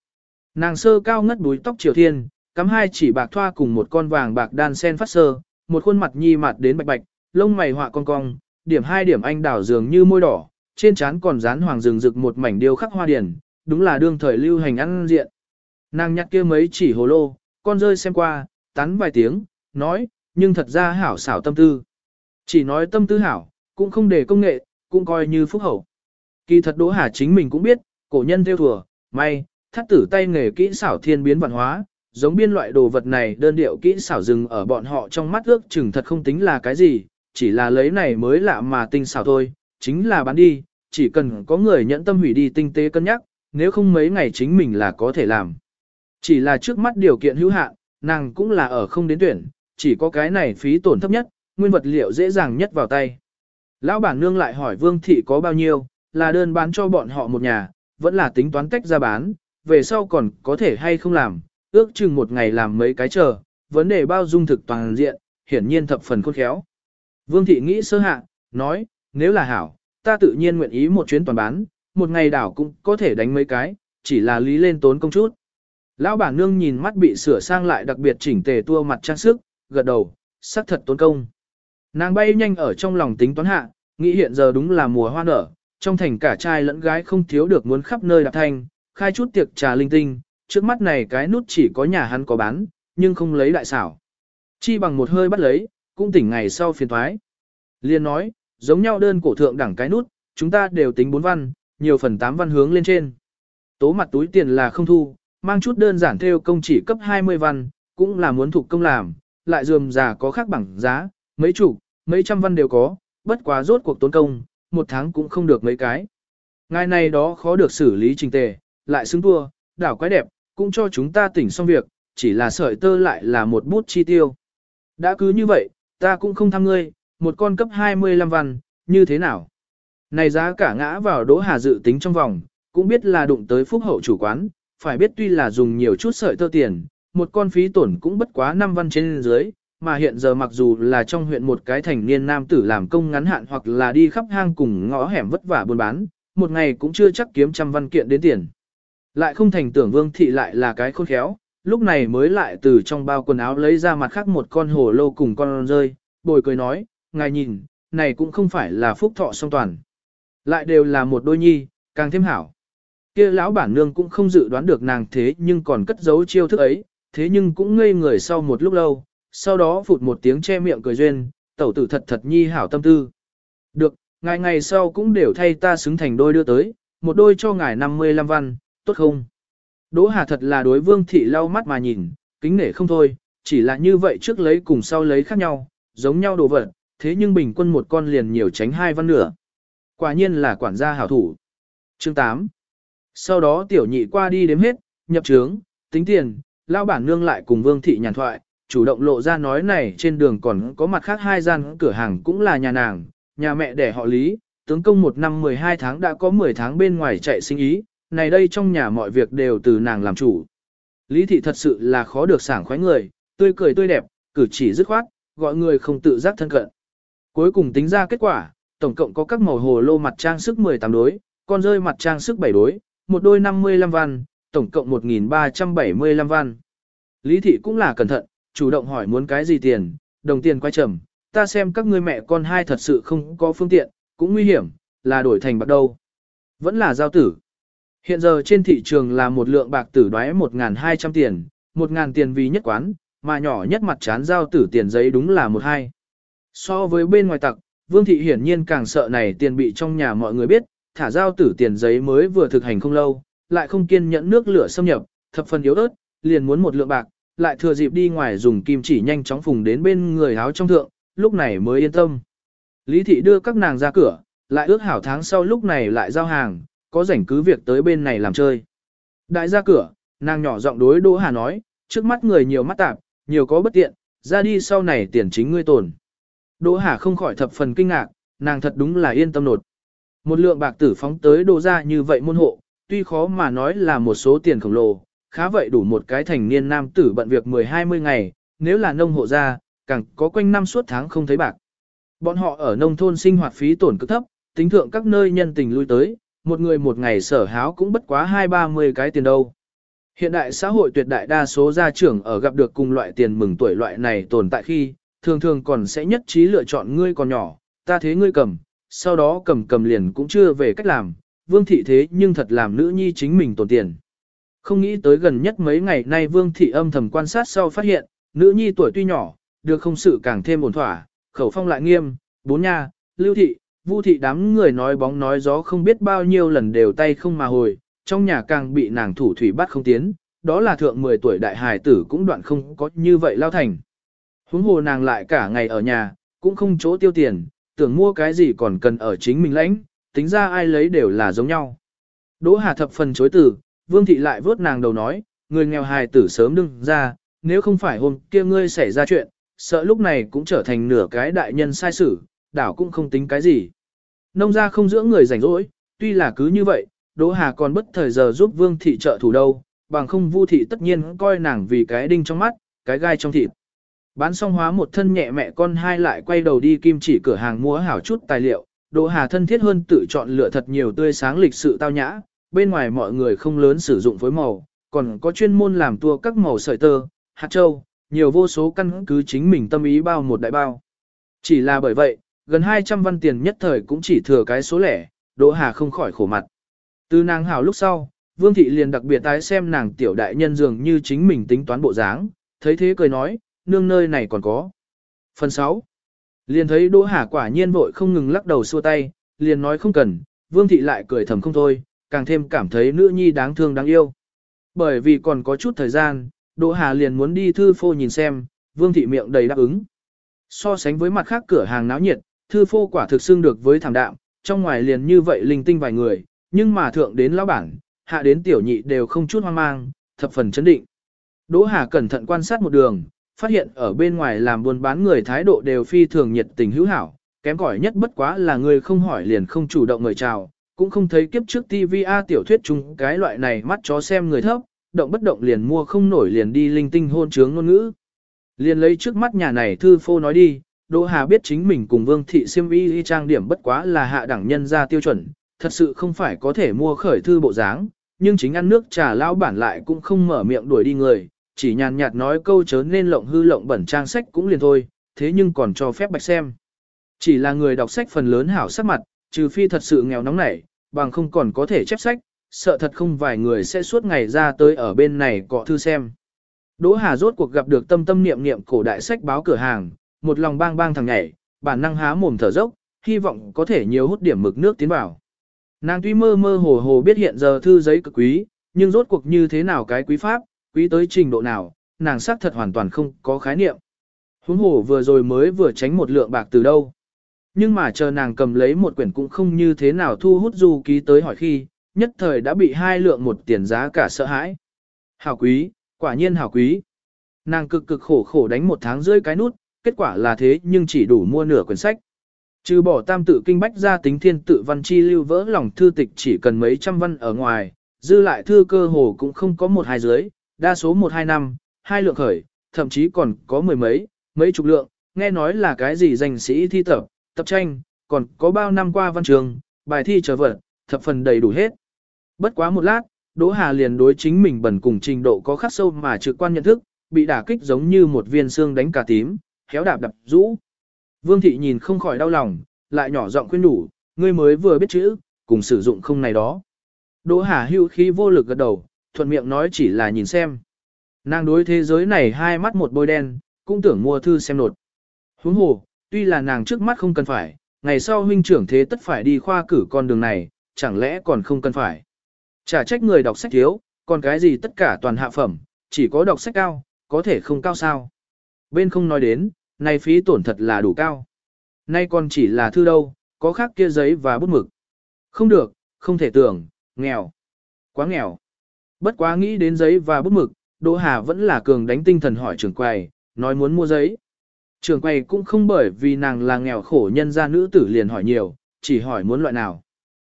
Nàng sơ cao ngất búi tóc triều thiên, cắm hai chỉ bạc thoa cùng một con vàng bạc đan sen phát sơ, một khuôn mặt nhi mặt đến bạch bạch, lông mày họa cong cong, điểm hai điểm anh đảo dường như môi đỏ, trên trán còn dán hoàng rừng rực một mảnh điêu khắc hoa điển, đúng là đương thời lưu hành ăn diện. Nàng nhặt kia mấy chỉ hồ lô, con rơi xem qua, tán vài tiếng, nói, nhưng thật ra hảo xảo tâm tư. Chỉ nói tâm tư hảo, cũng không để công nghệ, cũng coi như phúc hậu. Kỳ thật Đỗ Hà chính mình cũng biết, cổ nhân theo thừa, may, thắt tử tay nghề kỹ xảo thiên biến văn hóa, giống biên loại đồ vật này đơn điệu kỹ xảo dừng ở bọn họ trong mắt ước chừng thật không tính là cái gì, chỉ là lấy này mới lạ mà tinh xảo thôi, chính là bán đi, chỉ cần có người nhẫn tâm hủy đi tinh tế cân nhắc, nếu không mấy ngày chính mình là có thể làm. Chỉ là trước mắt điều kiện hữu hạn, nàng cũng là ở không đến tuyển, chỉ có cái này phí tổn thấp nhất, nguyên vật liệu dễ dàng nhất vào tay. Lão bản nương lại hỏi Vương Thị có bao nhiêu, là đơn bán cho bọn họ một nhà, vẫn là tính toán tách ra bán, về sau còn có thể hay không làm, ước chừng một ngày làm mấy cái chờ, vấn đề bao dung thực toàn diện, hiển nhiên thập phần khôn khéo. Vương Thị nghĩ sơ hạ, nói, nếu là hảo, ta tự nhiên nguyện ý một chuyến toàn bán, một ngày đảo cũng có thể đánh mấy cái, chỉ là lý lên tốn công chút. Lão bản nương nhìn mắt bị sửa sang lại đặc biệt chỉnh tề tua mặt trang sức, gật đầu, sắc thật tốn công. Nàng bay nhanh ở trong lòng tính toán hạ, nghĩ hiện giờ đúng là mùa hoa nở, trong thành cả trai lẫn gái không thiếu được muốn khắp nơi đạp thanh, khai chút tiệc trà linh tinh, trước mắt này cái nút chỉ có nhà hắn có bán, nhưng không lấy đại xảo. Chi bằng một hơi bắt lấy, cũng tỉnh ngày sau phiền thoái. Liên nói, giống nhau đơn cổ thượng đẳng cái nút, chúng ta đều tính 4 văn, nhiều phần 8 văn hướng lên trên. Tố mặt túi tiền là không thu, mang chút đơn giản theo công chỉ cấp 20 văn, cũng là muốn thuộc công làm, lại dườm già có khác bằng giá, mấy chục, mấy trăm văn đều có, bất quá rốt cuộc tốn công, một tháng cũng không được mấy cái. ngày này đó khó được xử lý trình tề, lại xứng thua, đảo quái đẹp, cũng cho chúng ta tỉnh xong việc, chỉ là sợi tơ lại là một bút chi tiêu. Đã cứ như vậy, ta cũng không thăm ngươi, một con cấp 25 văn, như thế nào? Này giá cả ngã vào đỗ hà dự tính trong vòng, cũng biết là đụng tới phúc hậu chủ quán, phải biết tuy là dùng nhiều chút sợi tơ tiền, một con phí tổn cũng bất quá 5 văn trên dưới, mà hiện giờ mặc dù là trong huyện một cái thành niên nam tử làm công ngắn hạn hoặc là đi khắp hang cùng ngõ hẻm vất vả buôn bán, một ngày cũng chưa chắc kiếm trăm văn kiện đến tiền. Lại không thành tưởng vương thị lại là cái khôn khéo, lúc này mới lại từ trong bao quần áo lấy ra mặt khác một con hồ lô cùng con rơi, bồi cười nói, ngài nhìn, này cũng không phải là phúc thọ song toàn. Lại đều là một đôi nhi, càng thêm hảo. kia lão bản nương cũng không dự đoán được nàng thế nhưng còn cất giấu chiêu thức ấy, thế nhưng cũng ngây người sau một lúc lâu, sau đó phụt một tiếng che miệng cười duyên, tẩu tử thật thật nhi hảo tâm tư. Được, ngài ngày sau cũng đều thay ta xứng thành đôi đưa tới, một đôi cho ngài 55 văn, tốt không? Đỗ Hà thật là đối vương thị lau mắt mà nhìn, kính nể không thôi, chỉ là như vậy trước lấy cùng sau lấy khác nhau, giống nhau đồ vật, thế nhưng bình quân một con liền nhiều tránh hai văn nửa. Quả nhiên là quản gia hảo thủ. Chương 8 Sau đó tiểu nhị qua đi đếm hết, nhập trướng, tính tiền, lao bản nương lại cùng vương thị nhàn thoại, chủ động lộ ra nói này trên đường còn có mặt khác hai gian cửa hàng cũng là nhà nàng, nhà mẹ đẻ họ Lý, tướng công một năm 12 tháng đã có 10 tháng bên ngoài chạy sinh ý, này đây trong nhà mọi việc đều từ nàng làm chủ. Lý thị thật sự là khó được sảng khoái người, tươi cười tươi đẹp, cử chỉ dứt khoát, gọi người không tự giác thân cận. Cuối cùng tính ra kết quả, tổng cộng có các màu hồ lô mặt trang sức 18 đối, con rơi mặt trang sức 7 đối, một đôi 55 văn, tổng cộng 1.375 văn. Lý thị cũng là cẩn thận, chủ động hỏi muốn cái gì tiền, đồng tiền quay trầm, ta xem các ngươi mẹ con hai thật sự không có phương tiện, cũng nguy hiểm, là đổi thành bạc đâu. Vẫn là giao tử. Hiện giờ trên thị trường là một lượng bạc tử đoái 1.200 tiền, 1.000 tiền vì nhất quán, mà nhỏ nhất mặt chán giao tử tiền giấy đúng là một hai. So với bên ngoài tặc, Vương Thị hiển nhiên càng sợ này tiền bị trong nhà mọi người biết, thả giao tử tiền giấy mới vừa thực hành không lâu, lại không kiên nhẫn nước lửa xâm nhập, thập phần yếu ớt, liền muốn một lượng bạc, lại thừa dịp đi ngoài dùng kim chỉ nhanh chóng phùng đến bên người áo trong thượng, lúc này mới yên tâm. Lý Thị đưa các nàng ra cửa, lại ước hảo tháng sau lúc này lại giao hàng, có rảnh cứ việc tới bên này làm chơi. Đại ra cửa, nàng nhỏ giọng đối Đỗ Hà nói, trước mắt người nhiều mắt tạp, nhiều có bất tiện, ra đi sau này tiền chính ngươi tồn. Đỗ Hà không khỏi thập phần kinh ngạc, nàng thật đúng là yên tâm nột. Một lượng bạc tử phóng tới đô ra như vậy môn hộ, tuy khó mà nói là một số tiền khổng lồ, khá vậy đủ một cái thành niên nam tử bận việc 10-20 ngày, nếu là nông hộ ra, càng có quanh năm suốt tháng không thấy bạc. Bọn họ ở nông thôn sinh hoạt phí tổn cực thấp, tính thượng các nơi nhân tình lui tới, một người một ngày sở háo cũng bất quá hai ba mươi cái tiền đâu. Hiện đại xã hội tuyệt đại đa số gia trưởng ở gặp được cùng loại tiền mừng tuổi loại này tồn tại khi, thường thường còn sẽ nhất trí lựa chọn ngươi còn nhỏ, ta thế ngươi cầm, sau đó cầm cầm liền cũng chưa về cách làm, vương thị thế nhưng thật làm nữ nhi chính mình tổn tiền. Không nghĩ tới gần nhất mấy ngày nay vương thị âm thầm quan sát sau phát hiện, nữ nhi tuổi tuy nhỏ, được không sự càng thêm ổn thỏa, khẩu phong lại nghiêm, bốn nha, lưu thị, vu thị đám người nói bóng nói gió không biết bao nhiêu lần đều tay không mà hồi, trong nhà càng bị nàng thủ thủy bắt không tiến, đó là thượng 10 tuổi đại hài tử cũng đoạn không có như vậy lao thành. Huống hồ nàng lại cả ngày ở nhà, cũng không chỗ tiêu tiền, tưởng mua cái gì còn cần ở chính mình lãnh, tính ra ai lấy đều là giống nhau. Đỗ Hà thập phần chối từ, Vương Thị lại vớt nàng đầu nói, người nghèo hài tử sớm đừng ra, nếu không phải hôm kia ngươi xảy ra chuyện, sợ lúc này cũng trở thành nửa cái đại nhân sai sử, đảo cũng không tính cái gì. Nông gia không dưỡng người rảnh rỗi, tuy là cứ như vậy, Đỗ Hà còn bất thời giờ giúp Vương Thị trợ thủ đâu, bằng không Vu Thị tất nhiên coi nàng vì cái đinh trong mắt, cái gai trong thịt. Bán xong hóa một thân nhẹ mẹ con hai lại quay đầu đi kim chỉ cửa hàng mua hảo chút tài liệu, Đỗ Hà thân thiết hơn tự chọn lựa thật nhiều tươi sáng lịch sự tao nhã, bên ngoài mọi người không lớn sử dụng phối màu, còn có chuyên môn làm tua các màu sợi tơ, hạt châu, nhiều vô số căn cứ chính mình tâm ý bao một đại bao. Chỉ là bởi vậy, gần 200 văn tiền nhất thời cũng chỉ thừa cái số lẻ, Đỗ Hà không khỏi khổ mặt. Từ nàng hảo lúc sau, Vương Thị liền đặc biệt tái xem nàng tiểu đại nhân dường như chính mình tính toán bộ dáng, thấy thế cười nói, nương nơi này còn có. Phần 6. Liền thấy Đỗ Hà quả nhiên vội không ngừng lắc đầu xua tay, liền nói không cần, Vương Thị lại cười thầm không thôi, càng thêm cảm thấy nữ nhi đáng thương đáng yêu. Bởi vì còn có chút thời gian, Đỗ Hà liền muốn đi thư phô nhìn xem, Vương Thị miệng đầy đáp ứng. So sánh với mặt khác cửa hàng náo nhiệt, thư phô quả thực xưng được với thảm đạm, trong ngoài liền như vậy linh tinh vài người, nhưng mà thượng đến lão bản, hạ đến tiểu nhị đều không chút hoang mang, thập phần chấn định. Đỗ Hà cẩn thận quan sát một đường, phát hiện ở bên ngoài làm buôn bán người thái độ đều phi thường nhiệt tình hữu hảo, kém cỏi nhất bất quá là người không hỏi liền không chủ động người chào, cũng không thấy kiếp trước TVA tiểu thuyết chung cái loại này mắt chó xem người thấp, động bất động liền mua không nổi liền đi linh tinh hôn trướng ngôn ngữ. Liền lấy trước mắt nhà này thư phô nói đi, Đỗ Hà biết chính mình cùng Vương Thị Siêm Y trang điểm bất quá là hạ đẳng nhân ra tiêu chuẩn, thật sự không phải có thể mua khởi thư bộ dáng, nhưng chính ăn nước trà lão bản lại cũng không mở miệng đuổi đi người, chỉ nhàn nhạt nói câu chớ nên lộng hư lộng bẩn trang sách cũng liền thôi, thế nhưng còn cho phép bạch xem. Chỉ là người đọc sách phần lớn hảo sắc mặt, trừ phi thật sự nghèo nóng nảy, bằng không còn có thể chép sách, sợ thật không vài người sẽ suốt ngày ra tới ở bên này cọ thư xem. Đỗ Hà rốt cuộc gặp được tâm tâm niệm niệm cổ đại sách báo cửa hàng, một lòng bang bang thằng nhảy, bản năng há mồm thở dốc, hy vọng có thể nhiều hút điểm mực nước tiến vào. Nàng tuy mơ mơ hồ hồ biết hiện giờ thư giấy cực quý, nhưng rốt cuộc như thế nào cái quý pháp, quý tới trình độ nào, nàng xác thật hoàn toàn không có khái niệm. Huống hồ vừa rồi mới vừa tránh một lượng bạc từ đâu. Nhưng mà chờ nàng cầm lấy một quyển cũng không như thế nào thu hút du ký tới hỏi khi, nhất thời đã bị hai lượng một tiền giá cả sợ hãi. Hảo quý, quả nhiên hảo quý. Nàng cực cực khổ khổ đánh một tháng rưỡi cái nút, kết quả là thế nhưng chỉ đủ mua nửa quyển sách. Trừ bỏ tam tự kinh bách ra tính thiên tự văn chi lưu vỡ lòng thư tịch chỉ cần mấy trăm văn ở ngoài, dư lại thư cơ hồ cũng không có một hai dưới, đa số một hai năm, hai lượng khởi, thậm chí còn có mười mấy, mấy chục lượng, nghe nói là cái gì danh sĩ thi tập, tập tranh, còn có bao năm qua văn trường, bài thi trở vật, thập phần đầy đủ hết. Bất quá một lát, Đỗ Hà liền đối chính mình bẩn cùng trình độ có khắc sâu mà trực quan nhận thức, bị đả kích giống như một viên xương đánh cả tím, khéo đạp đập rũ. Vương thị nhìn không khỏi đau lòng, lại nhỏ giọng khuyên đủ, ngươi mới vừa biết chữ, cùng sử dụng không này đó. Đỗ Hà hưu khí vô lực gật đầu, thuận miệng nói chỉ là nhìn xem. Nàng đối thế giới này hai mắt một bôi đen, cũng tưởng mua thư xem nột. Huống hồ, tuy là nàng trước mắt không cần phải, ngày sau huynh trưởng thế tất phải đi khoa cử con đường này, chẳng lẽ còn không cần phải. Chả trách người đọc sách thiếu, còn cái gì tất cả toàn hạ phẩm, chỉ có đọc sách cao, có thể không cao sao. Bên không nói đến, này phí tổn thật là đủ cao. Nay còn chỉ là thư đâu, có khác kia giấy và bút mực. Không được, không thể tưởng, nghèo. Quá nghèo. Bất quá nghĩ đến giấy và bút mực, Đỗ Hà vẫn là cường đánh tinh thần hỏi trưởng quầy, nói muốn mua giấy. Trưởng quầy cũng không bởi vì nàng là nghèo khổ nhân gia nữ tử liền hỏi nhiều, chỉ hỏi muốn loại nào.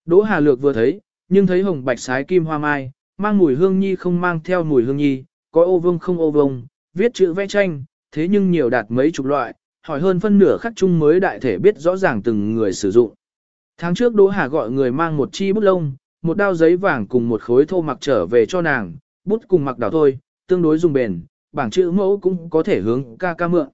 Đỗ Hà Lược vừa thấy, nhưng thấy hồng bạch sái kim hoa mai, mang mùi hương nhi không mang theo mùi hương nhi, có ô vương không ô vương, viết chữ vẽ tranh, thế nhưng nhiều đạt mấy chục loại, hỏi hơn phân nửa khắc chung mới đại thể biết rõ ràng từng người sử dụng. Tháng trước Đỗ Hà gọi người mang một chi bút lông, một đao giấy vàng cùng một khối thô mặc trở về cho nàng, bút cùng mặc đảo thôi, tương đối dùng bền, bảng chữ mẫu cũng có thể hướng ca ca mượn.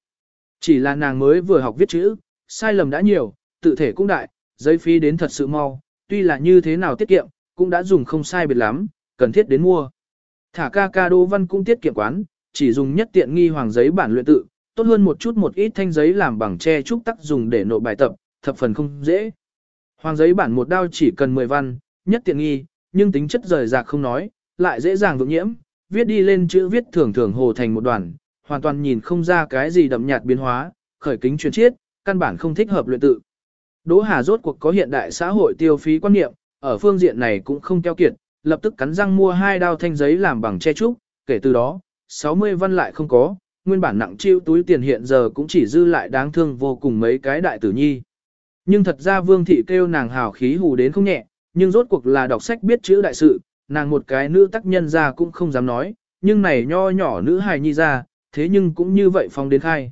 Chỉ là nàng mới vừa học viết chữ, sai lầm đã nhiều, tự thể cũng đại, giấy phí đến thật sự mau, tuy là như thế nào tiết kiệm, cũng đã dùng không sai biệt lắm, cần thiết đến mua. Thả ca ca đô văn cũng tiết kiệm quán, chỉ dùng nhất tiện nghi hoàng giấy bản luyện tự, tốt hơn một chút một ít thanh giấy làm bằng tre trúc tắc dùng để nộp bài tập, thập phần không dễ. Hoàng giấy bản một đao chỉ cần 10 văn, nhất tiện nghi, nhưng tính chất rời rạc không nói, lại dễ dàng vượng nhiễm, viết đi lên chữ viết thường thường hồ thành một đoàn, hoàn toàn nhìn không ra cái gì đậm nhạt biến hóa, khởi kính truyền chiết, căn bản không thích hợp luyện tự. Đỗ Hà rốt cuộc có hiện đại xã hội tiêu phí quan niệm, ở phương diện này cũng không keo kiệt, lập tức cắn răng mua hai đao thanh giấy làm bằng che trúc, kể từ đó, 60 văn lại không có, nguyên bản nặng chiêu túi tiền hiện giờ cũng chỉ dư lại đáng thương vô cùng mấy cái đại tử nhi. Nhưng thật ra Vương Thị kêu nàng hào khí hù đến không nhẹ, nhưng rốt cuộc là đọc sách biết chữ đại sự, nàng một cái nữ tác nhân ra cũng không dám nói, nhưng này nho nhỏ nữ hài nhi ra, thế nhưng cũng như vậy phong đến khai.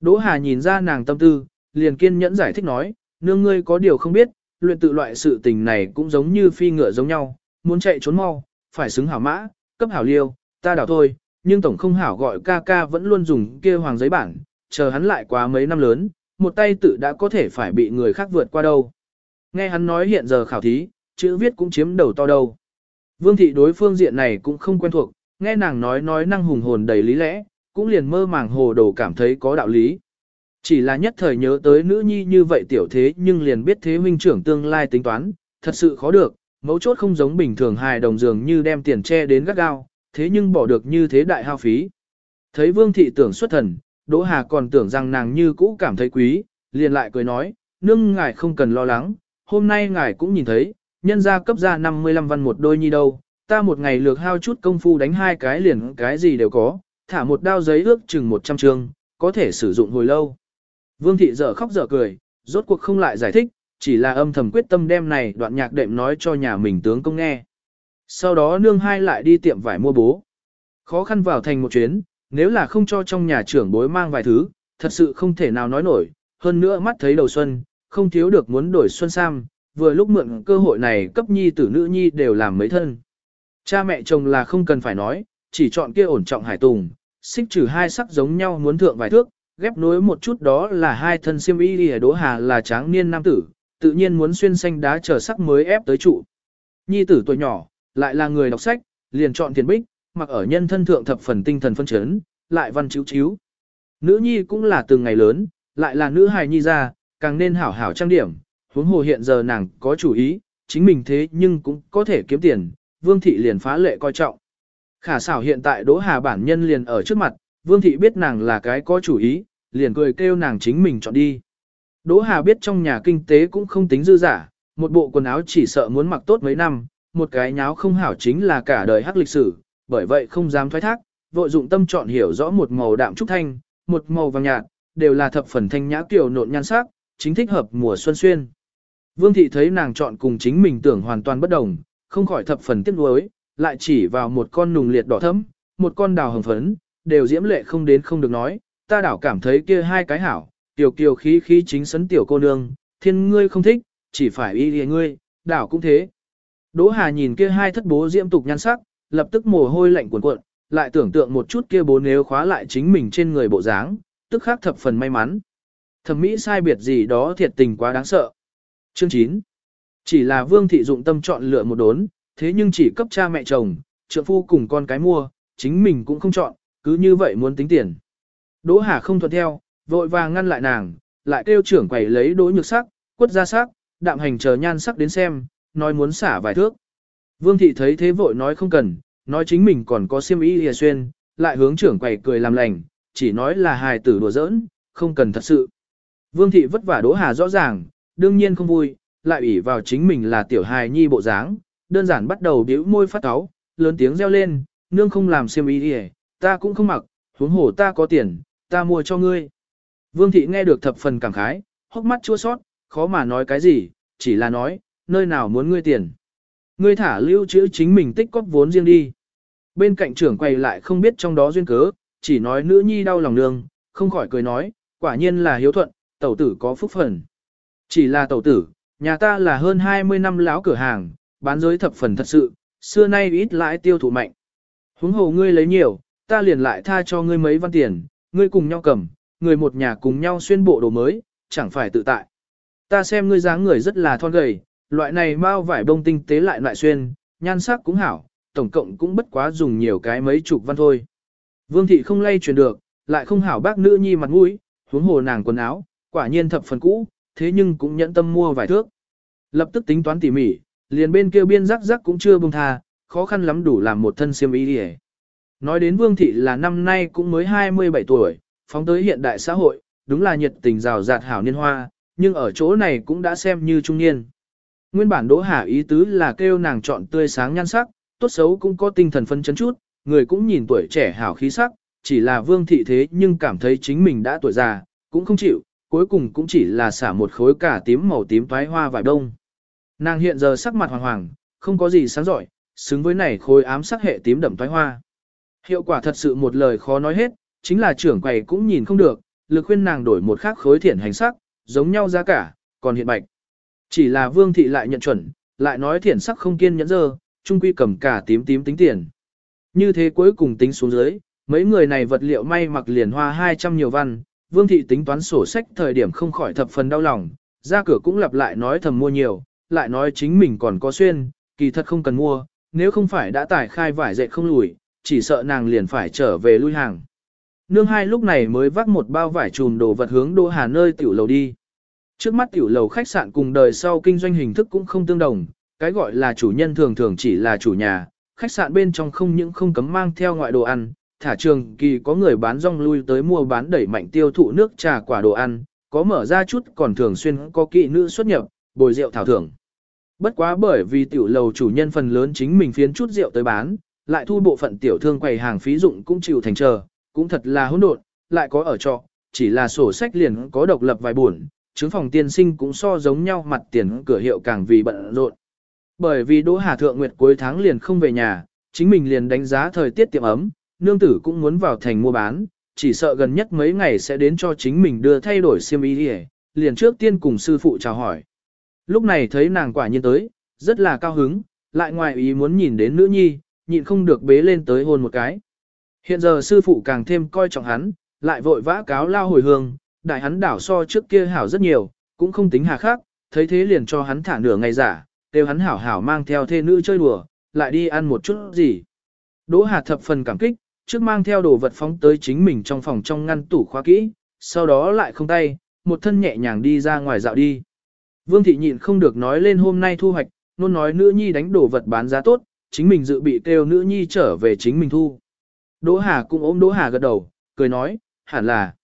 Đỗ Hà nhìn ra nàng tâm tư, liền kiên nhẫn giải thích nói, nương ngươi có điều không biết, luyện tự loại sự tình này cũng giống như phi ngựa giống nhau, muốn chạy trốn mau, phải xứng hảo mã, cấp hảo liêu, ta đảo thôi, nhưng tổng không hảo gọi ca ca vẫn luôn dùng kia hoàng giấy bản, chờ hắn lại quá mấy năm lớn, một tay tự đã có thể phải bị người khác vượt qua đâu. Nghe hắn nói hiện giờ khảo thí, chữ viết cũng chiếm đầu to đâu. Vương thị đối phương diện này cũng không quen thuộc, nghe nàng nói nói năng hùng hồn đầy lý lẽ, cũng liền mơ màng hồ đồ cảm thấy có đạo lý. Chỉ là nhất thời nhớ tới nữ nhi như vậy tiểu thế nhưng liền biết thế huynh trưởng tương lai tính toán, thật sự khó được, mấu chốt không giống bình thường hài đồng dường như đem tiền che đến gắt gao, thế nhưng bỏ được như thế đại hao phí. Thấy vương thị tưởng xuất thần, Đỗ Hà còn tưởng rằng nàng như cũ cảm thấy quý, liền lại cười nói, nương ngài không cần lo lắng, hôm nay ngài cũng nhìn thấy, nhân gia cấp ra 55 văn một đôi nhi đâu, ta một ngày lược hao chút công phu đánh hai cái liền cái gì đều có, thả một đao giấy ước chừng 100 trường, có thể sử dụng hồi lâu. Vương thị dở khóc dở cười, rốt cuộc không lại giải thích, chỉ là âm thầm quyết tâm đem này đoạn nhạc đệm nói cho nhà mình tướng công nghe. Sau đó nương hai lại đi tiệm vải mua bố. Khó khăn vào thành một chuyến, nếu là không cho trong nhà trưởng bối mang vài thứ, thật sự không thể nào nói nổi, hơn nữa mắt thấy đầu xuân, không thiếu được muốn đổi xuân sam, vừa lúc mượn cơ hội này cấp nhi tử nữ nhi đều làm mấy thân. Cha mẹ chồng là không cần phải nói, chỉ chọn kia ổn trọng hải tùng, xích trừ hai sắc giống nhau muốn thượng vài thước, ghép nối một chút đó là hai thân siêm y lìa đỗ hà là tráng niên nam tử, tự nhiên muốn xuyên xanh đá trở sắc mới ép tới trụ. Nhi tử tuổi nhỏ, lại là người đọc sách, liền chọn thiền bích, mặc ở nhân thân thượng thập phần tinh thần phân chấn, lại văn chiếu chiếu. Nữ nhi cũng là từng ngày lớn, lại là nữ hài nhi ra, càng nên hảo hảo trang điểm, huống hồ hiện giờ nàng có chủ ý, chính mình thế nhưng cũng có thể kiếm tiền, vương thị liền phá lệ coi trọng. Khả xảo hiện tại Đỗ Hà bản nhân liền ở trước mặt, vương thị biết nàng là cái có chủ ý, liền cười kêu nàng chính mình chọn đi. Đỗ Hà biết trong nhà kinh tế cũng không tính dư giả, một bộ quần áo chỉ sợ muốn mặc tốt mấy năm, một cái nháo không hảo chính là cả đời hắc lịch sử, bởi vậy không dám thoái thác, vội dụng tâm chọn hiểu rõ một màu đạm trúc thanh, một màu vàng nhạt, đều là thập phần thanh nhã kiểu nộn nhan sắc, chính thích hợp mùa xuân xuyên. Vương thị thấy nàng chọn cùng chính mình tưởng hoàn toàn bất đồng, không khỏi thập phần tiếc nuối, lại chỉ vào một con nùng liệt đỏ thẫm, một con đào hồng phấn, đều diễm lệ không đến không được nói, ta đảo cảm thấy kia hai cái hảo, tiểu kiều khí khí chính sấn tiểu cô nương, thiên ngươi không thích, chỉ phải y lìa ngươi, đảo cũng thế. Đỗ Hà nhìn kia hai thất bố diễm tục nhan sắc, lập tức mồ hôi lạnh cuồn cuộn, lại tưởng tượng một chút kia bố nếu khóa lại chính mình trên người bộ dáng, tức khắc thập phần may mắn. Thẩm mỹ sai biệt gì đó thiệt tình quá đáng sợ. Chương 9. Chỉ là Vương thị dụng tâm chọn lựa một đốn, thế nhưng chỉ cấp cha mẹ chồng, trượng phu cùng con cái mua, chính mình cũng không chọn, cứ như vậy muốn tính tiền. Đỗ Hà không thuận theo, vội vàng ngăn lại nàng, lại kêu trưởng quầy lấy đỗ nhược sắc, quất ra sắc, đạm hành chờ nhan sắc đến xem, nói muốn xả vài thước. Vương thị thấy thế vội nói không cần, nói chính mình còn có xiêm y lìa xuyên, lại hướng trưởng quầy cười làm lành, chỉ nói là hài tử đùa giỡn, không cần thật sự. Vương thị vất vả Đỗ Hà rõ ràng, đương nhiên không vui, lại ủy vào chính mình là tiểu hài nhi bộ dáng, đơn giản bắt đầu bĩu môi phát cáu, lớn tiếng reo lên, nương không làm xiêm y đi ta cũng không mặc, huống hồ ta có tiền, ta mua cho ngươi. Vương thị nghe được thập phần cảm khái, hốc mắt chua sót, khó mà nói cái gì, chỉ là nói, nơi nào muốn ngươi tiền. Ngươi thả lưu trữ chính mình tích cóp vốn riêng đi. Bên cạnh trưởng quay lại không biết trong đó duyên cớ, chỉ nói nữ nhi đau lòng nương, không khỏi cười nói, quả nhiên là hiếu thuận, tẩu tử có phúc phần. Chỉ là tẩu tử, nhà ta là hơn 20 năm lão cửa hàng, bán giới thập phần thật sự, xưa nay ít lãi tiêu thụ mạnh. Huống hồ ngươi lấy nhiều, ta liền lại tha cho ngươi mấy văn tiền, ngươi cùng nhau cầm, người một nhà cùng nhau xuyên bộ đồ mới, chẳng phải tự tại. Ta xem ngươi dáng người rất là thon gầy, loại này bao vải bông tinh tế lại lại xuyên, nhan sắc cũng hảo, tổng cộng cũng bất quá dùng nhiều cái mấy chục văn thôi. Vương thị không lay chuyển được, lại không hảo bác nữ nhi mặt mũi, huống hồ nàng quần áo, quả nhiên thập phần cũ, thế nhưng cũng nhẫn tâm mua vài thước. Lập tức tính toán tỉ mỉ, liền bên kia biên rắc rắc cũng chưa buông tha, khó khăn lắm đủ làm một thân xiêm y đi Nói đến Vương thị là năm nay cũng mới 27 tuổi, phóng tới hiện đại xã hội, đúng là nhiệt tình rào rạt hảo niên hoa, nhưng ở chỗ này cũng đã xem như trung niên. Nguyên bản Đỗ Hà ý tứ là kêu nàng chọn tươi sáng nhan sắc, tốt xấu cũng có tinh thần phân chấn chút, người cũng nhìn tuổi trẻ hảo khí sắc, chỉ là vương thị thế nhưng cảm thấy chính mình đã tuổi già, cũng không chịu, cuối cùng cũng chỉ là xả một khối cả tím màu tím toái hoa vải đông. Nàng hiện giờ sắc mặt hoàng hoàng, không có gì sáng giỏi, xứng với này khối ám sắc hệ tím đậm toái hoa. Hiệu quả thật sự một lời khó nói hết, chính là trưởng quầy cũng nhìn không được, lực khuyên nàng đổi một khác khối thiển hành sắc, giống nhau giá cả, còn hiện bạch. Chỉ là vương thị lại nhận chuẩn, lại nói thiển sắc không kiên nhẫn dơ, trung quy cầm cả tím tím tính tiền. Như thế cuối cùng tính xuống dưới, mấy người này vật liệu may mặc liền hoa 200 nhiều văn, vương thị tính toán sổ sách thời điểm không khỏi thập phần đau lòng, ra cửa cũng lặp lại nói thầm mua nhiều, lại nói chính mình còn có xuyên, kỳ thật không cần mua, nếu không phải đã tải khai vải dệt không lùi, chỉ sợ nàng liền phải trở về lui hàng. Nương hai lúc này mới vác một bao vải trùm đồ vật hướng đô Hà nơi tiểu lầu đi. Trước mắt tiểu lầu khách sạn cùng đời sau kinh doanh hình thức cũng không tương đồng, cái gọi là chủ nhân thường thường chỉ là chủ nhà, khách sạn bên trong không những không cấm mang theo ngoại đồ ăn, thả trường kỳ có người bán rong lui tới mua bán đẩy mạnh tiêu thụ nước trà quả đồ ăn, có mở ra chút còn thường xuyên có kỵ nữ xuất nhập, bồi rượu thảo thưởng. Bất quá bởi vì tiểu lầu chủ nhân phần lớn chính mình phiến chút rượu tới bán, lại thu bộ phận tiểu thương quầy hàng phí dụng cũng chịu thành chờ, cũng thật là hỗn độn, lại có ở trọ, chỉ là sổ sách liền có độc lập vài buồn, chứng phòng tiên sinh cũng so giống nhau mặt tiền cửa hiệu càng vì bận rộn. Bởi vì Đỗ Hà Thượng Nguyệt cuối tháng liền không về nhà, chính mình liền đánh giá thời tiết tiệm ấm, nương tử cũng muốn vào thành mua bán, chỉ sợ gần nhất mấy ngày sẽ đến cho chính mình đưa thay đổi xiêm y đi liền trước tiên cùng sư phụ chào hỏi. Lúc này thấy nàng quả nhiên tới, rất là cao hứng, lại ngoài ý muốn nhìn đến nữ nhi, nhịn không được bế lên tới hôn một cái. Hiện giờ sư phụ càng thêm coi trọng hắn, lại vội vã cáo lao hồi hương, đại hắn đảo so trước kia hảo rất nhiều, cũng không tính hà khác, thấy thế liền cho hắn thả nửa ngày giả, kêu hắn hảo hảo mang theo thê nữ chơi đùa, lại đi ăn một chút gì. Đỗ Hà thập phần cảm kích, trước mang theo đồ vật phóng tới chính mình trong phòng trong ngăn tủ khóa kỹ, sau đó lại không tay, một thân nhẹ nhàng đi ra ngoài dạo đi. Vương thị nhịn không được nói lên hôm nay thu hoạch, luôn nói nữ nhi đánh đồ vật bán giá tốt, chính mình dự bị kêu nữ nhi trở về chính mình thu. Đỗ Hà cũng ôm Đỗ Hà gật đầu, cười nói, hẳn là.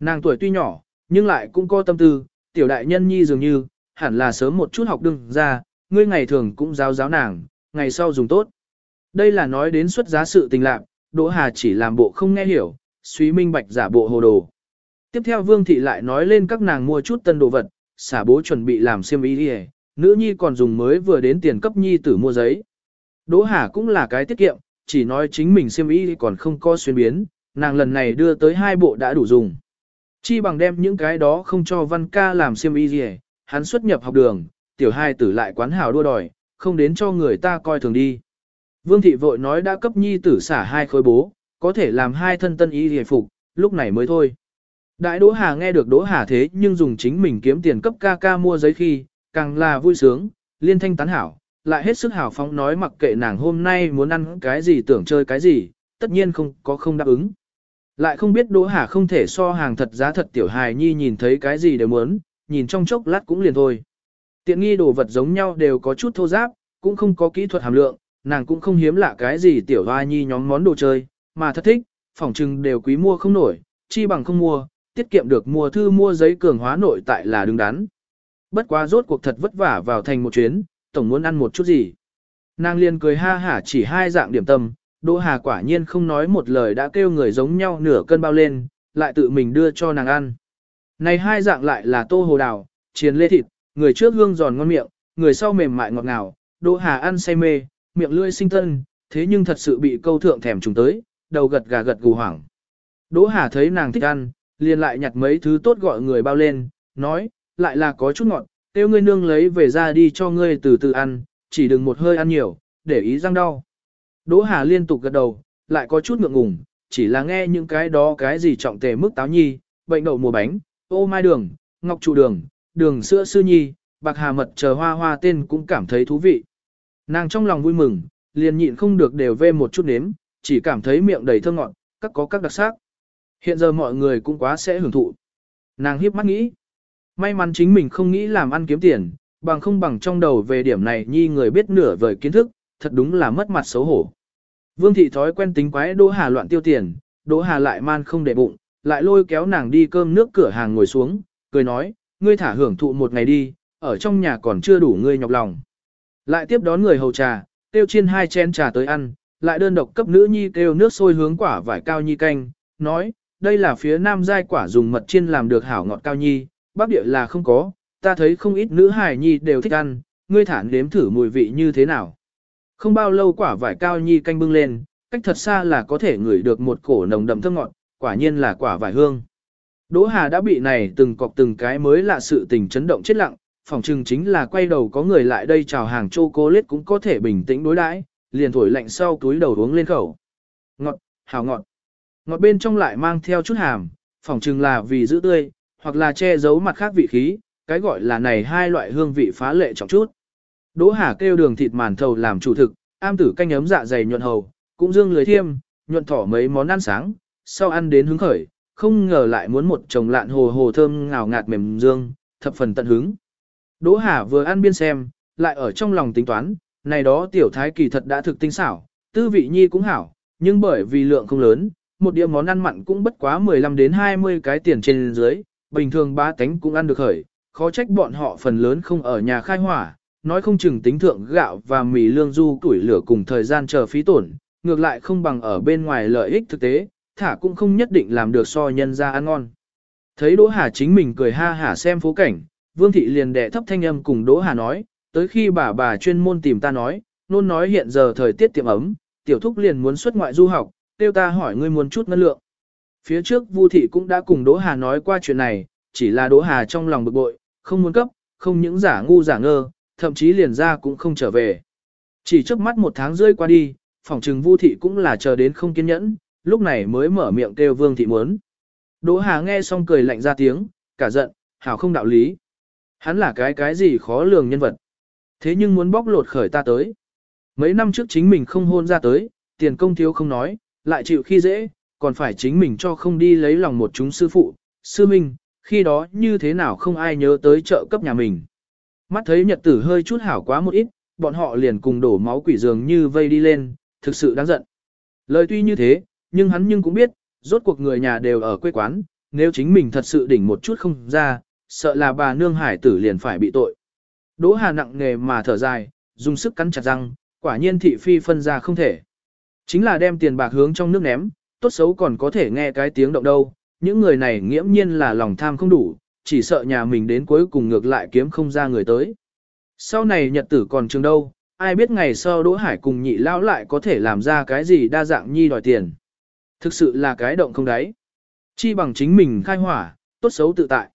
Nàng tuổi tuy nhỏ, nhưng lại cũng có tâm tư, tiểu đại nhân nhi dường như, hẳn là sớm một chút học đừng ra, ngươi ngày thường cũng giáo giáo nàng, ngày sau dùng tốt. Đây là nói đến xuất giá sự tình lạc, Đỗ Hà chỉ làm bộ không nghe hiểu, suy minh bạch giả bộ hồ đồ. Tiếp theo Vương Thị lại nói lên các nàng mua chút tân đồ vật, xả bố chuẩn bị làm xiêm y đi nữ nhi còn dùng mới vừa đến tiền cấp nhi tử mua giấy. Đỗ Hà cũng là cái tiết kiệm, chỉ nói chính mình xiêm y còn không có xuyên biến, nàng lần này đưa tới hai bộ đã đủ dùng. Chi bằng đem những cái đó không cho văn ca làm xiêm y gì, hắn xuất nhập học đường, tiểu hai tử lại quán hào đua đòi, không đến cho người ta coi thường đi. Vương thị vội nói đã cấp nhi tử xả hai khối bố, có thể làm hai thân tân y hề phục, lúc này mới thôi. Đại Đỗ Hà nghe được Đỗ Hà thế nhưng dùng chính mình kiếm tiền cấp ca ca mua giấy khi, càng là vui sướng, liên thanh tán hảo, lại hết sức hảo phóng nói mặc kệ nàng hôm nay muốn ăn cái gì tưởng chơi cái gì, tất nhiên không có không đáp ứng. Lại không biết Đỗ Hà không thể so hàng thật giá thật tiểu hài nhi nhìn thấy cái gì đều muốn, nhìn trong chốc lát cũng liền thôi. Tiện nghi đồ vật giống nhau đều có chút thô giáp, cũng không có kỹ thuật hàm lượng, nàng cũng không hiếm lạ cái gì tiểu hoa nhi nhóm món đồ chơi, mà thật thích, phỏng chừng đều quý mua không nổi, chi bằng không mua, tiết kiệm được mua thư mua giấy cường hóa nội tại là đứng đắn. Bất quá rốt cuộc thật vất vả vào thành một chuyến, tổng muốn ăn một chút gì. Nàng liền cười ha hả chỉ hai dạng điểm tâm, Đỗ Hà quả nhiên không nói một lời đã kêu người giống nhau nửa cân bao lên, lại tự mình đưa cho nàng ăn. Này hai dạng lại là tô hồ đào, chiên lê thịt, người trước hương giòn ngon miệng, người sau mềm mại ngọt ngào, Đỗ Hà ăn say mê, miệng lưỡi sinh tân, thế nhưng thật sự bị câu thượng thèm trùng tới, đầu gật gà gật gù hoảng. Đỗ Hà thấy nàng thích ăn, liền lại nhặt mấy thứ tốt gọi người bao lên, nói, lại là có chút ngọt, tiêu ngươi nương lấy về ra đi cho ngươi từ từ ăn, chỉ đừng một hơi ăn nhiều, để ý răng đau. Đỗ Hà liên tục gật đầu, lại có chút ngượng ngùng, chỉ là nghe những cái đó cái gì trọng tề mức táo nhi, bệnh đậu mùa bánh, ô mai đường, ngọc trụ đường, đường sữa sư nhi, bạc hà mật chờ hoa hoa tên cũng cảm thấy thú vị. Nàng trong lòng vui mừng, liền nhịn không được đều vê một chút nếm, chỉ cảm thấy miệng đầy thơm ngọt, các có các đặc sắc. Hiện giờ mọi người cũng quá sẽ hưởng thụ. Nàng hiếp mắt nghĩ. May mắn chính mình không nghĩ làm ăn kiếm tiền, bằng không bằng trong đầu về điểm này nhi người biết nửa vời kiến thức, thật đúng là mất mặt xấu hổ. Vương thị thói quen tính quái Đỗ Hà loạn tiêu tiền, Đỗ Hà lại man không để bụng, lại lôi kéo nàng đi cơm nước cửa hàng ngồi xuống, cười nói, ngươi thả hưởng thụ một ngày đi, ở trong nhà còn chưa đủ ngươi nhọc lòng. Lại tiếp đón người hầu trà, tiêu chiên hai chén trà tới ăn, lại đơn độc cấp nữ nhi kêu nước sôi hướng quả vải cao nhi canh, nói, đây là phía nam giai quả dùng mật chiên làm được hảo ngọt cao nhi, bắc địa là không có, ta thấy không ít nữ hài nhi đều thích ăn, ngươi thản nếm thử mùi vị như thế nào. Không bao lâu quả vải cao nhi canh bưng lên, cách thật xa là có thể ngửi được một cổ nồng đậm thơm ngọt, quả nhiên là quả vải hương. Đỗ Hà đã bị này từng cọc từng cái mới lạ sự tình chấn động chết lặng, phòng trừng chính là quay đầu có người lại đây chào hàng chocolate cũng có thể bình tĩnh đối đãi, liền thổi lạnh sau túi đầu uống lên khẩu. Ngọt, hào ngọt. Ngọt bên trong lại mang theo chút hàm, phòng trừng là vì giữ tươi, hoặc là che giấu mặt khác vị khí, cái gọi là này hai loại hương vị phá lệ trọng chút. Đỗ Hà kêu đường thịt màn thầu làm chủ thực, am tử canh ấm dạ dày nhuận hầu, cũng dương lưới thiêm, nhuận thỏ mấy món ăn sáng, sau ăn đến hứng khởi, không ngờ lại muốn một chồng lạn hồ hồ thơm ngào ngạt mềm dương, thập phần tận hứng. Đỗ Hà vừa ăn biên xem, lại ở trong lòng tính toán, này đó tiểu thái kỳ thật đã thực tinh xảo, tư vị nhi cũng hảo, nhưng bởi vì lượng không lớn, một đĩa món ăn mặn cũng bất quá 15 đến 20 cái tiền trên dưới, bình thường ba tánh cũng ăn được khởi, khó trách bọn họ phần lớn không ở nhà khai hỏa, nói không chừng tính thượng gạo và mì lương du tuổi lửa cùng thời gian chờ phí tổn, ngược lại không bằng ở bên ngoài lợi ích thực tế, thả cũng không nhất định làm được so nhân ra ăn ngon. Thấy Đỗ Hà chính mình cười ha hả xem phố cảnh, Vương Thị liền đệ thấp thanh âm cùng Đỗ Hà nói, tới khi bà bà chuyên môn tìm ta nói, nôn nói hiện giờ thời tiết tiệm ấm, tiểu thúc liền muốn xuất ngoại du học, tiêu ta hỏi ngươi muốn chút ngân lượng. Phía trước Vu Thị cũng đã cùng Đỗ Hà nói qua chuyện này, chỉ là Đỗ Hà trong lòng bực bội, không muốn cấp, không những giả ngu giả ngơ, thậm chí liền ra cũng không trở về. Chỉ trước mắt một tháng rưỡi qua đi, phòng trừng Vu Thị cũng là chờ đến không kiên nhẫn, lúc này mới mở miệng kêu Vương Thị muốn. Đỗ Hà nghe xong cười lạnh ra tiếng, cả giận, hảo không đạo lý. Hắn là cái cái gì khó lường nhân vật. Thế nhưng muốn bóc lột khởi ta tới. Mấy năm trước chính mình không hôn ra tới, tiền công thiếu không nói, lại chịu khi dễ, còn phải chính mình cho không đi lấy lòng một chúng sư phụ, sư minh, khi đó như thế nào không ai nhớ tới trợ cấp nhà mình. Mắt thấy nhật tử hơi chút hảo quá một ít, bọn họ liền cùng đổ máu quỷ dường như vây đi lên, thực sự đáng giận. Lời tuy như thế, nhưng hắn nhưng cũng biết, rốt cuộc người nhà đều ở quê quán, nếu chính mình thật sự đỉnh một chút không ra, sợ là bà nương hải tử liền phải bị tội. Đỗ Hà nặng nghề mà thở dài, dùng sức cắn chặt răng, quả nhiên thị phi phân ra không thể. Chính là đem tiền bạc hướng trong nước ném, tốt xấu còn có thể nghe cái tiếng động đâu, những người này nghiễm nhiên là lòng tham không đủ, chỉ sợ nhà mình đến cuối cùng ngược lại kiếm không ra người tới. Sau này nhật tử còn trường đâu, ai biết ngày sau Đỗ Hải cùng nhị lão lại có thể làm ra cái gì đa dạng nhi đòi tiền. Thực sự là cái động không đáy. Chi bằng chính mình khai hỏa, tốt xấu tự tại.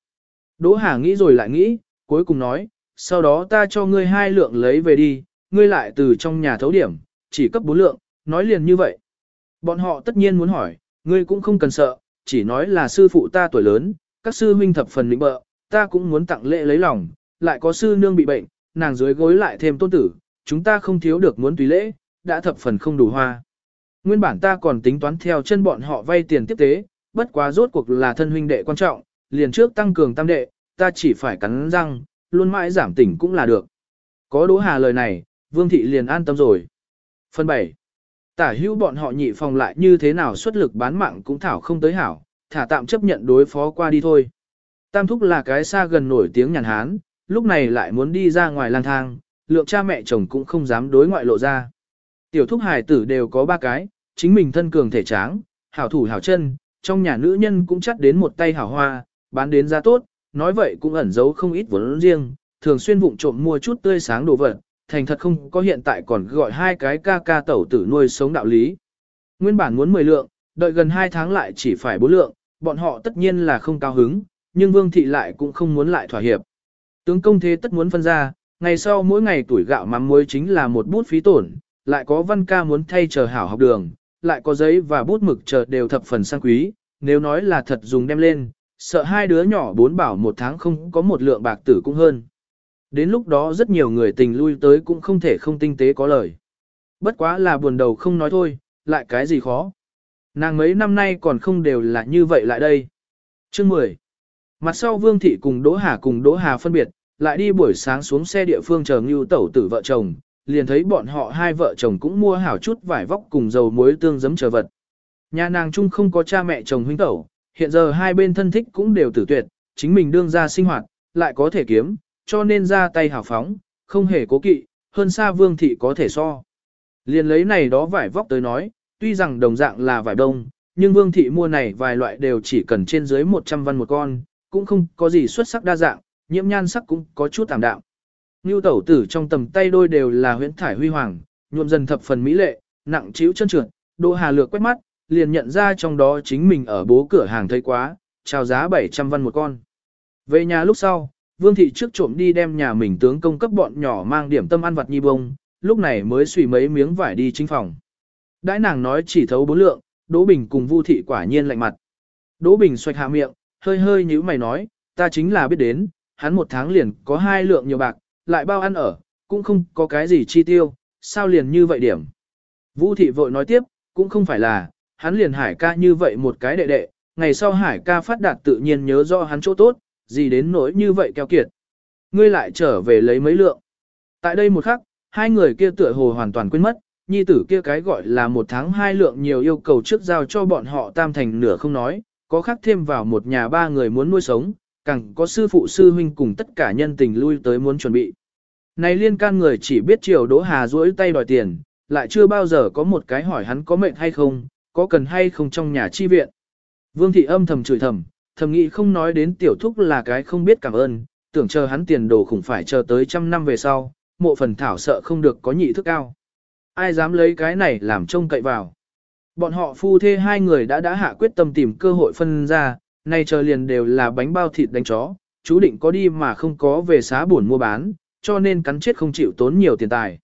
Đỗ Hà nghĩ rồi lại nghĩ, cuối cùng nói, sau đó ta cho ngươi hai lượng lấy về đi, ngươi lại từ trong nhà thấu điểm, chỉ cấp bốn lượng, nói liền như vậy. Bọn họ tất nhiên muốn hỏi, ngươi cũng không cần sợ, chỉ nói là sư phụ ta tuổi lớn, các sư huynh thập phần lĩnh bợ, ta cũng muốn tặng lễ lấy lòng, lại có sư nương bị bệnh, nàng dưới gối lại thêm tôn tử, chúng ta không thiếu được muốn tùy lễ, đã thập phần không đủ hoa. Nguyên bản ta còn tính toán theo chân bọn họ vay tiền tiếp tế, bất quá rốt cuộc là thân huynh đệ quan trọng, liền trước tăng cường tam đệ, ta chỉ phải cắn răng, luôn mãi giảm tỉnh cũng là được. Có Đỗ Hà lời này, Vương Thị liền an tâm rồi. Phần 7. Tả hữu bọn họ nhị phòng lại như thế nào xuất lực bán mạng cũng thảo không tới hảo, thả tạm chấp nhận đối phó qua đi thôi. Tam thúc là cái xa gần nổi tiếng nhàn hán, lúc này lại muốn đi ra ngoài lang thang, lượng cha mẹ chồng cũng không dám đối ngoại lộ ra. Tiểu thúc hài tử đều có ba cái, chính mình thân cường thể tráng, hảo thủ hảo chân, trong nhà nữ nhân cũng chắc đến một tay hảo hoa, bán đến giá tốt, nói vậy cũng ẩn giấu không ít vốn riêng, thường xuyên vụng trộm mua chút tươi sáng đồ vật, thành thật không có hiện tại còn gọi hai cái ca ca tẩu tử nuôi sống đạo lý. Nguyên bản muốn 10 lượng, đợi gần 2 tháng lại chỉ phải 4 lượng, bọn họ tất nhiên là không cao hứng, nhưng Vương Thị lại cũng không muốn lại thỏa hiệp. Tướng công thế tất muốn phân ra, ngày sau mỗi ngày tuổi gạo mắm muối chính là một bút phí tổn, lại có văn ca muốn thay chờ hảo học đường, lại có giấy và bút mực chờ đều thập phần sang quý, nếu nói là thật dùng đem lên, sợ hai đứa nhỏ bốn bảo một tháng không có một lượng bạc tử cũng hơn. Đến lúc đó rất nhiều người tình lui tới cũng không thể không tinh tế có lời. Bất quá là buồn đầu không nói thôi, lại cái gì khó. Nàng mấy năm nay còn không đều là như vậy lại đây. Chương 10. Mặt sau Vương Thị cùng Đỗ Hà cùng Đỗ Hà phân biệt, lại đi buổi sáng xuống xe địa phương chờ Ngưu Tẩu tử vợ chồng, liền thấy bọn họ hai vợ chồng cũng mua hảo chút vải vóc cùng dầu muối tương giấm chờ vật. Nhà nàng chung không có cha mẹ chồng huynh tẩu, hiện giờ hai bên thân thích cũng đều tử tuyệt, chính mình đương ra sinh hoạt, lại có thể kiếm, cho nên ra tay hào phóng, không hề cố kỵ, hơn xa vương thị có thể so. Liền lấy này đó vải vóc tới nói, tuy rằng đồng dạng là vải đông, nhưng vương thị mua này vài loại đều chỉ cần trên dưới 100 văn một con, cũng không có gì xuất sắc đa dạng, nhiễm nhan sắc cũng có chút tạm đạo. Ngưu tẩu tử trong tầm tay đôi đều là huyễn thải huy hoàng, nhuộm dần thập phần mỹ lệ, nặng chiếu chân trượt, đô Hà lược quét mắt, liền nhận ra trong đó chính mình ở bố cửa hàng thấy quá, chào giá 700 văn một con. Về nhà lúc sau, Vương thị trước trộm đi đem nhà mình tướng công cấp bọn nhỏ mang điểm tâm ăn vặt nhi bông, lúc này mới xùy mấy miếng vải đi chính phòng. Đãi nàng nói chỉ thấu bốn lượng, Đỗ Bình cùng Vu thị quả nhiên lạnh mặt. Đỗ Bình xoạch hạ miệng, hơi hơi nhíu mày nói, ta chính là biết đến, hắn một tháng liền có hai lượng nhiều bạc, lại bao ăn ở, cũng không có cái gì chi tiêu, sao liền như vậy điểm. Vũ thị vội nói tiếp, cũng không phải là, hắn liền hải ca như vậy một cái đệ đệ, ngày sau hải ca phát đạt tự nhiên nhớ rõ hắn chỗ tốt, gì đến nỗi như vậy keo kiệt. Ngươi lại trở về lấy mấy lượng. Tại đây một khắc, hai người kia tựa hồ hoàn toàn quên mất, nhi tử kia cái gọi là một tháng hai lượng nhiều yêu cầu trước giao cho bọn họ tam thành nửa không nói, có khác thêm vào một nhà ba người muốn nuôi sống, càng có sư phụ sư huynh cùng tất cả nhân tình lui tới muốn chuẩn bị. Này liên can người chỉ biết chiều Đỗ Hà duỗi tay đòi tiền, lại chưa bao giờ có một cái hỏi hắn có mệnh hay không, có cần hay không trong nhà chi viện. Vương thị âm thầm chửi thầm, thầm nghĩ không nói đến tiểu thúc là cái không biết cảm ơn, tưởng chờ hắn tiền đồ khủng phải chờ tới trăm năm về sau, mộ phần thảo sợ không được có nhị thức cao. Ai dám lấy cái này làm trông cậy vào. Bọn họ phu thê hai người đã đã hạ quyết tâm tìm cơ hội phân ra, nay chờ liền đều là bánh bao thịt đánh chó, chú định có đi mà không có về xá buồn mua bán, cho nên cắn chết không chịu tốn nhiều tiền tài.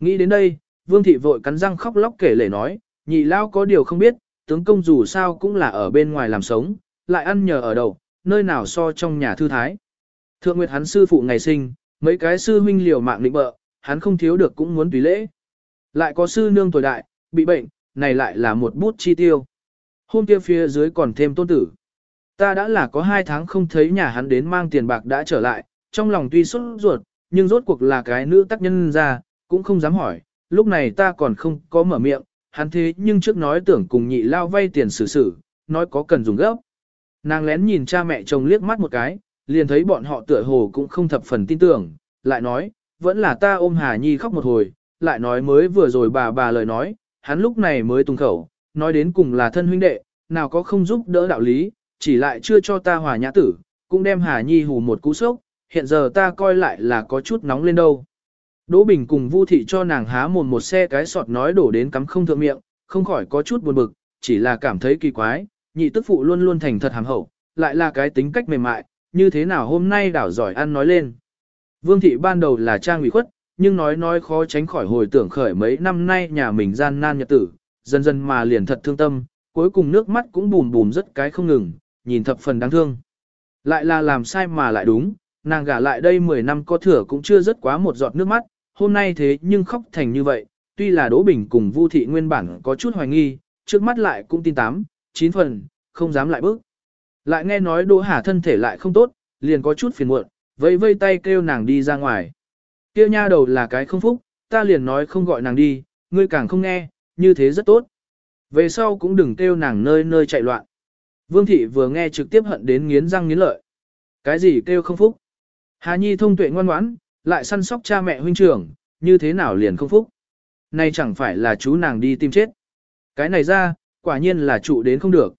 Nghĩ đến đây, Vương thị vội cắn răng khóc lóc kể lể nói, nhị lao có điều không biết, tướng công dù sao cũng là ở bên ngoài làm sống, lại ăn nhờ ở đậu, nơi nào so trong nhà thư thái. Thượng Nguyệt hắn sư phụ ngày sinh, mấy cái sư huynh liều mạng định bợ, hắn không thiếu được cũng muốn tùy lễ. Lại có sư nương tuổi đại, bị bệnh, này lại là một bút chi tiêu. Hôm kia phía dưới còn thêm tôn tử. Ta đã là có hai tháng không thấy nhà hắn đến mang tiền bạc đã trở lại, trong lòng tuy sốt ruột, nhưng rốt cuộc là cái nữ tác nhân ra, cũng không dám hỏi, lúc này ta còn không có mở miệng, hắn thế nhưng trước nói tưởng cùng nhị lao vay tiền xử xử, nói có cần dùng gấp. Nàng lén nhìn cha mẹ chồng liếc mắt một cái, liền thấy bọn họ tựa hồ cũng không thập phần tin tưởng, lại nói, vẫn là ta ôm Hà Nhi khóc một hồi, lại nói mới vừa rồi bà bà lời nói, hắn lúc này mới tung khẩu, nói đến cùng là thân huynh đệ, nào có không giúp đỡ đạo lý, chỉ lại chưa cho ta hòa nhã tử, cũng đem Hà Nhi hù một cú sốc, hiện giờ ta coi lại là có chút nóng lên đâu. Đỗ Bình cùng Vu thị cho nàng há mồm một xe cái sọt nói đổ đến cắm không thượng miệng, không khỏi có chút buồn bực, chỉ là cảm thấy kỳ quái, nhị tức phụ luôn luôn thành thật hàm hậu, lại là cái tính cách mềm mại, như thế nào hôm nay đảo giỏi ăn nói lên. Vương thị ban đầu là trang ủy khuất, nhưng nói nói khó tránh khỏi hồi tưởng khởi mấy năm nay nhà mình gian nan nhật tử, dần dần mà liền thật thương tâm, cuối cùng nước mắt cũng bùm bùm rất cái không ngừng, nhìn thập phần đáng thương. Lại là làm sai mà lại đúng, nàng gả lại đây 10 năm có thừa cũng chưa rất quá một giọt nước mắt, hôm nay thế nhưng khóc thành như vậy, tuy là Đỗ Bình cùng Vu thị nguyên bản có chút hoài nghi, trước mắt lại cũng tin tám, chín phần, không dám lại bước. Lại nghe nói Đỗ Hà thân thể lại không tốt, liền có chút phiền muộn, vẫy vây tay kêu nàng đi ra ngoài. Kêu nha đầu là cái không phúc, ta liền nói không gọi nàng đi, ngươi càng không nghe, như thế rất tốt. Về sau cũng đừng kêu nàng nơi nơi chạy loạn. Vương thị vừa nghe trực tiếp hận đến nghiến răng nghiến lợi. Cái gì kêu không phúc? Hà Nhi thông tuệ ngoan ngoãn, lại săn sóc cha mẹ huynh trưởng, như thế nào liền không phúc? nay chẳng phải là chú nàng đi tìm chết. Cái này ra, quả nhiên là trụ đến không được.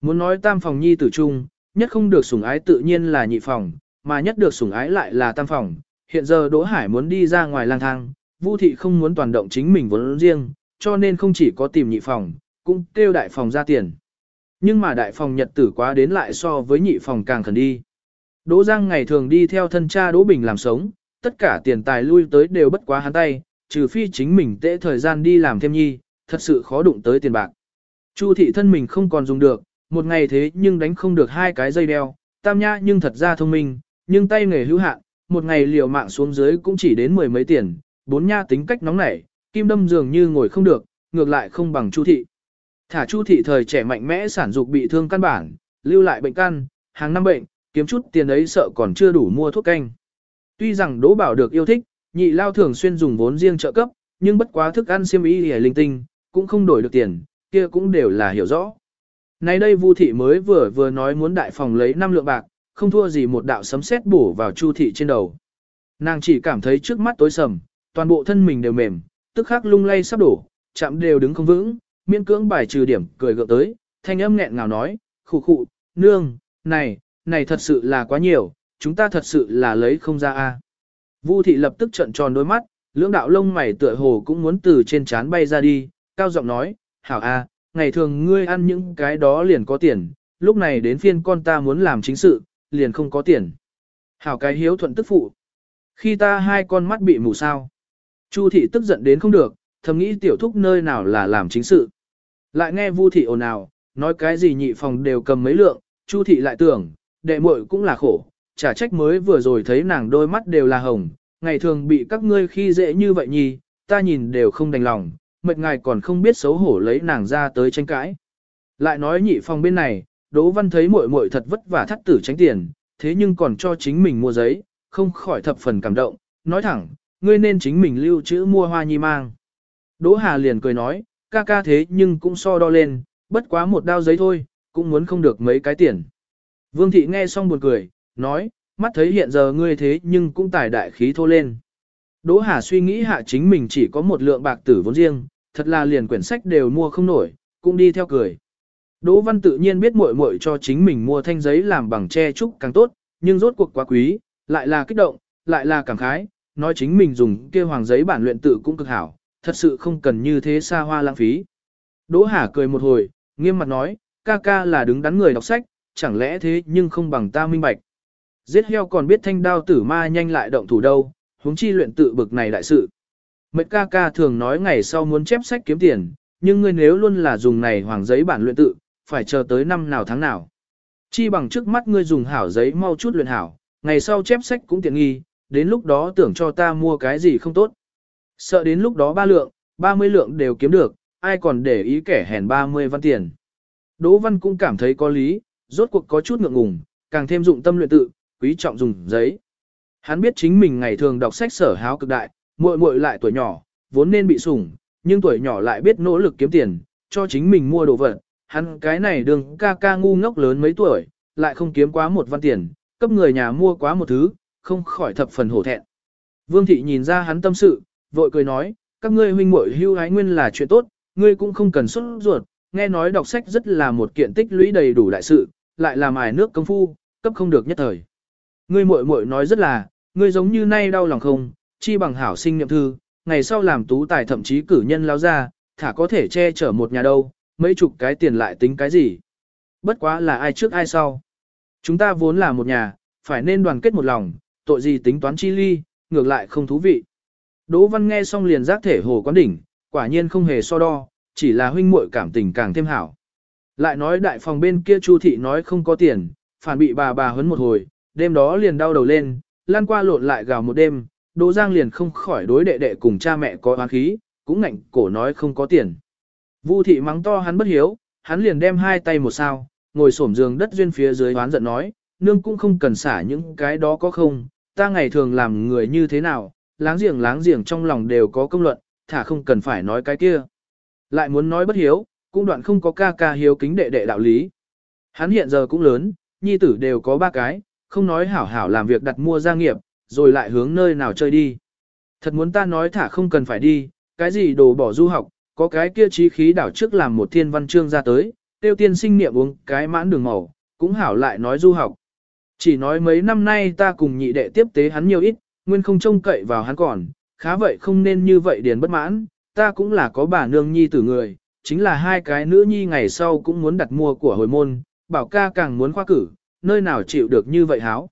Muốn nói tam phòng nhi tử trung, nhất không được sủng ái tự nhiên là nhị phòng, mà nhất được sủng ái lại là tam phòng. Hiện giờ Đỗ Hải muốn đi ra ngoài lang thang, Vu thị không muốn toàn động chính mình vốn riêng, cho nên không chỉ có tìm nhị phòng, cũng kêu đại phòng ra tiền. Nhưng mà đại phòng nhật tử quá đến lại so với nhị phòng càng khẩn đi. Đỗ Giang ngày thường đi theo thân cha Đỗ Bình làm sống, tất cả tiền tài lui tới đều bất quá hắn tay, trừ phi chính mình tệ thời gian đi làm thêm nhi, thật sự khó đụng tới tiền bạc. Chu thị thân mình không còn dùng được, một ngày thế nhưng đánh không được hai cái dây đeo, tam nha nhưng thật ra thông minh, nhưng tay nghề hữu hạn, một ngày liều mạng xuống dưới cũng chỉ đến mười mấy tiền, bốn nha tính cách nóng nảy, kim đâm dường như ngồi không được, ngược lại không bằng chu thị. Thả chu thị thời trẻ mạnh mẽ sản dục bị thương căn bản, lưu lại bệnh căn, hàng năm bệnh, kiếm chút tiền ấy sợ còn chưa đủ mua thuốc canh. Tuy rằng Đỗ Bảo được yêu thích, nhị lao thường xuyên dùng vốn riêng trợ cấp, nhưng bất quá thức ăn xiêm y hề linh tinh, cũng không đổi được tiền, kia cũng đều là hiểu rõ. Nay đây Vu thị mới vừa vừa nói muốn đại phòng lấy năm lượng bạc, không thua gì một đạo sấm sét bổ vào Chu thị trên đầu. Nàng chỉ cảm thấy trước mắt tối sầm, toàn bộ thân mình đều mềm, tức khắc lung lay sắp đổ, chạm đều đứng không vững, miễn cưỡng bài trừ điểm cười gượng tới, thanh âm nghẹn ngào nói, khụ khụ, nương, này, này thật sự là quá nhiều, chúng ta thật sự là lấy không ra a. Vu thị lập tức trợn tròn đôi mắt, lưỡng đạo lông mày tựa hồ cũng muốn từ trên trán bay ra đi, cao giọng nói, hảo a, ngày thường ngươi ăn những cái đó liền có tiền, lúc này đến phiên con ta muốn làm chính sự, liền không có tiền. Hảo cái hiếu thuận tức phụ. Khi ta hai con mắt bị mù sao. Chu thị tức giận đến không được, thầm nghĩ tiểu thúc nơi nào là làm chính sự. Lại nghe Vu thị ồn ào, nói cái gì nhị phòng đều cầm mấy lượng, Chu thị lại tưởng, đệ muội cũng là khổ, chả trách mới vừa rồi thấy nàng đôi mắt đều là hồng, ngày thường bị các ngươi khi dễ như vậy nhì, ta nhìn đều không đành lòng, mệt ngài còn không biết xấu hổ lấy nàng ra tới tranh cãi. Lại nói nhị phòng bên này, Đỗ Văn thấy muội muội thật vất vả thắt tử tránh tiền, thế nhưng còn cho chính mình mua giấy, không khỏi thập phần cảm động, nói thẳng, ngươi nên chính mình lưu trữ mua hoa nhi mang. Đỗ Hà liền cười nói, ca ca thế nhưng cũng so đo lên, bất quá một đao giấy thôi, cũng muốn không được mấy cái tiền. Vương thị nghe xong buồn cười, nói, mắt thấy hiện giờ ngươi thế nhưng cũng tài đại khí thô lên. Đỗ Hà suy nghĩ hạ chính mình chỉ có một lượng bạc tử vốn riêng, thật là liền quyển sách đều mua không nổi, cũng đi theo cười. Đỗ Văn tự nhiên biết muội muội cho chính mình mua thanh giấy làm bằng tre trúc càng tốt, nhưng rốt cuộc quá quý, lại là kích động, lại là cảm khái, nói chính mình dùng kia hoàng giấy bản luyện tự cũng cực hảo, thật sự không cần như thế xa hoa lãng phí. Đỗ Hà cười một hồi, nghiêm mặt nói, ca ca là đứng đắn người đọc sách, chẳng lẽ thế nhưng không bằng ta minh bạch. Giết heo còn biết thanh đao tử ma nhanh lại động thủ đâu, huống chi luyện tự bực này đại sự. Mệnh ca ca thường nói ngày sau muốn chép sách kiếm tiền, nhưng ngươi nếu luôn là dùng này hoàng giấy bản luyện tự, phải chờ tới năm nào tháng nào. Chi bằng trước mắt ngươi dùng hảo giấy mau chút luyện hảo, ngày sau chép sách cũng tiện nghi, đến lúc đó tưởng cho ta mua cái gì không tốt. Sợ đến lúc đó ba lượng, ba mươi lượng đều kiếm được, ai còn để ý kẻ hèn ba mươi văn tiền. Đỗ Văn cũng cảm thấy có lý, rốt cuộc có chút ngượng ngùng, càng thêm dụng tâm luyện tự, quý trọng dùng giấy. Hắn biết chính mình ngày thường đọc sách sở háo cực đại, muội muội lại tuổi nhỏ, vốn nên bị sủng, nhưng tuổi nhỏ lại biết nỗ lực kiếm tiền, cho chính mình mua đồ vật. Hắn cái này đường ca ca ngu ngốc lớn mấy tuổi, lại không kiếm quá một văn tiền, cấp người nhà mua quá một thứ, không khỏi thập phần hổ thẹn. Vương thị nhìn ra hắn tâm sự, vội cười nói, các ngươi huynh muội hưu hái nguyên là chuyện tốt, ngươi cũng không cần xuất ruột, nghe nói đọc sách rất là một kiện tích lũy đầy đủ đại sự, lại làm ải nước công phu, cấp không được nhất thời ngươi muội muội nói rất là, ngươi giống như nay đau lòng không, chi bằng hảo sinh niệm thư, ngày sau làm tú tài thậm chí cử nhân lao ra, thả có thể che chở một nhà đâu, mấy chục cái tiền lại tính cái gì. Bất quá là ai trước ai sau. Chúng ta vốn là một nhà, phải nên đoàn kết một lòng, tội gì tính toán chi ly, ngược lại không thú vị. Đỗ Văn nghe xong liền giác thể hồ quán đỉnh, quả nhiên không hề so đo, chỉ là huynh muội cảm tình càng thêm hảo. Lại nói đại phòng bên kia Chu thị nói không có tiền, phản bị bà bà huấn một hồi, đêm đó liền đau đầu lên, lan qua lộn lại gào một đêm, Đỗ Giang liền không khỏi đối đệ đệ cùng cha mẹ có oán khí, cũng ngạnh cổ nói không có tiền. Vu thị mắng to hắn bất hiếu, hắn liền đem hai tay một sao, ngồi xổm giường đất duyên phía dưới oán giận nói, nương cũng không cần xả những cái đó có không, ta ngày thường làm người như thế nào, láng giềng láng giềng trong lòng đều có công luận, thả không cần phải nói cái kia. Lại muốn nói bất hiếu, cũng đoạn không có ca ca hiếu kính đệ đệ đạo lý. Hắn hiện giờ cũng lớn, nhi tử đều có ba cái, không nói hảo hảo làm việc đặt mua gia nghiệp, rồi lại hướng nơi nào chơi đi. Thật muốn ta nói thả không cần phải đi, cái gì đồ bỏ du học, có cái kia trí khí đảo trước làm một thiên văn chương ra tới, tiêu tiên sinh niệm uống cái mãn đường màu, cũng hảo lại nói du học. Chỉ nói mấy năm nay ta cùng nhị đệ tiếp tế hắn nhiều ít, nguyên không trông cậy vào hắn còn, khá vậy không nên như vậy điền bất mãn, ta cũng là có bà nương nhi tử người, chính là hai cái nữ nhi ngày sau cũng muốn đặt mua của hồi môn, bảo ca càng muốn khoa cử, nơi nào chịu được như vậy háo.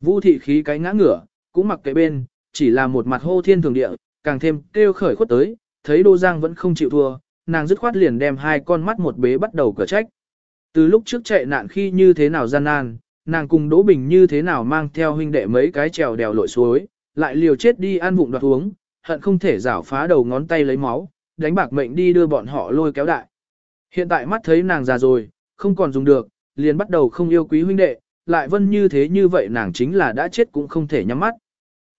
Vũ thị khí cái ngã ngửa, cũng mặc kệ bên, chỉ là một mặt hô thiên thường địa, càng thêm kêu khởi khuất tới, thấy Đô Giang vẫn không chịu thua, nàng dứt khoát liền đem hai con mắt một bế bắt đầu cửa trách. Từ lúc trước chạy nạn khi như thế nào gian nan, nàng cùng Đỗ Bình như thế nào mang theo huynh đệ mấy cái trèo đèo lội suối, lại liều chết đi ăn vụng đoạt uống, hận không thể rảo phá đầu ngón tay lấy máu, đánh bạc mệnh đi đưa bọn họ lôi kéo đại. Hiện tại mắt thấy nàng già rồi, không còn dùng được, liền bắt đầu không yêu quý huynh đệ, lại vân như thế như vậy nàng chính là đã chết cũng không thể nhắm mắt.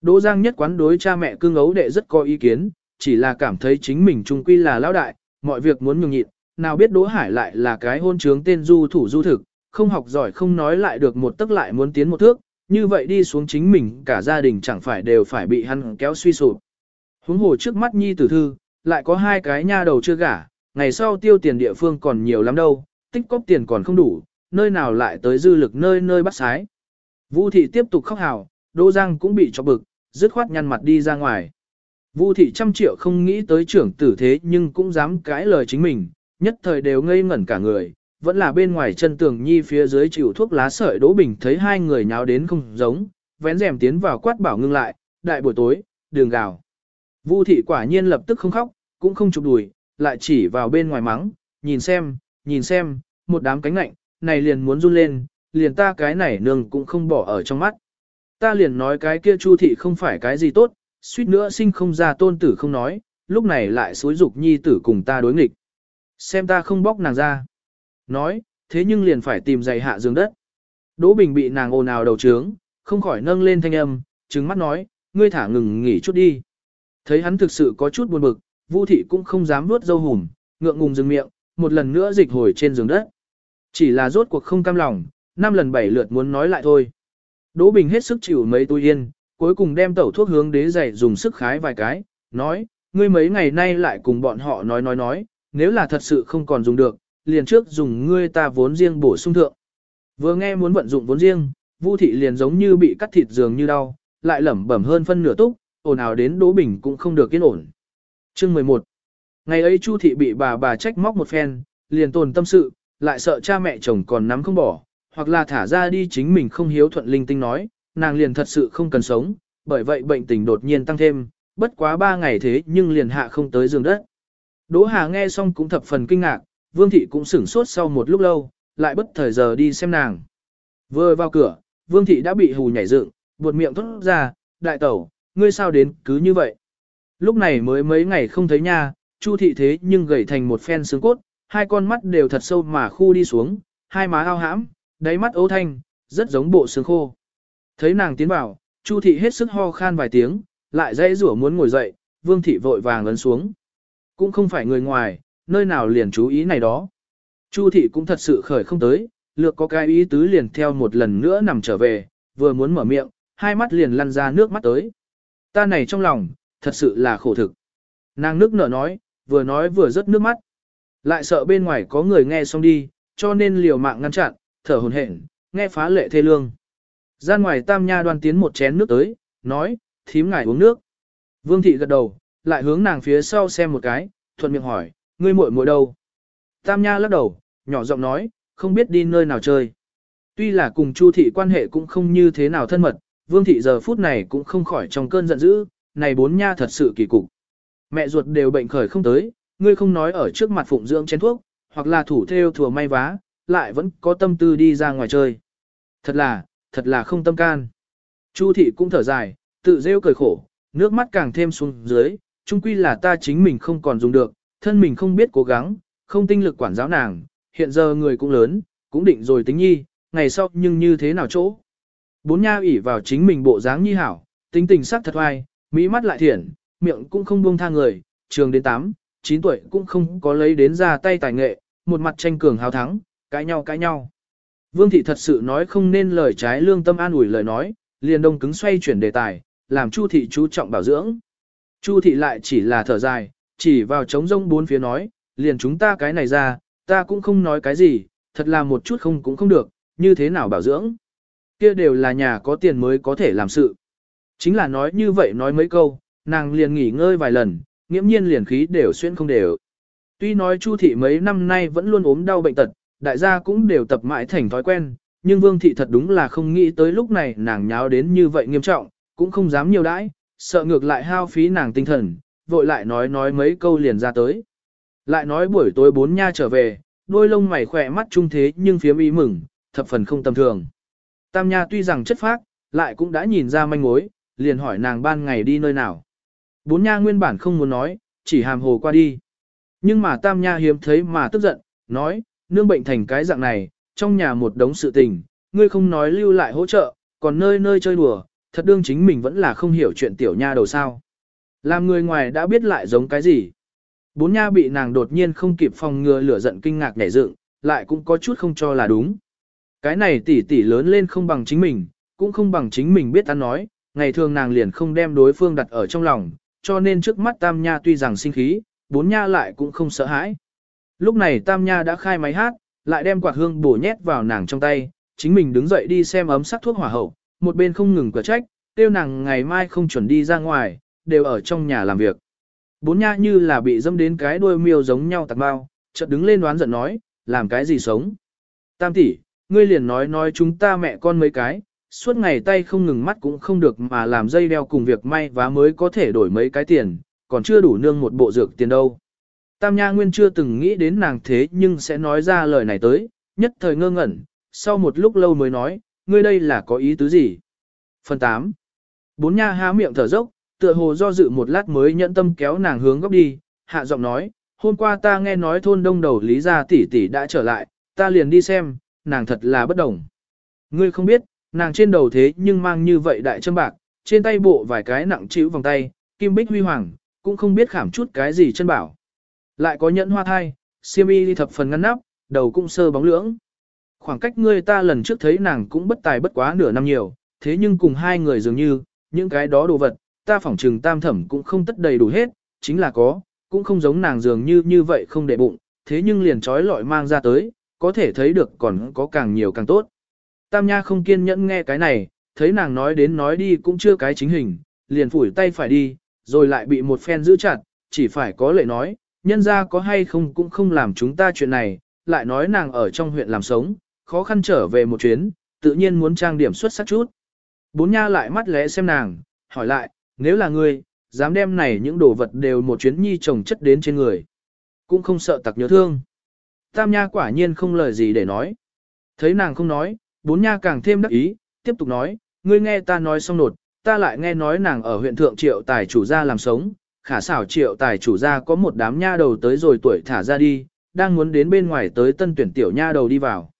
Đỗ Giang nhất quán đối cha mẹ cương ấu đệ rất có ý kiến, chỉ là cảm thấy chính mình trung quy là lão đại, mọi việc muốn nhường nhịn, nào biết Đỗ Hải lại là cái hôn trướng tên du thủ du thực, không học giỏi không nói lại được một tức lại muốn tiến một thước, như vậy đi xuống chính mình cả gia đình chẳng phải đều phải bị hắn kéo suy sụp. Huống hồ trước mắt nhi tử thư, lại có hai cái nha đầu chưa gả, ngày sau tiêu tiền địa phương còn nhiều lắm đâu, tích cóp tiền còn không đủ, nơi nào lại tới dư lực nơi nơi bắt sái. Vu thị tiếp tục khóc hào, Đỗ Giang cũng bị cho bực, dứt khoát nhăn mặt đi ra ngoài. Vu thị trăm triệu không nghĩ tới trưởng tử thế nhưng cũng dám cãi lời chính mình, nhất thời đều ngây ngẩn cả người, vẫn là bên ngoài chân tường nhi phía dưới chịu thuốc lá sợi Đỗ Bình thấy hai người nháo đến không giống, vén rèm tiến vào quát bảo ngưng lại, đại buổi tối, đường gào. Vu thị quả nhiên lập tức không khóc, cũng không chụp đùi, lại chỉ vào bên ngoài mắng, nhìn xem, nhìn xem, một đám cánh lạnh, này liền muốn run lên, liền ta cái này nương cũng không bỏ ở trong mắt. Ta liền nói cái kia chu thị không phải cái gì tốt, suýt nữa sinh không ra tôn tử không nói, lúc này lại xúi dục nhi tử cùng ta đối nghịch. Xem ta không bóc nàng ra. Nói, thế nhưng liền phải tìm giày hạ giường đất. Đỗ Bình bị nàng ồn ào đầu trướng, không khỏi nâng lên thanh âm, trừng mắt nói, ngươi thả ngừng nghỉ chút đi. Thấy hắn thực sự có chút buồn bực, Vu thị cũng không dám nuốt dâu hùm, ngượng ngùng dừng miệng, một lần nữa dịch hồi trên giường đất. Chỉ là rốt cuộc không cam lòng, năm lần bảy lượt muốn nói lại thôi. Đỗ Bình hết sức chịu mấy tôi yên, cuối cùng đem tẩu thuốc hướng đế giày dùng sức khái vài cái, nói, ngươi mấy ngày nay lại cùng bọn họ nói nói nói, nếu là thật sự không còn dùng được, liền trước dùng ngươi ta vốn riêng bổ sung thượng. Vừa nghe muốn vận dụng vốn riêng, Vu thị liền giống như bị cắt thịt dường như đau, lại lẩm bẩm hơn phân nửa túc, ồn ào đến Đỗ Bình cũng không được yên ổn. Chương 11 Ngày ấy Chu thị bị bà bà trách móc một phen, liền tồn tâm sự, lại sợ cha mẹ chồng còn nắm không bỏ, hoặc là thả ra đi chính mình không hiếu thuận linh tinh nói, nàng liền thật sự không cần sống, bởi vậy bệnh tình đột nhiên tăng thêm, bất quá ba ngày thế nhưng liền hạ không tới giường đất. Đỗ Hà nghe xong cũng thập phần kinh ngạc, Vương thị cũng sửng sốt sau một lúc lâu, lại bất thời giờ đi xem nàng. Vừa vào cửa, Vương thị đã bị hù nhảy dựng, buột miệng thốt ra, đại tẩu, ngươi sao đến cứ như vậy. Lúc này mới mấy ngày không thấy nha, Chu thị thế nhưng gầy thành một phen xương cốt, hai con mắt đều thật sâu mà khu đi xuống, hai má ao hãm, đáy mắt ấu thanh, rất giống bộ xương khô. Thấy nàng tiến vào, Chu thị hết sức ho khan vài tiếng, lại dãy rủa muốn ngồi dậy, Vương thị vội vàng ấn xuống. Cũng không phải người ngoài, nơi nào liền chú ý này đó. Chu thị cũng thật sự khởi không tới, lược có cái ý tứ liền theo một lần nữa nằm trở về, vừa muốn mở miệng, hai mắt liền lăn ra nước mắt tới. Ta này trong lòng, thật sự là khổ thực. Nàng nước nở nói, vừa nói vừa rớt nước mắt. Lại sợ bên ngoài có người nghe xong đi, cho nên liều mạng ngăn chặn, thở hồn hển, nghe phá lệ thê lương. Gian ngoài tam nha đoan tiến một chén nước tới, nói, thím ngài uống nước. Vương thị gật đầu, lại hướng nàng phía sau xem một cái, thuận miệng hỏi, ngươi muội muội đâu? Tam nha lắc đầu, nhỏ giọng nói, không biết đi nơi nào chơi. Tuy là cùng Chu thị quan hệ cũng không như thế nào thân mật, Vương thị giờ phút này cũng không khỏi trong cơn giận dữ, này bốn nha thật sự kỳ cục. Mẹ ruột đều bệnh khởi không tới, ngươi không nói ở trước mặt phụng dưỡng chén thuốc, hoặc là thủ theo thừa may vá, lại vẫn có tâm tư đi ra ngoài chơi. Thật là, thật là không tâm can. Chu thị cũng thở dài, tự rêu cười khổ, nước mắt càng thêm xuống dưới, chung quy là ta chính mình không còn dùng được, thân mình không biết cố gắng, không tinh lực quản giáo nàng, hiện giờ người cũng lớn, cũng định rồi tính nhi, ngày sau nhưng như thế nào chỗ. Bốn nha ủy vào chính mình bộ dáng nhi hảo, tính tình sắc thật oai, mỹ mắt lại thiện, miệng cũng không buông tha người, trường đến tám. 9 tuổi cũng không có lấy đến ra tay tài nghệ, một mặt tranh cường hào thắng, cãi nhau cãi nhau. Vương thị thật sự nói không nên lời trái lương tâm an ủi lời nói, liền đông cứng xoay chuyển đề tài, làm Chu thị chú trọng bảo dưỡng. Chu thị lại chỉ là thở dài, chỉ vào trống rông bốn phía nói, liền chúng ta cái này ra, ta cũng không nói cái gì, thật là một chút không cũng không được, như thế nào bảo dưỡng. Kia đều là nhà có tiền mới có thể làm sự. Chính là nói như vậy nói mấy câu, nàng liền nghỉ ngơi vài lần, nghiễm nhiên liền khí đều xuyên không đều. Tuy nói Chu thị mấy năm nay vẫn luôn ốm đau bệnh tật, đại gia cũng đều tập mãi thành thói quen, nhưng Vương thị thật đúng là không nghĩ tới lúc này nàng nháo đến như vậy nghiêm trọng, cũng không dám nhiều đãi, sợ ngược lại hao phí nàng tinh thần, vội lại nói nói mấy câu liền ra tới. Lại nói buổi tối bốn nha trở về, đôi lông mày khỏe mắt trung thế nhưng phiếm ý mừng, thập phần không tầm thường. Tam nha tuy rằng chất phác, lại cũng đã nhìn ra manh mối, liền hỏi nàng ban ngày đi nơi nào. Bốn nha nguyên bản không muốn nói, chỉ hàm hồ qua đi. Nhưng mà tam nha hiếm thấy mà tức giận, nói, nương bệnh thành cái dạng này, trong nhà một đống sự tình, ngươi không nói lưu lại hỗ trợ, còn nơi nơi chơi đùa, thật đương chính mình vẫn là không hiểu chuyện tiểu nha đầu sao. Làm người ngoài đã biết lại giống cái gì. Bốn nha bị nàng đột nhiên không kịp phòng ngừa lửa giận kinh ngạc nhảy dựng, lại cũng có chút không cho là đúng. Cái này tỷ tỷ lớn lên không bằng chính mình, cũng không bằng chính mình biết ăn nói, ngày thường nàng liền không đem đối phương đặt ở trong lòng, cho nên trước mắt tam nha tuy rằng sinh khí, bốn nha lại cũng không sợ hãi. Lúc này tam nha đã khai máy hát, lại đem quạt hương bổ nhét vào nàng trong tay, chính mình đứng dậy đi xem ấm sắc thuốc hỏa hậu, một bên không ngừng cửa trách, tiêu nàng ngày mai không chuẩn đi ra ngoài, đều ở trong nhà làm việc. Bốn nha như là bị dâm đến cái đuôi miêu giống nhau tạc bao, chợt đứng lên đoán giận nói, làm cái gì sống. Tam tỷ, ngươi liền nói nói chúng ta mẹ con mấy cái, suốt ngày tay không ngừng mắt cũng không được mà làm dây đeo cùng việc may vá mới có thể đổi mấy cái tiền, còn chưa đủ nương một bộ dược tiền đâu. Tam Nha Nguyên chưa từng nghĩ đến nàng thế nhưng sẽ nói ra lời này tới, nhất thời ngơ ngẩn, sau một lúc lâu mới nói, ngươi đây là có ý tứ gì? Phần 8. Bốn Nha há miệng thở dốc, tựa hồ do dự một lát mới nhẫn tâm kéo nàng hướng góc đi, hạ giọng nói, hôm qua ta nghe nói thôn đông đầu lý gia tỷ tỷ đã trở lại, ta liền đi xem, nàng thật là bất đồng. Ngươi không biết, nàng trên đầu thế nhưng mang như vậy đại châm bạc, trên tay bộ vài cái nặng chịu vòng tay, kim bích huy hoàng, cũng không biết khảm chút cái gì chân bảo. Lại có nhẫn hoa thai, siêm y đi thập phần ngăn nắp, đầu cũng sơ bóng lưỡng. Khoảng cách ngươi ta lần trước thấy nàng cũng bất tài bất quá nửa năm nhiều, thế nhưng cùng hai người dường như, những cái đó đồ vật, ta phỏng trừng tam thẩm cũng không tất đầy đủ hết, chính là có, cũng không giống nàng dường như như vậy không để bụng, thế nhưng liền trói lọi mang ra tới, có thể thấy được còn có càng nhiều càng tốt. Tam Nha không kiên nhẫn nghe cái này, thấy nàng nói đến nói đi cũng chưa cái chính hình, liền phủi tay phải đi, rồi lại bị một phen giữ chặt, chỉ phải có lệ nói, nhân ra có hay không cũng không làm chúng ta chuyện này, lại nói nàng ở trong huyện làm sống, khó khăn trở về một chuyến, tự nhiên muốn trang điểm xuất sắc chút. Bốn Nha lại mắt lẽ xem nàng, hỏi lại, nếu là ngươi, dám đem này những đồ vật đều một chuyến nhi chồng chất đến trên người. Cũng không sợ tặc nhớ thương. Tam Nha quả nhiên không lời gì để nói. Thấy nàng không nói, bốn Nha càng thêm đắc ý, tiếp tục nói, ngươi nghe ta nói xong nột, ta lại nghe nói nàng ở huyện thượng triệu tài chủ gia làm sống, khả xảo triệu tài chủ gia có một đám nha đầu tới rồi tuổi thả ra đi, đang muốn đến bên ngoài tới tân tuyển tiểu nha đầu đi vào.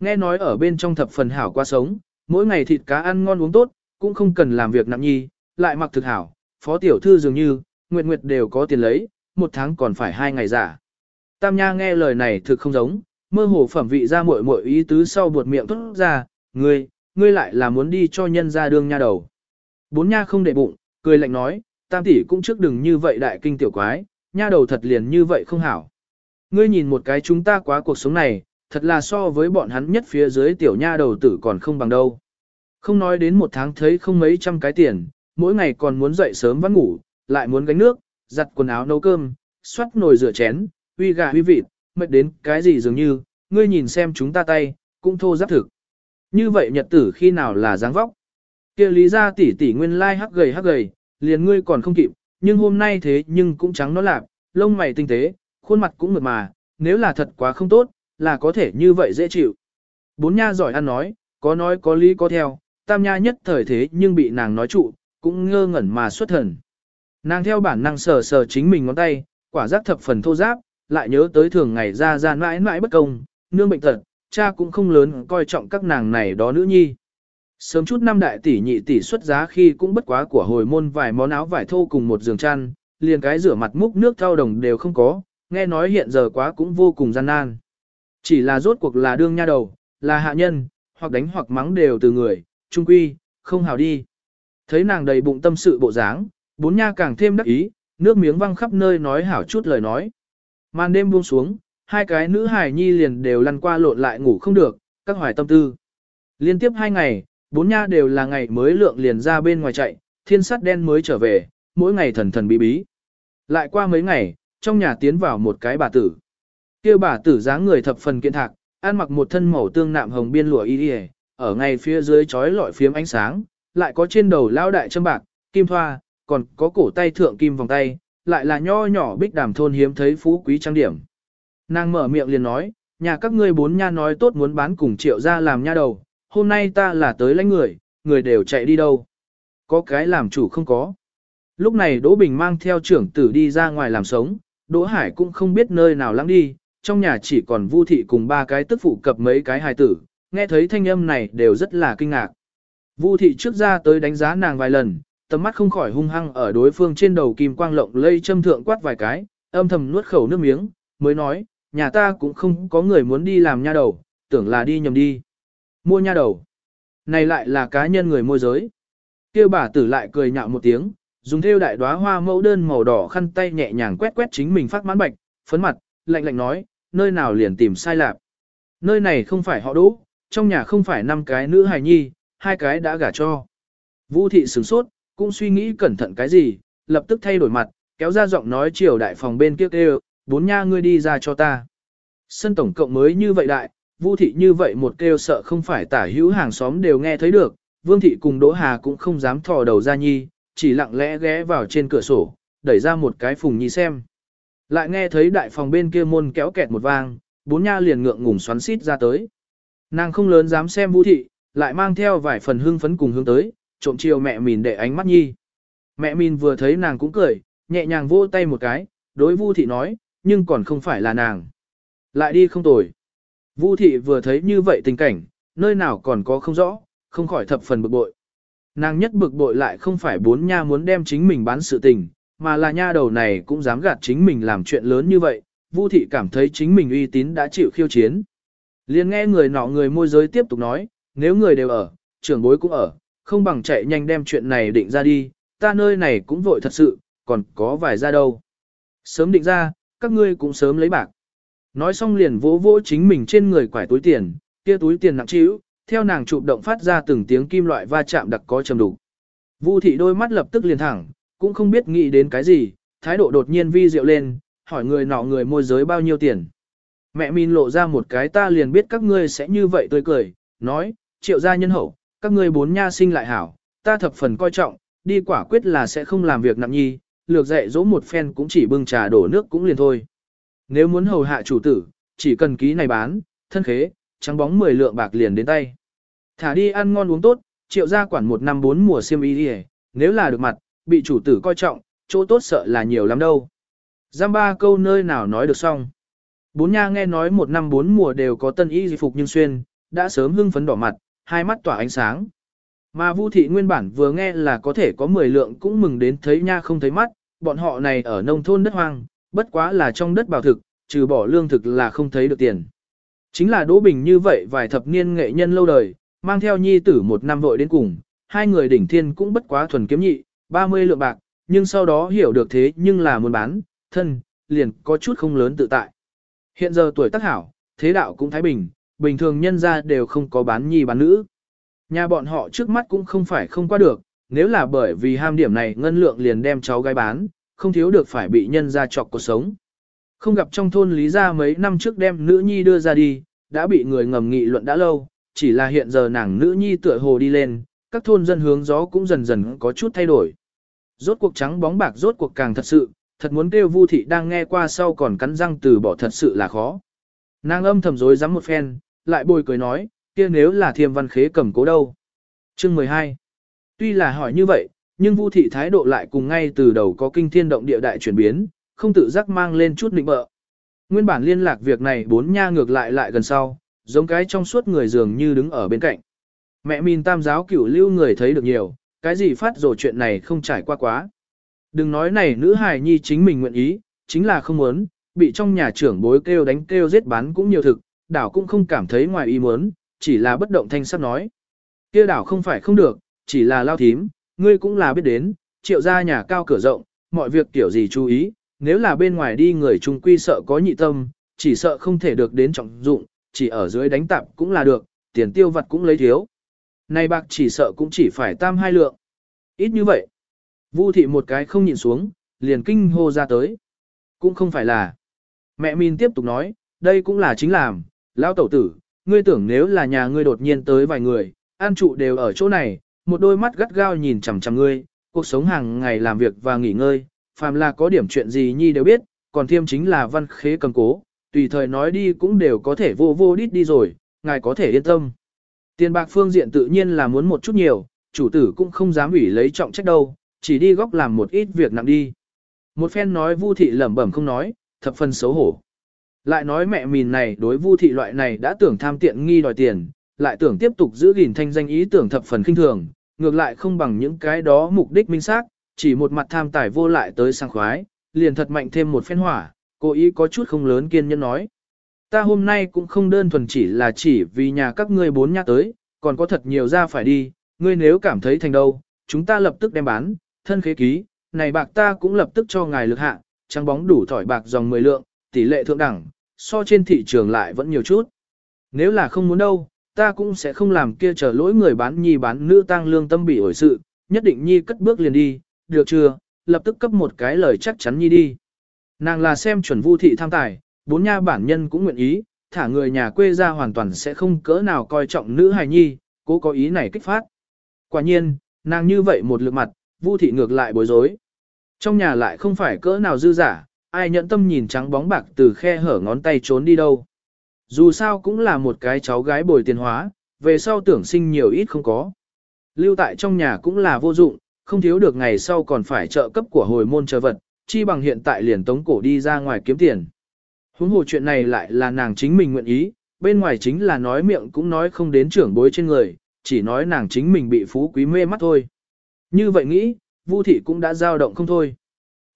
Nghe nói ở bên trong thập phần hảo qua sống, mỗi ngày thịt cá ăn ngon uống tốt, cũng không cần làm việc nặng nhi, lại mặc thực hảo, phó tiểu thư dường như, nguyệt nguyệt đều có tiền lấy, một tháng còn phải hai ngày giả. Tam Nha nghe lời này thực không giống, mơ hồ phẩm vị ra muội muội ý tứ sau buột miệng thốt ra, ngươi, ngươi lại là muốn đi cho nhân ra đương nha đầu. Bốn Nha không để bụng, cười lạnh nói, Tam tỷ cũng trước đừng như vậy đại kinh tiểu quái, nha đầu thật liền như vậy không hảo. Ngươi nhìn một cái chúng ta quá cuộc sống này, thật là so với bọn hắn nhất phía dưới tiểu nha đầu tử còn không bằng đâu. Không nói đến một tháng thấy không mấy trăm cái tiền, mỗi ngày còn muốn dậy sớm vắt ngủ, lại muốn gánh nước, giặt quần áo nấu cơm, xoát nồi rửa chén, uy gà uy vịt, mệt đến cái gì dường như, ngươi nhìn xem chúng ta tay, cũng thô giáp thực. Như vậy nhật tử khi nào là dáng vóc? kia lý ra tỷ tỷ nguyên lai hắc gầy hắc gầy, liền ngươi còn không kịp, nhưng hôm nay thế nhưng cũng trắng nó lạc, lông mày tinh tế, khuôn mặt cũng mượt mà, nếu là thật quá không tốt, là có thể như vậy dễ chịu. Bốn nha giỏi ăn nói, có nói có lý có theo, tam nha nhất thời thế nhưng bị nàng nói trụ, cũng ngơ ngẩn mà xuất thần. Nàng theo bản năng sờ sờ chính mình ngón tay, quả giác thập phần thô giáp, lại nhớ tới thường ngày ra ra mãi mãi bất công, nương bệnh tật, cha cũng không lớn coi trọng các nàng này đó nữ nhi. Sớm chút năm đại tỷ nhị tỷ xuất giá khi cũng bất quá của hồi môn vài món áo vải thô cùng một giường chăn, liền cái rửa mặt múc nước thao đồng đều không có, nghe nói hiện giờ quá cũng vô cùng gian nan. Chỉ là rốt cuộc là đương nha đầu, là hạ nhân, hoặc đánh hoặc mắng đều từ người, trung quy, không hào đi. Thấy nàng đầy bụng tâm sự bộ dáng, bốn nha càng thêm đắc ý, nước miếng văng khắp nơi nói hảo chút lời nói. Màn đêm buông xuống, hai cái nữ hài nhi liền đều lăn qua lộn lại ngủ không được, các hoài tâm tư. Liên tiếp hai ngày, bốn nha đều là ngày mới lượng liền ra bên ngoài chạy, thiên sắt đen mới trở về, mỗi ngày thần thần bí bí. Lại qua mấy ngày, trong nhà tiến vào một cái bà tử. Kêu bà tử dáng người thập phần kiện thạc, ăn mặc một thân màu tương nạm hồng biên lụa y y, ở ngay phía dưới chói lọi phiếm ánh sáng, lại có trên đầu lao đại châm bạc, kim thoa, còn có cổ tay thượng kim vòng tay, lại là nho nhỏ bích đàm thôn hiếm thấy phú quý trang điểm. Nàng mở miệng liền nói, nhà các ngươi bốn nha nói tốt muốn bán cùng triệu ra làm nha đầu, hôm nay ta là tới lãnh người, người đều chạy đi đâu. Có cái làm chủ không có. Lúc này Đỗ Bình mang theo trưởng tử đi ra ngoài làm sống, Đỗ Hải cũng không biết nơi nào lắng đi, trong nhà chỉ còn Vu thị cùng ba cái tức phụ cập mấy cái hài tử, nghe thấy thanh âm này đều rất là kinh ngạc. Vu thị trước ra tới đánh giá nàng vài lần, tầm mắt không khỏi hung hăng ở đối phương trên đầu kim quang lộng lây châm thượng quát vài cái, âm thầm nuốt khẩu nước miếng, mới nói, nhà ta cũng không có người muốn đi làm nha đầu, tưởng là đi nhầm đi. Mua nha đầu. Này lại là cá nhân người môi giới. Kêu bà tử lại cười nhạo một tiếng, dùng theo đại đóa hoa mẫu đơn màu đỏ khăn tay nhẹ nhàng quét quét chính mình phát mãn bạch, phấn mặt, lạnh lạnh nói, nơi nào liền tìm sai lạc. Nơi này không phải họ đỗ, trong nhà không phải năm cái nữ hài nhi, hai cái đã gả cho. Vũ thị sửng sốt, cũng suy nghĩ cẩn thận cái gì, lập tức thay đổi mặt, kéo ra giọng nói chiều đại phòng bên kia kêu, bốn nha ngươi đi ra cho ta. Sân tổng cộng mới như vậy đại, Vu thị như vậy một kêu sợ không phải tả hữu hàng xóm đều nghe thấy được, Vương thị cùng Đỗ Hà cũng không dám thò đầu ra nhi, chỉ lặng lẽ ghé vào trên cửa sổ, đẩy ra một cái phùng nhi xem. Lại nghe thấy đại phòng bên kia môn kéo kẹt một vang, bốn nha liền ngượng ngùng xoắn xít ra tới. Nàng không lớn dám xem Vu thị, lại mang theo vài phần hưng phấn cùng hướng tới, trộm chiều mẹ mìn để ánh mắt nhi. Mẹ mìn vừa thấy nàng cũng cười, nhẹ nhàng vỗ tay một cái, đối Vu thị nói, nhưng còn không phải là nàng. Lại đi không tồi. Vu thị vừa thấy như vậy tình cảnh, nơi nào còn có không rõ, không khỏi thập phần bực bội. Nàng nhất bực bội lại không phải bốn nha muốn đem chính mình bán sự tình, mà là nha đầu này cũng dám gạt chính mình làm chuyện lớn như vậy, Vu thị cảm thấy chính mình uy tín đã chịu khiêu chiến. Liền nghe người nọ người môi giới tiếp tục nói, nếu người đều ở, trưởng bối cũng ở, không bằng chạy nhanh đem chuyện này định ra đi, ta nơi này cũng vội thật sự, còn có vài ra đâu. Sớm định ra, các ngươi cũng sớm lấy bạc. Nói xong liền vỗ vỗ chính mình trên người quải túi tiền, kia túi tiền nặng trĩu, theo nàng chụp động phát ra từng tiếng kim loại va chạm đặc có trầm đủ. Vu thị đôi mắt lập tức liền thẳng, cũng không biết nghĩ đến cái gì, thái độ đột nhiên vi diệu lên, hỏi người nọ người môi giới bao nhiêu tiền. Mẹ min lộ ra một cái ta liền biết các ngươi sẽ như vậy tươi cười, nói, triệu gia nhân hậu, các ngươi bốn nha sinh lại hảo, ta thập phần coi trọng, đi quả quyết là sẽ không làm việc nặng nhi, lược dạy dỗ một phen cũng chỉ bưng trà đổ nước cũng liền thôi. Nếu muốn hầu hạ chủ tử, chỉ cần ký này bán, thân khế, trắng bóng 10 lượng bạc liền đến tay. Thả đi ăn ngon uống tốt, triệu gia quản một năm bốn mùa xiêm y đi nếu là được mặt, bị chủ tử coi trọng, chỗ tốt sợ là nhiều lắm đâu. Giam ba câu nơi nào nói được xong. Bốn nha nghe nói một năm bốn mùa đều có tân y di phục nhưng xuyên, đã sớm hưng phấn đỏ mặt, hai mắt tỏa ánh sáng. Mà Vu thị nguyên bản vừa nghe là có thể có 10 lượng cũng mừng đến thấy nha không thấy mắt, bọn họ này ở nông thôn đất hoang, bất quá là trong đất bảo thực, trừ bỏ lương thực là không thấy được tiền. Chính là Đỗ Bình như vậy vài thập niên nghệ nhân lâu đời, mang theo nhi tử một năm vội đến cùng, hai người đỉnh thiên cũng bất quá thuần kiếm nhị, 30 lượng bạc, nhưng sau đó hiểu được thế nhưng là muốn bán, thân, liền có chút không lớn tự tại. Hiện giờ tuổi tác hảo, thế đạo cũng thái bình, bình thường nhân ra đều không có bán nhi bán nữ. Nhà bọn họ trước mắt cũng không phải không qua được, nếu là bởi vì ham điểm này ngân lượng liền đem cháu gái bán, không thiếu được phải bị nhân ra chọc cuộc sống. Không gặp trong thôn Lý Gia mấy năm trước đem nữ nhi đưa ra đi, đã bị người ngầm nghị luận đã lâu, chỉ là hiện giờ nàng nữ nhi tựa hồ đi lên, các thôn dân hướng gió cũng dần dần có chút thay đổi. Rốt cuộc trắng bóng bạc rốt cuộc càng thật sự, thật muốn kêu Vu thị đang nghe qua sau còn cắn răng từ bỏ thật sự là khó. Nàng âm thầm rối rắm một phen, lại bồi cười nói, kia nếu là thiêm văn khế cầm cố đâu. Chương 12 Tuy là hỏi như vậy, nhưng Vu thị thái độ lại cùng ngay từ đầu có kinh thiên động địa đại chuyển biến, không tự giác mang lên chút định bợ. Nguyên bản liên lạc việc này bốn nha ngược lại lại gần sau, giống cái trong suốt người dường như đứng ở bên cạnh. Mẹ min tam giáo cửu lưu người thấy được nhiều, cái gì phát rồi chuyện này không trải qua quá. Đừng nói này nữ hài nhi chính mình nguyện ý, chính là không muốn, bị trong nhà trưởng bối kêu đánh kêu giết bán cũng nhiều thực, đảo cũng không cảm thấy ngoài ý muốn, chỉ là bất động thanh sắp nói. kia đảo không phải không được, chỉ là lao thím, ngươi cũng là biết đến, triệu gia nhà cao cửa rộng, mọi việc tiểu gì chú ý, nếu là bên ngoài đi người trung quy sợ có nhị tâm, chỉ sợ không thể được đến trọng dụng, chỉ ở dưới đánh tạp cũng là được, tiền tiêu vặt cũng lấy thiếu. Này bạc chỉ sợ cũng chỉ phải tam hai lượng. Ít như vậy. Vu thị một cái không nhìn xuống, liền kinh hô ra tới. Cũng không phải là. Mẹ Min tiếp tục nói, đây cũng là chính làm, lão tẩu tử, ngươi tưởng nếu là nhà ngươi đột nhiên tới vài người, an trụ đều ở chỗ này, một đôi mắt gắt gao nhìn chằm chằm ngươi, cuộc sống hàng ngày làm việc và nghỉ ngơi, phàm là có điểm chuyện gì nhi đều biết, còn thiêm chính là văn khế cầm cố, tùy thời nói đi cũng đều có thể vô vô đít đi rồi, ngài có thể yên tâm. Tiền bạc phương diện tự nhiên là muốn một chút nhiều, chủ tử cũng không dám ủy lấy trọng trách đâu, chỉ đi góc làm một ít việc nặng đi. Một phen nói Vu thị lẩm bẩm không nói, thập phần xấu hổ. Lại nói mẹ mìn này đối Vu thị loại này đã tưởng tham tiện nghi đòi tiền, lại tưởng tiếp tục giữ gìn thanh danh ý tưởng thập phần khinh thường, ngược lại không bằng những cái đó mục đích minh xác, chỉ một mặt tham tài vô lại tới sang khoái, liền thật mạnh thêm một phen hỏa, cố ý có chút không lớn kiên nhẫn nói. Ta hôm nay cũng không đơn thuần chỉ là chỉ vì nhà các ngươi bốn nhắc tới, còn có thật nhiều ra phải đi, ngươi nếu cảm thấy thành đâu, chúng ta lập tức đem bán, thân khế ký, này bạc ta cũng lập tức cho ngài lực hạ, trắng bóng đủ thỏi bạc dòng 10 lượng, tỷ lệ thượng đẳng, so trên thị trường lại vẫn nhiều chút. Nếu là không muốn đâu, ta cũng sẽ không làm kia chờ lỗi người bán nhi bán nữ tăng lương tâm bị ổi sự, nhất định nhi cất bước liền đi, được chưa, lập tức cấp một cái lời chắc chắn nhi đi. Nàng là xem chuẩn vu thị tham tài, bốn nha bản nhân cũng nguyện ý, thả người nhà quê ra hoàn toàn sẽ không cỡ nào coi trọng nữ hài nhi, cố có ý này kích phát. Quả nhiên, nàng như vậy một lực mặt, vu thị ngược lại bối rối. Trong nhà lại không phải cỡ nào dư giả, ai nhận tâm nhìn trắng bóng bạc từ khe hở ngón tay trốn đi đâu. Dù sao cũng là một cái cháu gái bồi tiền hóa, về sau tưởng sinh nhiều ít không có. Lưu tại trong nhà cũng là vô dụng, không thiếu được ngày sau còn phải trợ cấp của hồi môn chờ vật, chi bằng hiện tại liền tống cổ đi ra ngoài kiếm tiền. Huống hồ chuyện này lại là nàng chính mình nguyện ý, bên ngoài chính là nói miệng cũng nói không đến trưởng bối trên người, chỉ nói nàng chính mình bị phú quý mê mắt thôi. Như vậy nghĩ, Vu thị cũng đã dao động không thôi.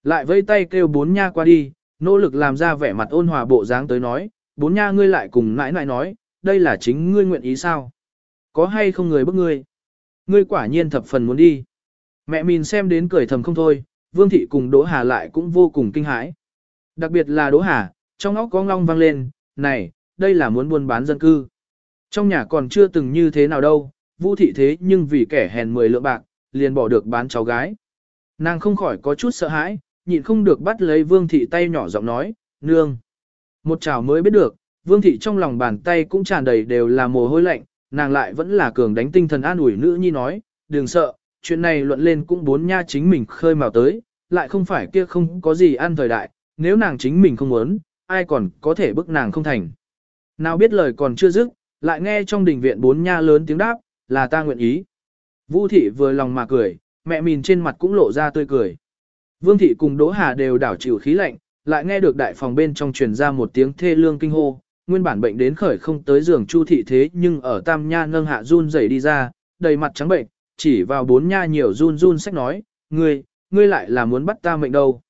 Lại vây tay kêu bốn nha qua đi, nỗ lực làm ra vẻ mặt ôn hòa bộ dáng tới nói, bốn nha ngươi lại cùng nãi nãi nói, đây là chính ngươi nguyện ý sao? Có hay không người bức ngươi? Ngươi quả nhiên thập phần muốn đi. Mẹ mình xem đến cười thầm không thôi, Vương thị cùng Đỗ Hà lại cũng vô cùng kinh hãi. Đặc biệt là Đỗ Hà, trong óc có ngong vang lên, này, đây là muốn buôn bán dân cư. Trong nhà còn chưa từng như thế nào đâu, Vu thị thế nhưng vì kẻ hèn 10 lượng bạc, liền bỏ được bán cháu gái. Nàng không khỏi có chút sợ hãi, nhịn không được bắt lấy Vương thị tay nhỏ giọng nói, nương. Một chảo mới biết được, Vương thị trong lòng bàn tay cũng tràn đầy đều là mồ hôi lạnh, nàng lại vẫn là cường đánh tinh thần an ủi nữ nhi nói, đừng sợ, chuyện này luận lên cũng bốn nha chính mình khơi mào tới, lại không phải kia không có gì ăn thời đại, nếu nàng chính mình không muốn, ai còn có thể bức nàng không thành. Nào biết lời còn chưa dứt, lại nghe trong đình viện bốn nha lớn tiếng đáp, là ta nguyện ý. Vu thị vừa lòng mà cười, mẹ mìn trên mặt cũng lộ ra tươi cười. Vương thị cùng Đỗ Hà đều đảo chịu khí lạnh, lại nghe được đại phòng bên trong truyền ra một tiếng thê lương kinh hô, nguyên bản bệnh đến khởi không tới giường Chu thị thế nhưng ở Tam Nha nâng hạ run rẩy đi ra, đầy mặt trắng bệnh, chỉ vào bốn nha nhiều run run sách nói, ngươi, ngươi lại là muốn bắt ta mệnh đâu.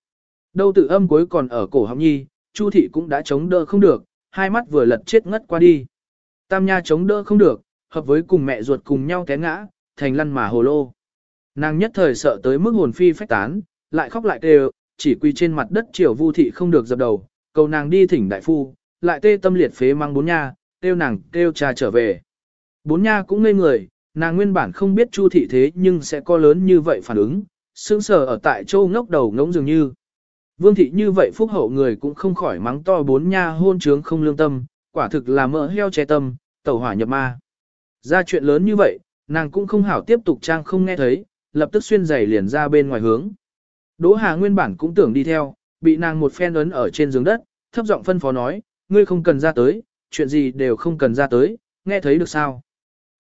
Đâu tự âm cuối còn ở cổ họng nhi, Chu thị cũng đã chống đỡ không được, hai mắt vừa lật chết ngất qua đi. Tam nha chống đỡ không được, hợp với cùng mẹ ruột cùng nhau té ngã, thành lăn mà hồ lô. Nàng nhất thời sợ tới mức hồn phi phách tán, lại khóc lại kêu, chỉ quỳ trên mặt đất chiều vu thị không được dập đầu, cầu nàng đi thỉnh đại phu, lại tê tâm liệt phế mang bốn nha, kêu nàng kêu cha trở về. Bốn nha cũng ngây người, nàng nguyên bản không biết Chu thị thế nhưng sẽ có lớn như vậy phản ứng, sững sờ ở tại châu ngốc đầu ngỗng dường như. Vương thị như vậy phúc hậu người cũng không khỏi mắng to bốn nha hôn trướng không lương tâm, quả thực là mỡ heo che tâm, tẩu hỏa nhập ma. Ra chuyện lớn như vậy, nàng cũng không hảo tiếp tục trang không nghe thấy, lập tức xuyên giày liền ra bên ngoài hướng. Đỗ Hà nguyên bản cũng tưởng đi theo, bị nàng một phen ấn ở trên giường đất, thấp giọng phân phó nói, ngươi không cần ra tới, chuyện gì đều không cần ra tới, nghe thấy được sao.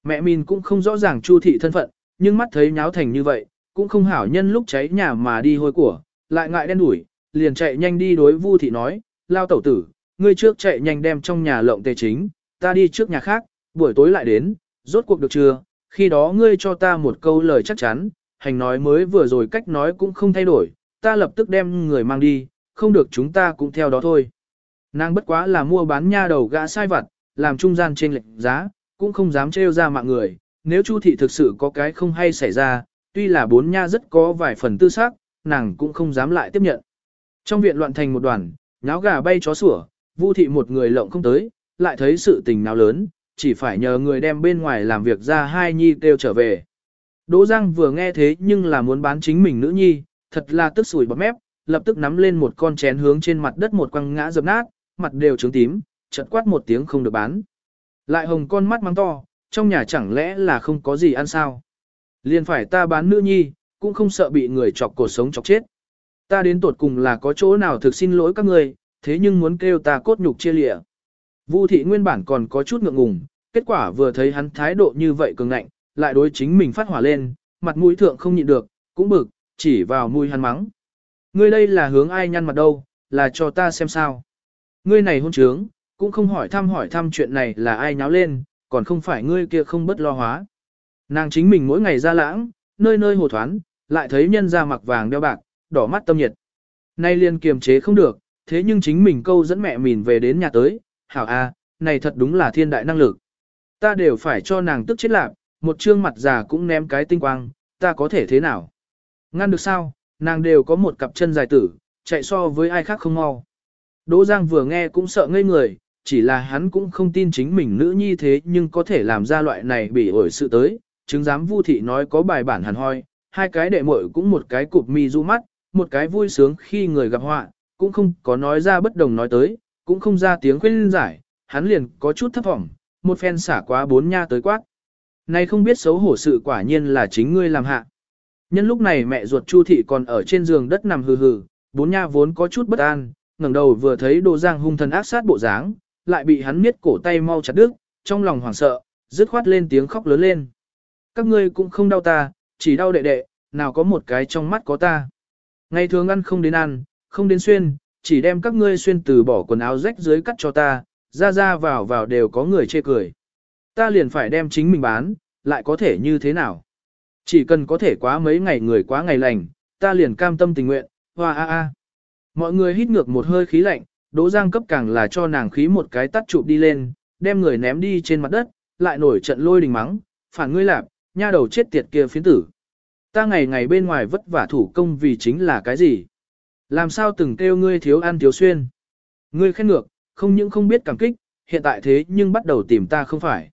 Mẹ mình cũng không rõ ràng chu thị thân phận, nhưng mắt thấy nháo thành như vậy, cũng không hảo nhân lúc cháy nhà mà đi hôi của, lại ngại đen đuổi, liền chạy nhanh đi đối Vu thị nói, lao tẩu tử, ngươi trước chạy nhanh đem trong nhà lộng tề chính, ta đi trước nhà khác, buổi tối lại đến, rốt cuộc được chưa, khi đó ngươi cho ta một câu lời chắc chắn, hành nói mới vừa rồi cách nói cũng không thay đổi, ta lập tức đem người mang đi, không được chúng ta cũng theo đó thôi. Nàng bất quá là mua bán nha đầu gã sai vặt, làm trung gian trên lệnh giá, cũng không dám trêu ra mạng người, nếu Chu thị thực sự có cái không hay xảy ra, tuy là bốn nha rất có vài phần tư xác, nàng cũng không dám lại tiếp nhận. Trong viện loạn thành một đoàn, nháo gà bay chó sủa, Vu thị một người lộng không tới, lại thấy sự tình nào lớn, chỉ phải nhờ người đem bên ngoài làm việc ra hai nhi kêu trở về. Đỗ Giang vừa nghe thế nhưng là muốn bán chính mình nữ nhi, thật là tức sủi bọt mép, lập tức nắm lên một con chén hướng trên mặt đất một quăng ngã dập nát, mặt đều trướng tím, chợt quát một tiếng không được bán. Lại hồng con mắt mắng to, trong nhà chẳng lẽ là không có gì ăn sao? Liền phải ta bán nữ nhi, cũng không sợ bị người chọc cổ sống chọc chết. Ta đến tuột cùng là có chỗ nào thực xin lỗi các người, thế nhưng muốn kêu ta cốt nhục chia lịa. Vu thị nguyên bản còn có chút ngượng ngùng, kết quả vừa thấy hắn thái độ như vậy cường ngạnh, lại đối chính mình phát hỏa lên, mặt mũi thượng không nhịn được, cũng bực, chỉ vào mũi hắn mắng. Ngươi đây là hướng ai nhăn mặt đâu, là cho ta xem sao. Ngươi này hôn trướng, cũng không hỏi thăm hỏi thăm chuyện này là ai nháo lên, còn không phải ngươi kia không bất lo hóa. Nàng chính mình mỗi ngày ra lãng, nơi nơi hồ thoán, lại thấy nhân ra mặc vàng đeo bạc, đỏ mắt tâm nhiệt. Nay liền kiềm chế không được, thế nhưng chính mình câu dẫn mẹ mình về đến nhà tới, hảo a, này thật đúng là thiên đại năng lực. Ta đều phải cho nàng tức chết lạc, một trương mặt già cũng ném cái tinh quang, ta có thể thế nào? Ngăn được sao, nàng đều có một cặp chân dài tử, chạy so với ai khác không mau. Đỗ Giang vừa nghe cũng sợ ngây người, chỉ là hắn cũng không tin chính mình nữ nhi thế nhưng có thể làm ra loại này bị ổi sự tới, chứng giám Vu thị nói có bài bản hẳn hoi, hai cái đệ muội cũng một cái cụp mi du mắt, một cái vui sướng khi người gặp họa, cũng không có nói ra bất đồng nói tới, cũng không ra tiếng khuyên giải, hắn liền có chút thấp vọng, một phen xả quá bốn nha tới quát. Này không biết xấu hổ sự quả nhiên là chính ngươi làm hạ. Nhân lúc này mẹ ruột Chu thị còn ở trên giường đất nằm hừ hừ, bốn nha vốn có chút bất an, ngẩng đầu vừa thấy Đồ Giang hung thần ác sát bộ dáng, lại bị hắn miết cổ tay mau chặt đứt, trong lòng hoảng sợ, dứt khoát lên tiếng khóc lớn lên. Các ngươi cũng không đau ta, chỉ đau đệ đệ, nào có một cái trong mắt có ta. Ngày thường ăn không đến ăn, không đến xuyên, chỉ đem các ngươi xuyên từ bỏ quần áo rách dưới cắt cho ta, ra ra vào vào đều có người chê cười. Ta liền phải đem chính mình bán, lại có thể như thế nào? Chỉ cần có thể quá mấy ngày người quá ngày lành, ta liền cam tâm tình nguyện, hoa a a. Mọi người hít ngược một hơi khí lạnh, Đỗ Giang cấp càng là cho nàng khí một cái tắt chụp đi lên, đem người ném đi trên mặt đất, lại nổi trận lôi đình mắng, phản ngươi lạp, nha đầu chết tiệt kia phiến tử. Ta ngày ngày bên ngoài vất vả thủ công vì chính là cái gì? Làm sao từng kêu ngươi thiếu ăn thiếu xuyên? Ngươi khen ngược, không những không biết cảm kích, hiện tại thế nhưng bắt đầu tìm ta không phải.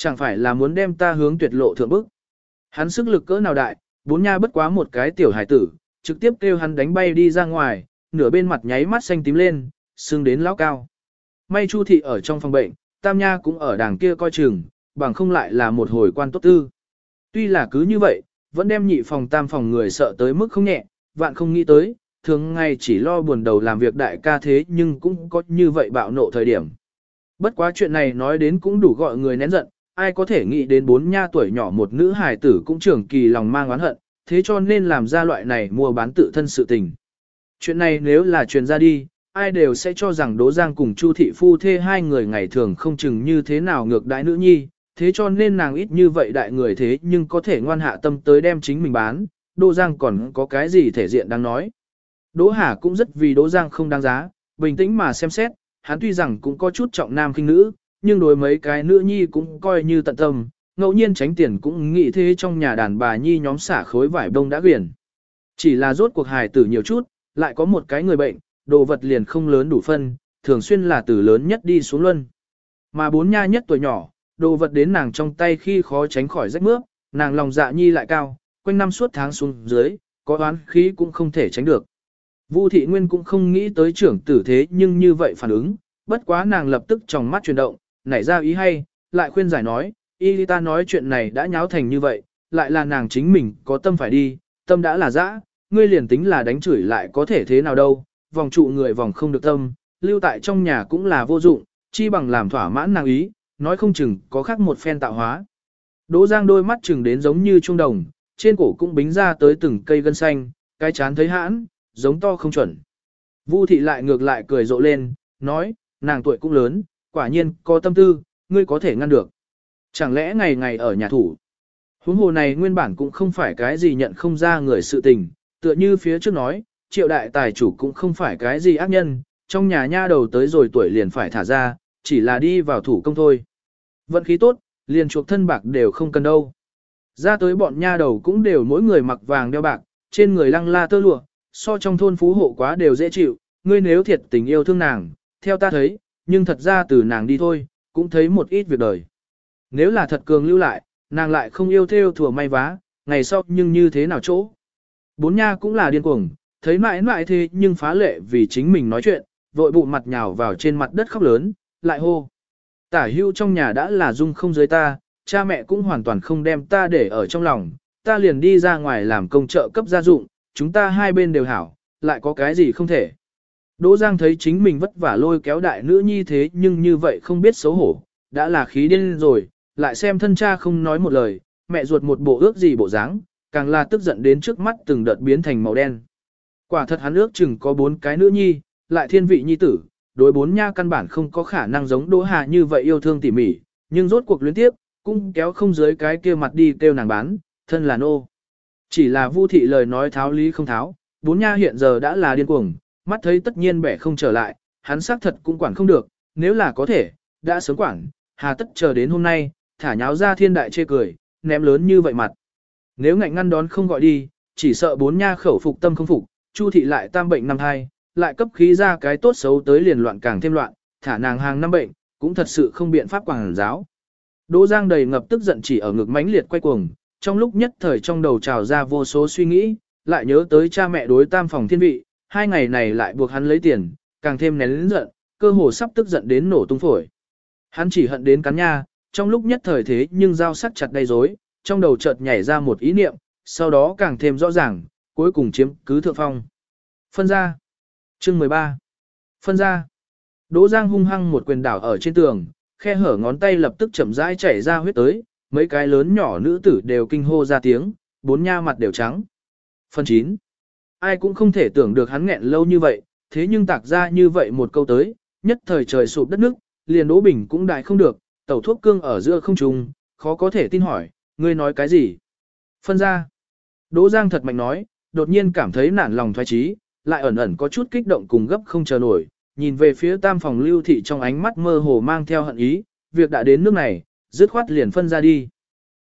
Chẳng phải là muốn đem ta hướng tuyệt lộ thượng bức. Hắn sức lực cỡ nào đại, bốn nha bất quá một cái tiểu hải tử, trực tiếp kêu hắn đánh bay đi ra ngoài, nửa bên mặt nháy mắt xanh tím lên, sưng đến lão cao. May Chu thị ở trong phòng bệnh, Tam Nha cũng ở đàng kia coi chừng, bằng không lại là một hồi quan tốt tư. Tuy là cứ như vậy, vẫn đem nhị phòng tam phòng người sợ tới mức không nhẹ, vạn không nghĩ tới, thường ngày chỉ lo buồn đầu làm việc đại ca thế nhưng cũng có như vậy bạo nộ thời điểm. Bất quá chuyện này nói đến cũng đủ gọi người nén giận, ai có thể nghĩ đến bốn nha tuổi nhỏ một nữ hài tử cũng trưởng kỳ lòng mang oán hận, thế cho nên làm ra loại này mua bán tự thân sự tình. Chuyện này nếu là truyền ra đi, ai đều sẽ cho rằng Đỗ Giang cùng Chu thị phu thê hai người ngày thường không chừng như thế nào ngược đãi nữ nhi, thế cho nên nàng ít như vậy đại người thế nhưng có thể ngoan hạ tâm tới đem chính mình bán, Đỗ Giang còn có cái gì thể diện đang nói. Đỗ Hà cũng rất vì Đỗ Giang không đáng giá, bình tĩnh mà xem xét, hắn tuy rằng cũng có chút trọng nam khinh nữ, nhưng đối mấy cái nữ nhi cũng coi như tận tâm, ngẫu nhiên tránh tiền cũng nghĩ thế trong nhà đàn bà nhi nhóm xả khối vải đông đã quyển. Chỉ là rốt cuộc hài tử nhiều chút, lại có một cái người bệnh, đồ vật liền không lớn đủ phân, thường xuyên là từ lớn nhất đi xuống luân. Mà bốn nha nhất tuổi nhỏ, đồ vật đến nàng trong tay khi khó tránh khỏi rách mướp, nàng lòng dạ nhi lại cao, quanh năm suốt tháng xuống dưới, có oán khí cũng không thể tránh được. Vu thị nguyên cũng không nghĩ tới trưởng tử thế nhưng như vậy phản ứng, bất quá nàng lập tức trong mắt chuyển động, nảy ra ý hay, lại khuyên giải nói, y ta nói chuyện này đã nháo thành như vậy, lại là nàng chính mình có tâm phải đi, tâm đã là dã, ngươi liền tính là đánh chửi lại có thể thế nào đâu, vòng trụ người vòng không được tâm, lưu tại trong nhà cũng là vô dụng, chi bằng làm thỏa mãn nàng ý, nói không chừng có khác một phen tạo hóa. Đỗ Giang đôi mắt chừng đến giống như trung đồng, trên cổ cũng bính ra tới từng cây gân xanh, cái chán thấy hãn, giống to không chuẩn. Vu thị lại ngược lại cười rộ lên, nói, nàng tuổi cũng lớn, quả nhiên có tâm tư, ngươi có thể ngăn được. Chẳng lẽ ngày ngày ở nhà thủ? Huống hồ này nguyên bản cũng không phải cái gì nhận không ra người sự tình, tựa như phía trước nói, triệu đại tài chủ cũng không phải cái gì ác nhân, trong nhà nha đầu tới rồi tuổi liền phải thả ra, chỉ là đi vào thủ công thôi. Vận khí tốt, liền chuộc thân bạc đều không cần đâu. Ra tới bọn nha đầu cũng đều mỗi người mặc vàng đeo bạc, trên người lăng la tơ lụa, so trong thôn phú hộ quá đều dễ chịu, ngươi nếu thiệt tình yêu thương nàng, theo ta thấy, nhưng thật ra từ nàng đi thôi, cũng thấy một ít việc đời. Nếu là thật cường lưu lại, nàng lại không yêu theo thừa may vá, ngày sau nhưng như thế nào chỗ. Bốn nha cũng là điên cuồng, thấy mãi mãi thế nhưng phá lệ vì chính mình nói chuyện, vội bụng mặt nhào vào trên mặt đất khóc lớn, lại hô. Tả hưu trong nhà đã là dung không giới ta, cha mẹ cũng hoàn toàn không đem ta để ở trong lòng, ta liền đi ra ngoài làm công trợ cấp gia dụng, chúng ta hai bên đều hảo, lại có cái gì không thể. Đỗ Giang thấy chính mình vất vả lôi kéo đại nữ nhi thế nhưng như vậy không biết xấu hổ, đã là khí điên rồi, lại xem thân cha không nói một lời, mẹ ruột một bộ ước gì bộ dáng, càng là tức giận đến trước mắt từng đợt biến thành màu đen. Quả thật hắn ước chừng có bốn cái nữ nhi, lại thiên vị nhi tử, đối bốn nha căn bản không có khả năng giống Đỗ Hà như vậy yêu thương tỉ mỉ, nhưng rốt cuộc luyến tiếp, cũng kéo không dưới cái kia mặt đi kêu nàng bán, thân là nô. Chỉ là Vu thị lời nói tháo lý không tháo, bốn nha hiện giờ đã là điên cuồng, mắt thấy tất nhiên bẻ không trở lại, hắn xác thật cũng quản không được, nếu là có thể, đã sớm quản, hà tất chờ đến hôm nay, thả nháo ra thiên đại chê cười, ném lớn như vậy mặt. Nếu ngạnh ngăn đón không gọi đi, chỉ sợ bốn nha khẩu phục tâm không phục, Chu thị lại tam bệnh năm hai, lại cấp khí ra cái tốt xấu tới liền loạn càng thêm loạn, thả nàng hàng năm bệnh, cũng thật sự không biện pháp quảng giáo. Đỗ Giang đầy ngập tức giận chỉ ở ngực mãnh liệt quay cuồng, trong lúc nhất thời trong đầu trào ra vô số suy nghĩ, lại nhớ tới cha mẹ đối tam phòng thiên vị, hai ngày này lại buộc hắn lấy tiền, càng thêm nén lĩnh giận, cơ hồ sắp tức giận đến nổ tung phổi. Hắn chỉ hận đến cắn nha, trong lúc nhất thời thế nhưng dao sắc chặt đầy rối, trong đầu chợt nhảy ra một ý niệm, sau đó càng thêm rõ ràng, cuối cùng chiếm cứ thượng phong. Phân ra. Chương 13. Phân ra. Đỗ Giang hung hăng một quyền đảo ở trên tường, khe hở ngón tay lập tức chậm rãi chảy ra huyết tới, mấy cái lớn nhỏ nữ tử đều kinh hô ra tiếng, bốn nha mặt đều trắng. Phần 9. Ai cũng không thể tưởng được hắn nghẹn lâu như vậy, thế nhưng tạc ra như vậy một câu tới, nhất thời trời sụp đất nước, liền Đỗ Bình cũng đại không được, tẩu thuốc cương ở giữa không trùng, khó có thể tin hỏi, ngươi nói cái gì? Phân ra. Đỗ Giang thật mạnh nói, đột nhiên cảm thấy nản lòng thoái trí, lại ẩn ẩn có chút kích động cùng gấp không chờ nổi, nhìn về phía tam phòng lưu thị trong ánh mắt mơ hồ mang theo hận ý, việc đã đến nước này, dứt khoát liền phân ra đi.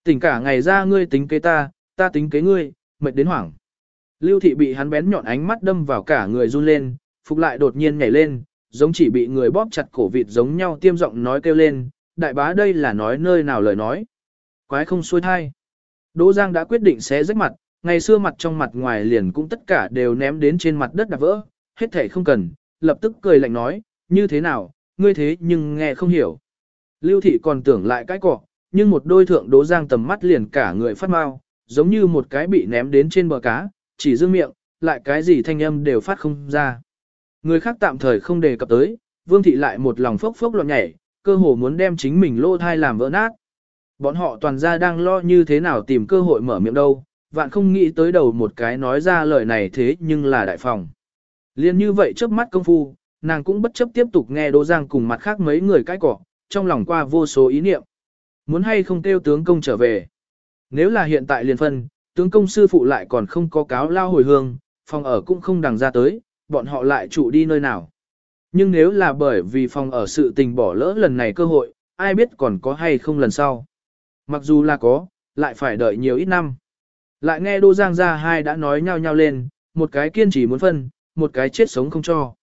Tỉnh cả ngày ra ngươi tính kế ta, ta tính kế ngươi, mệt đến hoảng. Lưu thị bị hắn bén nhọn ánh mắt đâm vào cả người run lên, phục lại đột nhiên nhảy lên, giống chỉ bị người bóp chặt cổ vịt giống nhau tiêm giọng nói kêu lên, đại bá đây là nói nơi nào lời nói. Quái không xuôi thai. Đỗ Giang đã quyết định sẽ rách mặt, ngày xưa mặt trong mặt ngoài liền cũng tất cả đều ném đến trên mặt đất đạp vỡ, hết thể không cần, lập tức cười lạnh nói, như thế nào, ngươi thế nhưng nghe không hiểu. Lưu thị còn tưởng lại cái cọ, nhưng một đôi thượng Đỗ Giang tầm mắt liền cả người phát mau, giống như một cái bị ném đến trên bờ cá, chỉ dương miệng, lại cái gì thanh âm đều phát không ra. Người khác tạm thời không đề cập tới, Vương thị lại một lòng phốc phốc loạn nhảy, cơ hồ muốn đem chính mình lô thai làm vỡ nát. Bọn họ toàn ra đang lo như thế nào tìm cơ hội mở miệng đâu, vạn không nghĩ tới đầu một cái nói ra lời này thế nhưng là đại phòng. Liên như vậy trước mắt công phu, nàng cũng bất chấp tiếp tục nghe Đỗ Giang cùng mặt khác mấy người cãi cỏ, trong lòng qua vô số ý niệm. Muốn hay không kêu tướng công trở về. Nếu là hiện tại liền phân, tướng công sư phụ lại còn không có cáo lao hồi hương, phòng ở cũng không đằng ra tới, bọn họ lại trụ đi nơi nào. Nhưng nếu là bởi vì phòng ở sự tình bỏ lỡ lần này cơ hội, ai biết còn có hay không lần sau. Mặc dù là có, lại phải đợi nhiều ít năm. Lại nghe Đô Giang gia hai đã nói nhau nhau lên, một cái kiên trì muốn phân, một cái chết sống không cho.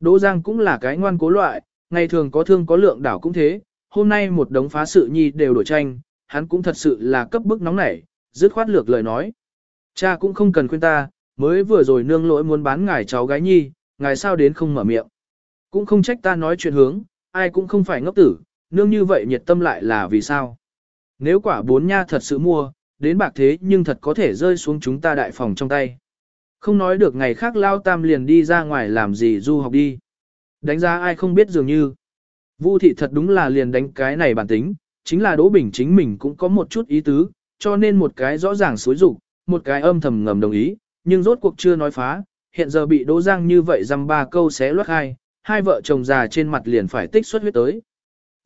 Đỗ Giang cũng là cái ngoan cố loại, ngày thường có thương có lượng đảo cũng thế, hôm nay một đống phá sự nhi đều đổi tranh, hắn cũng thật sự là cấp bức nóng nảy, dứt khoát lược lời nói. Cha cũng không cần khuyên ta, mới vừa rồi nương lỗi muốn bán ngài cháu gái nhi, ngài sao đến không mở miệng. Cũng không trách ta nói chuyện hướng, ai cũng không phải ngốc tử, nương như vậy nhiệt tâm lại là vì sao. Nếu quả bốn nha thật sự mua, đến bạc thế nhưng thật có thể rơi xuống chúng ta đại phòng trong tay. Không nói được ngày khác lao tam liền đi ra ngoài làm gì du học đi. Đánh giá ai không biết dường như. Vu thị thật đúng là liền đánh cái này bản tính, chính là Đỗ Bình chính mình cũng có một chút ý tứ, cho nên một cái rõ ràng xối rụng, một cái âm thầm ngầm đồng ý, nhưng rốt cuộc chưa nói phá, hiện giờ bị Đỗ Giang như vậy dăm ba câu xé loát hai, hai vợ chồng già trên mặt liền phải tích xuất huyết tới.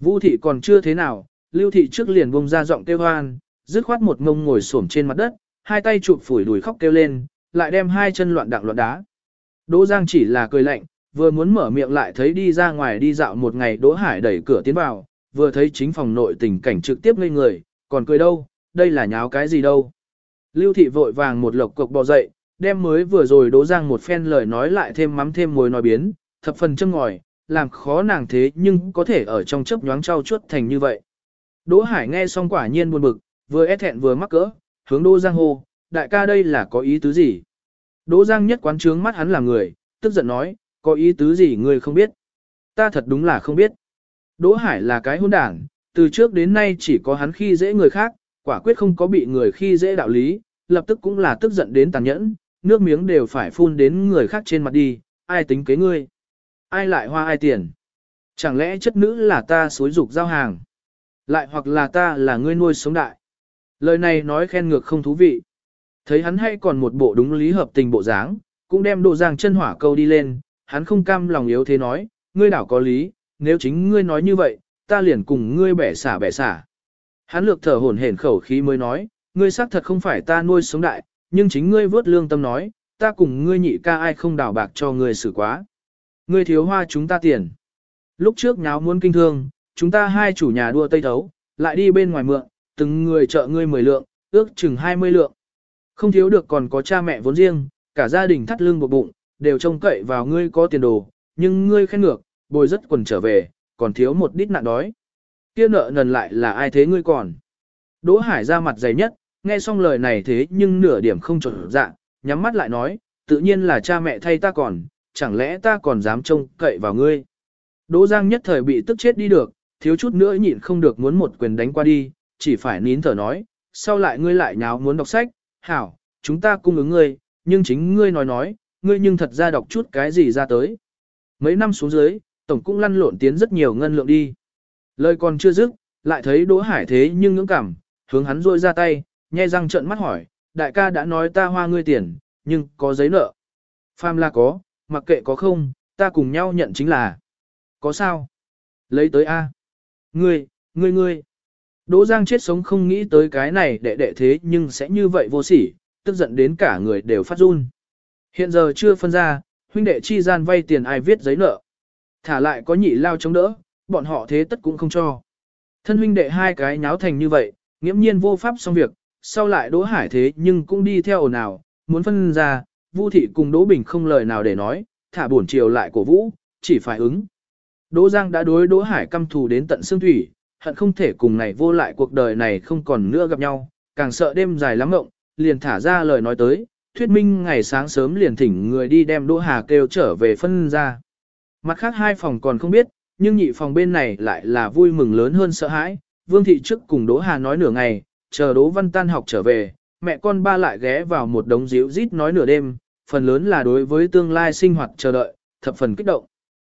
Vu thị còn chưa thế nào, Lưu thị trước liền bông ra giọng kêu hoan, dứt khoát một ngông ngồi xổm trên mặt đất, hai tay chụp phủi đùi khóc kêu lên, lại đem hai chân loạn đặng loạn đá. Đỗ Giang chỉ là cười lạnh, vừa muốn mở miệng lại thấy đi ra ngoài đi dạo một ngày Đỗ Hải đẩy cửa tiến vào, vừa thấy chính phòng nội tình cảnh trực tiếp ngây người, còn cười đâu, đây là nháo cái gì đâu. Lưu thị vội vàng một lộc cục bò dậy, đem mới vừa rồi Đỗ Giang một phen lời nói lại thêm mắm thêm muối nói biến, thập phần châm ngòi, làm khó nàng thế nhưng có thể ở trong chớp nhoáng trao chuốt thành như vậy. Đỗ Hải nghe xong quả nhiên buồn bực, vừa e thẹn vừa mắc cỡ, hướng Đỗ Giang hô, đại ca đây là có ý tứ gì? Đỗ Giang nhất quán trướng mắt hắn là người, tức giận nói, có ý tứ gì người không biết? Ta thật đúng là không biết. Đỗ Hải là cái hôn đảng, từ trước đến nay chỉ có hắn khi dễ người khác, quả quyết không có bị người khi dễ đạo lý, lập tức cũng là tức giận đến tàn nhẫn, nước miếng đều phải phun đến người khác trên mặt đi, ai tính kế ngươi? Ai lại hoa ai tiền? Chẳng lẽ chất nữ là ta xối dục giao hàng? Lại hoặc là ta là ngươi nuôi sống đại? Lời này nói khen ngược không thú vị. Thấy hắn hay còn một bộ đúng lý hợp tình bộ dáng, cũng đem độ giang chân hỏa câu đi lên, hắn không cam lòng yếu thế nói, ngươi đảo có lý, nếu chính ngươi nói như vậy, ta liền cùng ngươi bẻ xả bẻ xả. Hắn lược thở hổn hển khẩu khí mới nói, ngươi xác thật không phải ta nuôi sống đại, nhưng chính ngươi vớt lương tâm nói, ta cùng ngươi nhị ca ai không đào bạc cho ngươi xử quá. Ngươi thiếu hoa chúng ta tiền. Lúc trước nháo muốn kinh thương, chúng ta hai chủ nhà đua tây thấu, lại đi bên ngoài mượn, từng người trợ ngươi 10 lượng, ước chừng 20 lượng. Không thiếu được còn có cha mẹ vốn riêng, cả gia đình thắt lưng buộc bụng, đều trông cậy vào ngươi có tiền đồ, nhưng ngươi khen ngược, bồi rất quần trở về, còn thiếu một đít nạn đói. Kia nợ nần lại là ai thế ngươi còn? Đỗ Hải ra mặt dày nhất, nghe xong lời này thế nhưng nửa điểm không trộn dạ, nhắm mắt lại nói, tự nhiên là cha mẹ thay ta còn, chẳng lẽ ta còn dám trông cậy vào ngươi. Đỗ Giang nhất thời bị tức chết đi được, thiếu chút nữa nhịn không được muốn một quyền đánh qua đi, chỉ phải nín thở nói, sau lại ngươi lại nháo muốn đọc sách, hảo, chúng ta cung ứng ngươi, nhưng chính ngươi nói nói, ngươi nhưng thật ra đọc chút cái gì ra tới. Mấy năm xuống dưới, tổng cũng lăn lộn tiến rất nhiều ngân lượng đi. Lời còn chưa dứt, lại thấy Đỗ Hải thế nhưng ngưỡng cảm, hướng hắn rôi ra tay, nhe răng trợn mắt hỏi, đại ca đã nói ta hoa ngươi tiền, nhưng có giấy nợ. Pham là có, mặc kệ có không, ta cùng nhau nhận chính là. Có sao? Lấy tới A. Ngươi, ngươi ngươi. Đỗ Giang chết sống không nghĩ tới cái này đệ đệ thế nhưng sẽ như vậy vô sỉ, tức giận đến cả người đều phát run. Hiện giờ chưa phân ra, huynh đệ chi gian vay tiền ai viết giấy nợ. Thả lại có nhị lao chống đỡ, bọn họ thế tất cũng không cho. Thân huynh đệ hai cái nháo thành như vậy, nghiễm nhiên vô pháp xong việc, sau lại Đỗ Hải thế nhưng cũng đi theo ồn ào, muốn phân ra, Vu thị cùng Đỗ Bình không lời nào để nói, thả buồn chiều lại cổ vũ, chỉ phải ứng. Đỗ Giang đã đối Đỗ Hải căm thù đến tận xương thủy, hận không thể cùng này vô lại cuộc đời này không còn nữa gặp nhau, càng sợ đêm dài lắm mộng, liền thả ra lời nói tới, thuyết minh ngày sáng sớm liền thỉnh người đi đem Đỗ Hà kêu trở về phân ra. Mặt khác hai phòng còn không biết, nhưng nhị phòng bên này lại là vui mừng lớn hơn sợ hãi, Vương Thị trước cùng Đỗ Hà nói nửa ngày, chờ Đỗ Văn tan học trở về, mẹ con ba lại ghé vào một đống díu rít nói nửa đêm, phần lớn là đối với tương lai sinh hoạt chờ đợi, thập phần kích động.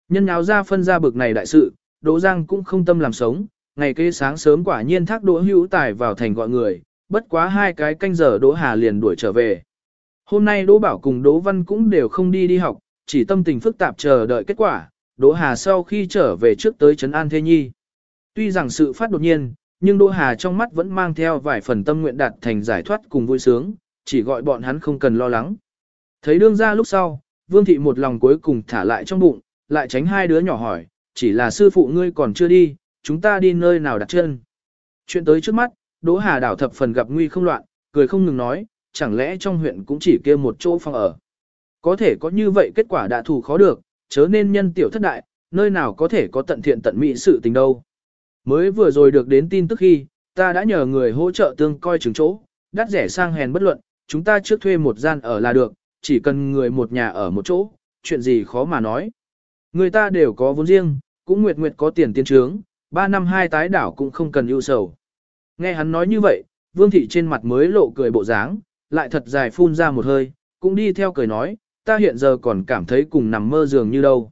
Nhân áo ra phân ra bực này đại sự, Đỗ Giang cũng không tâm làm sống, ngày kế sáng sớm quả nhiên thác Đỗ Hữu Tài vào thành gọi người, bất quá hai cái canh giờ Đỗ Hà liền đuổi trở về. Hôm nay Đỗ Bảo cùng Đỗ Văn cũng đều không đi đi học, chỉ tâm tình phức tạp chờ đợi kết quả, Đỗ Hà sau khi trở về trước tới Trấn An Thê Nhi. Tuy rằng sự phát đột nhiên, nhưng Đỗ Hà trong mắt vẫn mang theo vài phần tâm nguyện đạt thành giải thoát cùng vui sướng, chỉ gọi bọn hắn không cần lo lắng. Thấy đương ra lúc sau, Vương Thị một lòng cuối cùng thả lại trong bụng, lại tránh hai đứa nhỏ hỏi, chỉ là sư phụ ngươi còn chưa đi, chúng ta đi nơi nào đặt chân. Chuyện tới trước mắt, Đỗ Hà đảo thập phần gặp nguy không loạn, cười không ngừng nói, chẳng lẽ trong huyện cũng chỉ kia một chỗ phòng ở. Có thể có như vậy kết quả đã thù khó được, chớ nên nhân tiểu thất đại, nơi nào có thể có tận thiện tận mỹ sự tình đâu. Mới vừa rồi được đến tin tức khi, ta đã nhờ người hỗ trợ tương coi chứng chỗ, đắt rẻ sang hèn bất luận, chúng ta trước thuê một gian ở là được, chỉ cần người một nhà ở một chỗ, chuyện gì khó mà nói. Người ta đều có vốn riêng, cũng nguyệt nguyệt có tiền tiến trướng, ba năm hai tái đảo cũng không cần ưu sầu. Nghe hắn nói như vậy, vương thị trên mặt mới lộ cười bộ dáng, lại thật dài phun ra một hơi, cũng đi theo cười nói, ta hiện giờ còn cảm thấy cùng nằm mơ dường như đâu.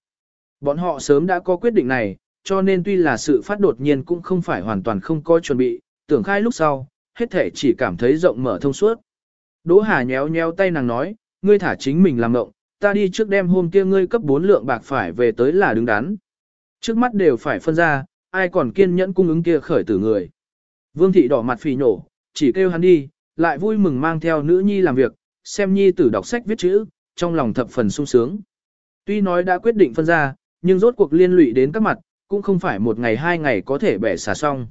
Bọn họ sớm đã có quyết định này, cho nên tuy là sự phát đột nhiên cũng không phải hoàn toàn không có chuẩn bị, tưởng khai lúc sau, hết thể chỉ cảm thấy rộng mở thông suốt. Đỗ Hà nhéo nhéo tay nàng nói, ngươi thả chính mình làm ngộng, ta đi trước đêm hôm kia ngươi cấp 4 lượng bạc phải về tới là đứng đắn. Trước mắt đều phải phân ra, ai còn kiên nhẫn cung ứng kia khởi tử người. Vương thị đỏ mặt phì nổ, chỉ kêu hắn đi, lại vui mừng mang theo nữ nhi làm việc, xem nhi tử đọc sách viết chữ, trong lòng thập phần sung sướng. Tuy nói đã quyết định phân ra, nhưng rốt cuộc liên lụy đến các mặt, cũng không phải một ngày hai ngày có thể bẻ xả xong.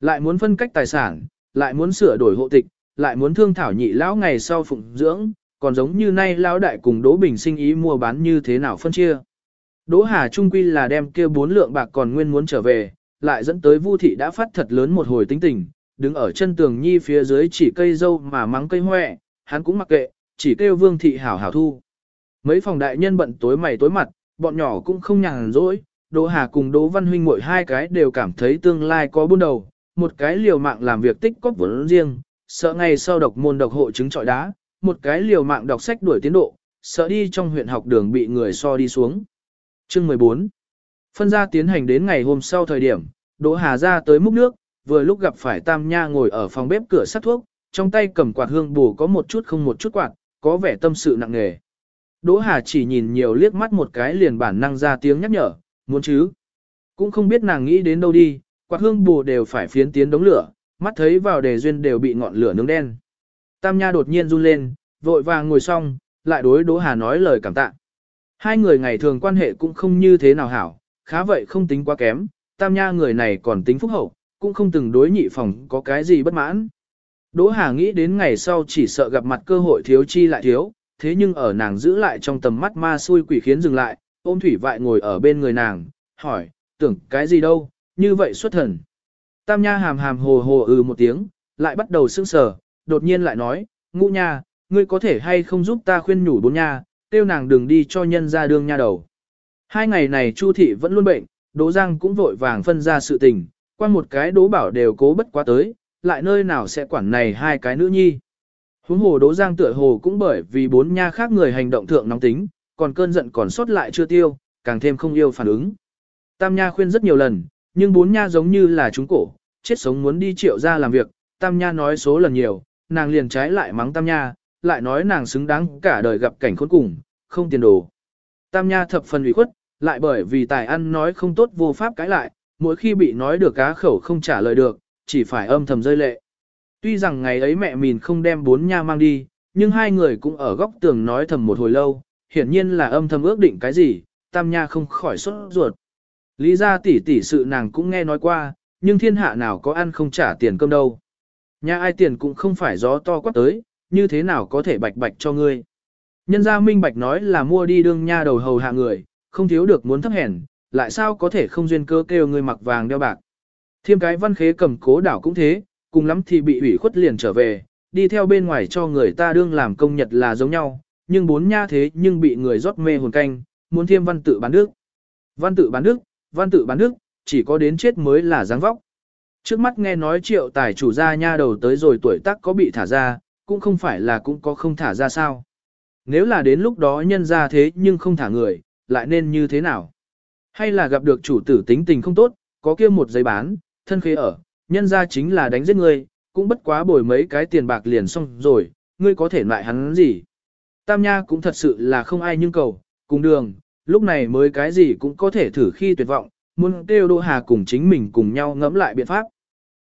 Lại muốn phân cách tài sản, lại muốn sửa đổi hộ tịch, lại muốn thương thảo nhị lão ngày sau phụng dưỡng, còn giống như nay lão đại cùng Đỗ Bình sinh ý mua bán như thế nào phân chia. Đỗ Hà Trung Quy là đem kia bốn lượng bạc còn nguyên muốn trở về, lại dẫn tới Vu thị đã phát thật lớn một hồi tính tình, đứng ở chân tường nhi phía dưới chỉ cây dâu mà mắng cây hoẹ, hắn cũng mặc kệ, chỉ kêu Vương thị hảo hảo thu. Mấy phòng đại nhân bận tối mày tối mặt, bọn nhỏ cũng không nhàn rỗi, Đỗ Hà cùng Đỗ Văn Huynh mỗi hai cái đều cảm thấy tương lai có buôn đầu, một cái liều mạng làm việc tích cóp vốn riêng, sợ ngày sau độc môn độc hộ chứng trọi đá, một cái liều mạng đọc sách đuổi tiến độ, sợ đi trong huyện học đường bị người so đi xuống. Chương 14 Phân ra tiến hành đến ngày hôm sau thời điểm, Đỗ Hà ra tới múc nước, vừa lúc gặp phải Tam Nha ngồi ở phòng bếp cửa sắt thuốc, trong tay cầm quạt hương bù có một chút không một chút quạt, có vẻ tâm sự nặng nề. Đỗ Hà chỉ nhìn nhiều liếc mắt một cái liền bản năng ra tiếng nhắc nhở, muốn chứ. Cũng không biết nàng nghĩ đến đâu đi, quạt hương bù đều phải phiến tiến đống lửa, mắt thấy vào đề duyên đều bị ngọn lửa nướng đen. Tam Nha đột nhiên run lên, vội vàng ngồi xong, lại đối Đỗ Hà nói lời cảm tạ. Hai người ngày thường quan hệ cũng không như thế nào hảo, khá vậy không tính quá kém, Tam Nha người này còn tính phúc hậu, cũng không từng đối nhị phòng có cái gì bất mãn. Đỗ Hà nghĩ đến ngày sau chỉ sợ gặp mặt cơ hội thiếu chi lại thiếu, thế nhưng ở nàng giữ lại trong tầm mắt ma xui quỷ khiến dừng lại, ôm thủy vại ngồi ở bên người nàng, hỏi, tưởng cái gì đâu, như vậy xuất thần. Tam Nha hàm hàm hồ hồ ừ một tiếng, lại bắt đầu sững sờ, đột nhiên lại nói, ngũ nha, ngươi có thể hay không giúp ta khuyên nhủ bốn nha, tiêu nàng đừng đi cho nhân ra đương nha đầu. Hai ngày này Chu thị vẫn luôn bệnh, Đỗ Giang cũng vội vàng phân ra sự tình, qua một cái Đỗ Bảo đều cố bất quá tới, lại nơi nào sẽ quản này hai cái nữ nhi. Huống hồ Đỗ Giang tựa hồ cũng bởi vì bốn nha khác người hành động thượng nóng tính, còn cơn giận còn sót lại chưa tiêu, càng thêm không yêu phản ứng. Tam nha khuyên rất nhiều lần, nhưng bốn nha giống như là chúng cổ, chết sống muốn đi triệu ra làm việc, Tam nha nói số lần nhiều, nàng liền trái lại mắng Tam nha, lại nói nàng xứng đáng cả đời gặp cảnh khốn cùng, không tiền đồ. Tam nha thập phần ủy khuất, lại bởi vì tài ăn nói không tốt vô pháp cãi lại, mỗi khi bị nói được cá khẩu không trả lời được, chỉ phải âm thầm rơi lệ. Tuy rằng ngày ấy mẹ mình không đem bốn nha mang đi, nhưng hai người cũng ở góc tường nói thầm một hồi lâu, hiển nhiên là âm thầm ước định cái gì, tam nha không khỏi sốt ruột. Lý ra tỷ tỷ sự nàng cũng nghe nói qua, nhưng thiên hạ nào có ăn không trả tiền cơm đâu. Nhà ai tiền cũng không phải gió to quát tới, như thế nào có thể bạch bạch cho ngươi. Nhân gia minh bạch nói là mua đi đương nha đầu hầu hạ người, không thiếu được muốn thấp hèn, lại sao có thể không duyên cơ kêu người mặc vàng đeo bạc thiêm cái văn khế cầm cố đảo cũng thế, cùng lắm thì bị ủy khuất liền trở về, đi theo bên ngoài cho người ta đương làm công nhật là giống nhau, nhưng bốn nha thế nhưng bị người rót mê hồn canh, muốn thiêm văn tự bán đức. Văn tự bán đức, văn tự bán đức, chỉ có đến chết mới là dáng vóc. Trước mắt nghe nói triệu tài chủ gia nha đầu tới rồi tuổi tác có bị thả ra, cũng không phải là cũng có không thả ra sao. Nếu là đến lúc đó nhân ra thế nhưng không thả người, lại nên như thế nào? Hay là gặp được chủ tử tính tình không tốt, có kia một giấy bán, thân khế ở, nhân ra chính là đánh giết ngươi, cũng bất quá bồi mấy cái tiền bạc liền xong rồi, ngươi có thể lại hắn gì? Tam Nha cũng thật sự là không ai nhưng cầu, cùng đường, lúc này mới cái gì cũng có thể thử khi tuyệt vọng, muốn kêu Đỗ Hà cùng chính mình cùng nhau ngẫm lại biện pháp.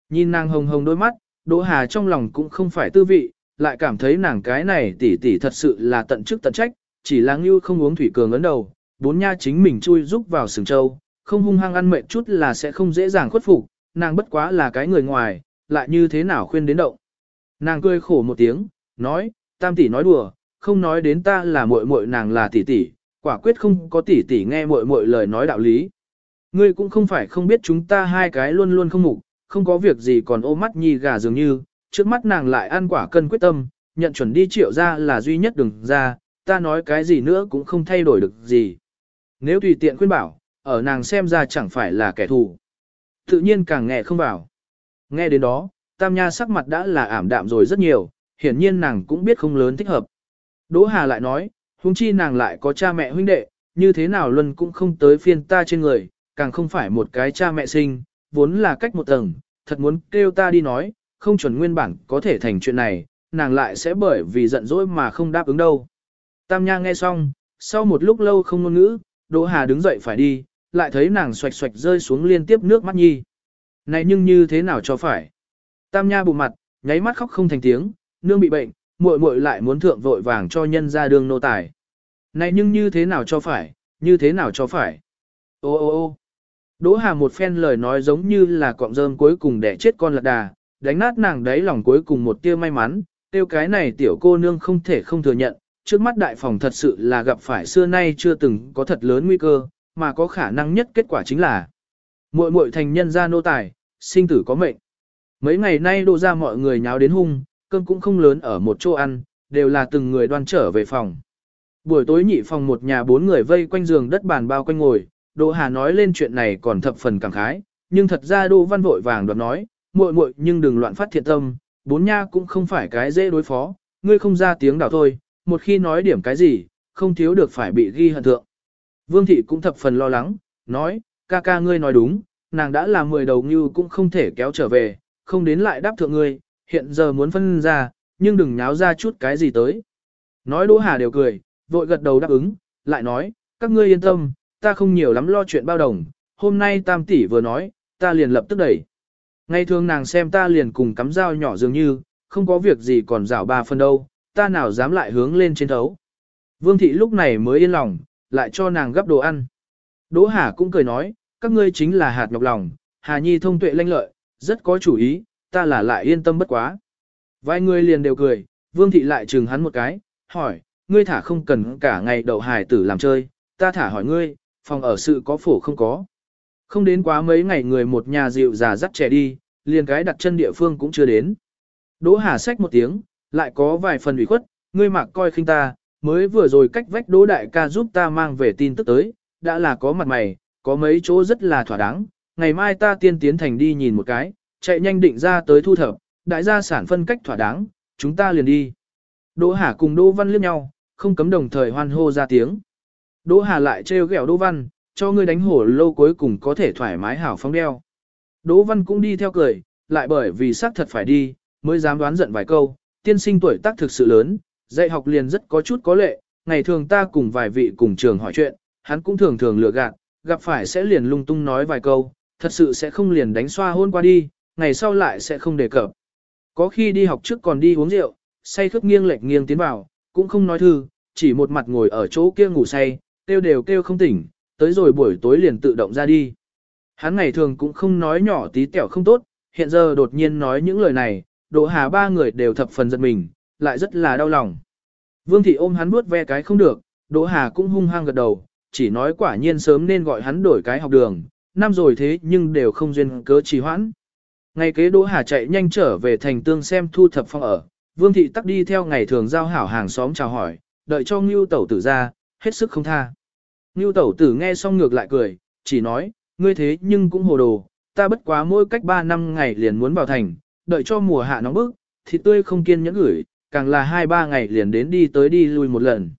Nhìn nàng hồng hồng đôi mắt, Đỗ Hà trong lòng cũng không phải tư vị, lại cảm thấy nàng cái này tỷ tỷ thật sự là tận chức tận trách, chỉ là ngưu không uống thủy cường ấn đầu, bốn nha chính mình chui rúc vào sừng châu, không hung hăng ăn mệt chút là sẽ không dễ dàng khuất phục, nàng bất quá là cái người ngoài, lại như thế nào khuyên đến động. Nàng cười khổ một tiếng, nói, tam tỷ nói đùa, không nói đến ta là muội muội nàng là tỷ tỷ, quả quyết không có tỷ tỷ nghe muội muội lời nói đạo lý. Ngươi cũng không phải không biết chúng ta hai cái luôn luôn không mục, không có việc gì còn ôm mắt nhì gà dường như, trước mắt nàng lại ăn quả cân quyết tâm, nhận chuẩn đi triệu ra là duy nhất đừng ra, ta nói cái gì nữa cũng không thay đổi được gì. Nếu tùy tiện khuyên bảo, ở nàng xem ra chẳng phải là kẻ thù. Tự nhiên càng nghe không vào. Nghe đến đó, Tam Nha sắc mặt đã là ảm đạm rồi rất nhiều, hiển nhiên nàng cũng biết không lớn thích hợp. Đỗ Hà lại nói, huống chi nàng lại có cha mẹ huynh đệ, như thế nào luân cũng không tới phiên ta trên người, càng không phải một cái cha mẹ sinh, vốn là cách một tầng, thật muốn kêu ta đi nói, không chuẩn nguyên bản có thể thành chuyện này, nàng lại sẽ bởi vì giận dỗi mà không đáp ứng đâu. Tam Nha nghe xong, sau một lúc lâu không ngôn ngữ, Đỗ Hà đứng dậy phải đi, lại thấy nàng xoạch xoạch rơi xuống liên tiếp nước mắt nhi. Này nhưng như thế nào cho phải? Tam Nha bụng mặt, nháy mắt khóc không thành tiếng, nương bị bệnh, muội muội lại muốn thượng vội vàng cho nhân ra đường nô tài. Này nhưng như thế nào cho phải, như thế nào cho phải? Ô ô ô Đỗ Hà một phen lời nói giống như là cọng rơm cuối cùng để chết con lật đà, đánh nát nàng đấy lòng cuối cùng một tia may mắn, tiêu cái này tiểu cô nương không thể không thừa nhận, trước mắt đại phòng thật sự là gặp phải xưa nay chưa từng có thật lớn nguy cơ, mà có khả năng nhất kết quả chính là muội muội thành nhân gia nô tài, sinh tử có mệnh. Mấy ngày nay đô ra mọi người nháo đến hung, cơm cũng không lớn ở một chỗ ăn, đều là từng người đoan trở về phòng. Buổi tối nhị phòng một nhà bốn người vây quanh giường đất bàn bao quanh ngồi, Đỗ Hà nói lên chuyện này còn thập phần cảm khái, nhưng thật ra Đỗ Văn vội vàng đoạt nói, muội muội nhưng đừng loạn phát thiện tâm, bốn nha cũng không phải cái dễ đối phó, ngươi không ra tiếng đảo thôi, một khi nói điểm cái gì, không thiếu được phải bị ghi hận thượng. Vương thị cũng thập phần lo lắng, nói, ca ca ngươi nói đúng, nàng đã là mười đầu như cũng không thể kéo trở về, không đến lại đáp thượng ngươi, hiện giờ muốn phân ra, nhưng đừng nháo ra chút cái gì tới. Nói Đỗ Hà đều cười, vội gật đầu đáp ứng, lại nói, các ngươi yên tâm, ta không nhiều lắm lo chuyện bao đồng, hôm nay tam tỷ vừa nói, ta liền lập tức đẩy. Ngày thường nàng xem ta liền cùng cắm dao nhỏ dường như, không có việc gì còn rảo ba phân đâu, ta nào dám lại hướng lên trên thấu. Vương thị lúc này mới yên lòng, lại cho nàng gấp đồ ăn. Đỗ Hà cũng cười nói, các ngươi chính là hạt nhọc lòng, Hà Nhi thông tuệ lanh lợi, rất có chủ ý, ta là lại yên tâm bất quá. Vài người liền đều cười, Vương thị lại chừng hắn một cái, hỏi, ngươi thả không cần cả ngày đậu hài tử làm chơi, ta thả hỏi ngươi, phòng ở sự có phổ không có. Không đến quá mấy ngày người một nhà dịu già dắt trẻ đi, liền cái đặt chân địa phương cũng chưa đến. Đỗ Hà xách một tiếng, lại có vài phần ủy khuất, ngươi mặc coi khinh ta, mới vừa rồi cách vách Đỗ Đại ca giúp ta mang về tin tức tới, đã là có mặt mày, có mấy chỗ rất là thỏa đáng, ngày mai ta tiên tiến thành đi nhìn một cái, chạy nhanh định ra tới thu thập, đại gia sản phân cách thỏa đáng, chúng ta liền đi. Đỗ Hà cùng Đỗ Văn liếc nhau, không cấm đồng thời hoan hô ra tiếng. Đỗ Hà lại trêu ghẹo Đỗ Văn, cho ngươi đánh hổ lâu cuối cùng có thể thoải mái hảo phóng đeo. Đỗ Văn cũng đi theo cười, lại bởi vì xác thật phải đi, mới dám đoán giận vài câu, tiên sinh tuổi tác thực sự lớn, dạy học liền rất có chút có lệ, ngày thường ta cùng vài vị cùng trường hỏi chuyện, hắn cũng thường thường lừa gạt, gặp phải sẽ liền lung tung nói vài câu, thật sự sẽ không liền đánh xoa hôn qua đi, ngày sau lại sẽ không đề cập. Có khi đi học trước còn đi uống rượu, say khướp nghiêng lệch nghiêng tiến vào, cũng không nói thư, chỉ một mặt ngồi ở chỗ kia ngủ say, kêu đều kêu không tỉnh, tới rồi buổi tối liền tự động ra đi. Hắn ngày thường cũng không nói nhỏ tí tẹo không tốt, hiện giờ đột nhiên nói những lời này, Đỗ Hà ba người đều thập phần giật mình, lại rất là đau lòng. Vương thị ôm hắn bước ve cái không được, Đỗ Hà cũng hung hăng gật đầu, chỉ nói quả nhiên sớm nên gọi hắn đổi cái học đường, năm rồi thế nhưng đều không duyên cớ trì hoãn. Ngày kế Đỗ Hà chạy nhanh trở về thành tương xem thu thập phong ở, Vương thị tắc đi theo ngày thường giao hảo hàng xóm chào hỏi, đợi cho Ngưu Tẩu tử ra, hết sức không tha. Ngưu Tẩu tử nghe xong ngược lại cười, chỉ nói, ngươi thế nhưng cũng hồ đồ, ta bất quá mỗi cách 3 năm ngày liền muốn vào thành, đợi cho mùa hạ nóng bức, thì tươi không kiên nhẫn gửi, càng là 2-3 ngày liền đến đi tới đi lui một lần.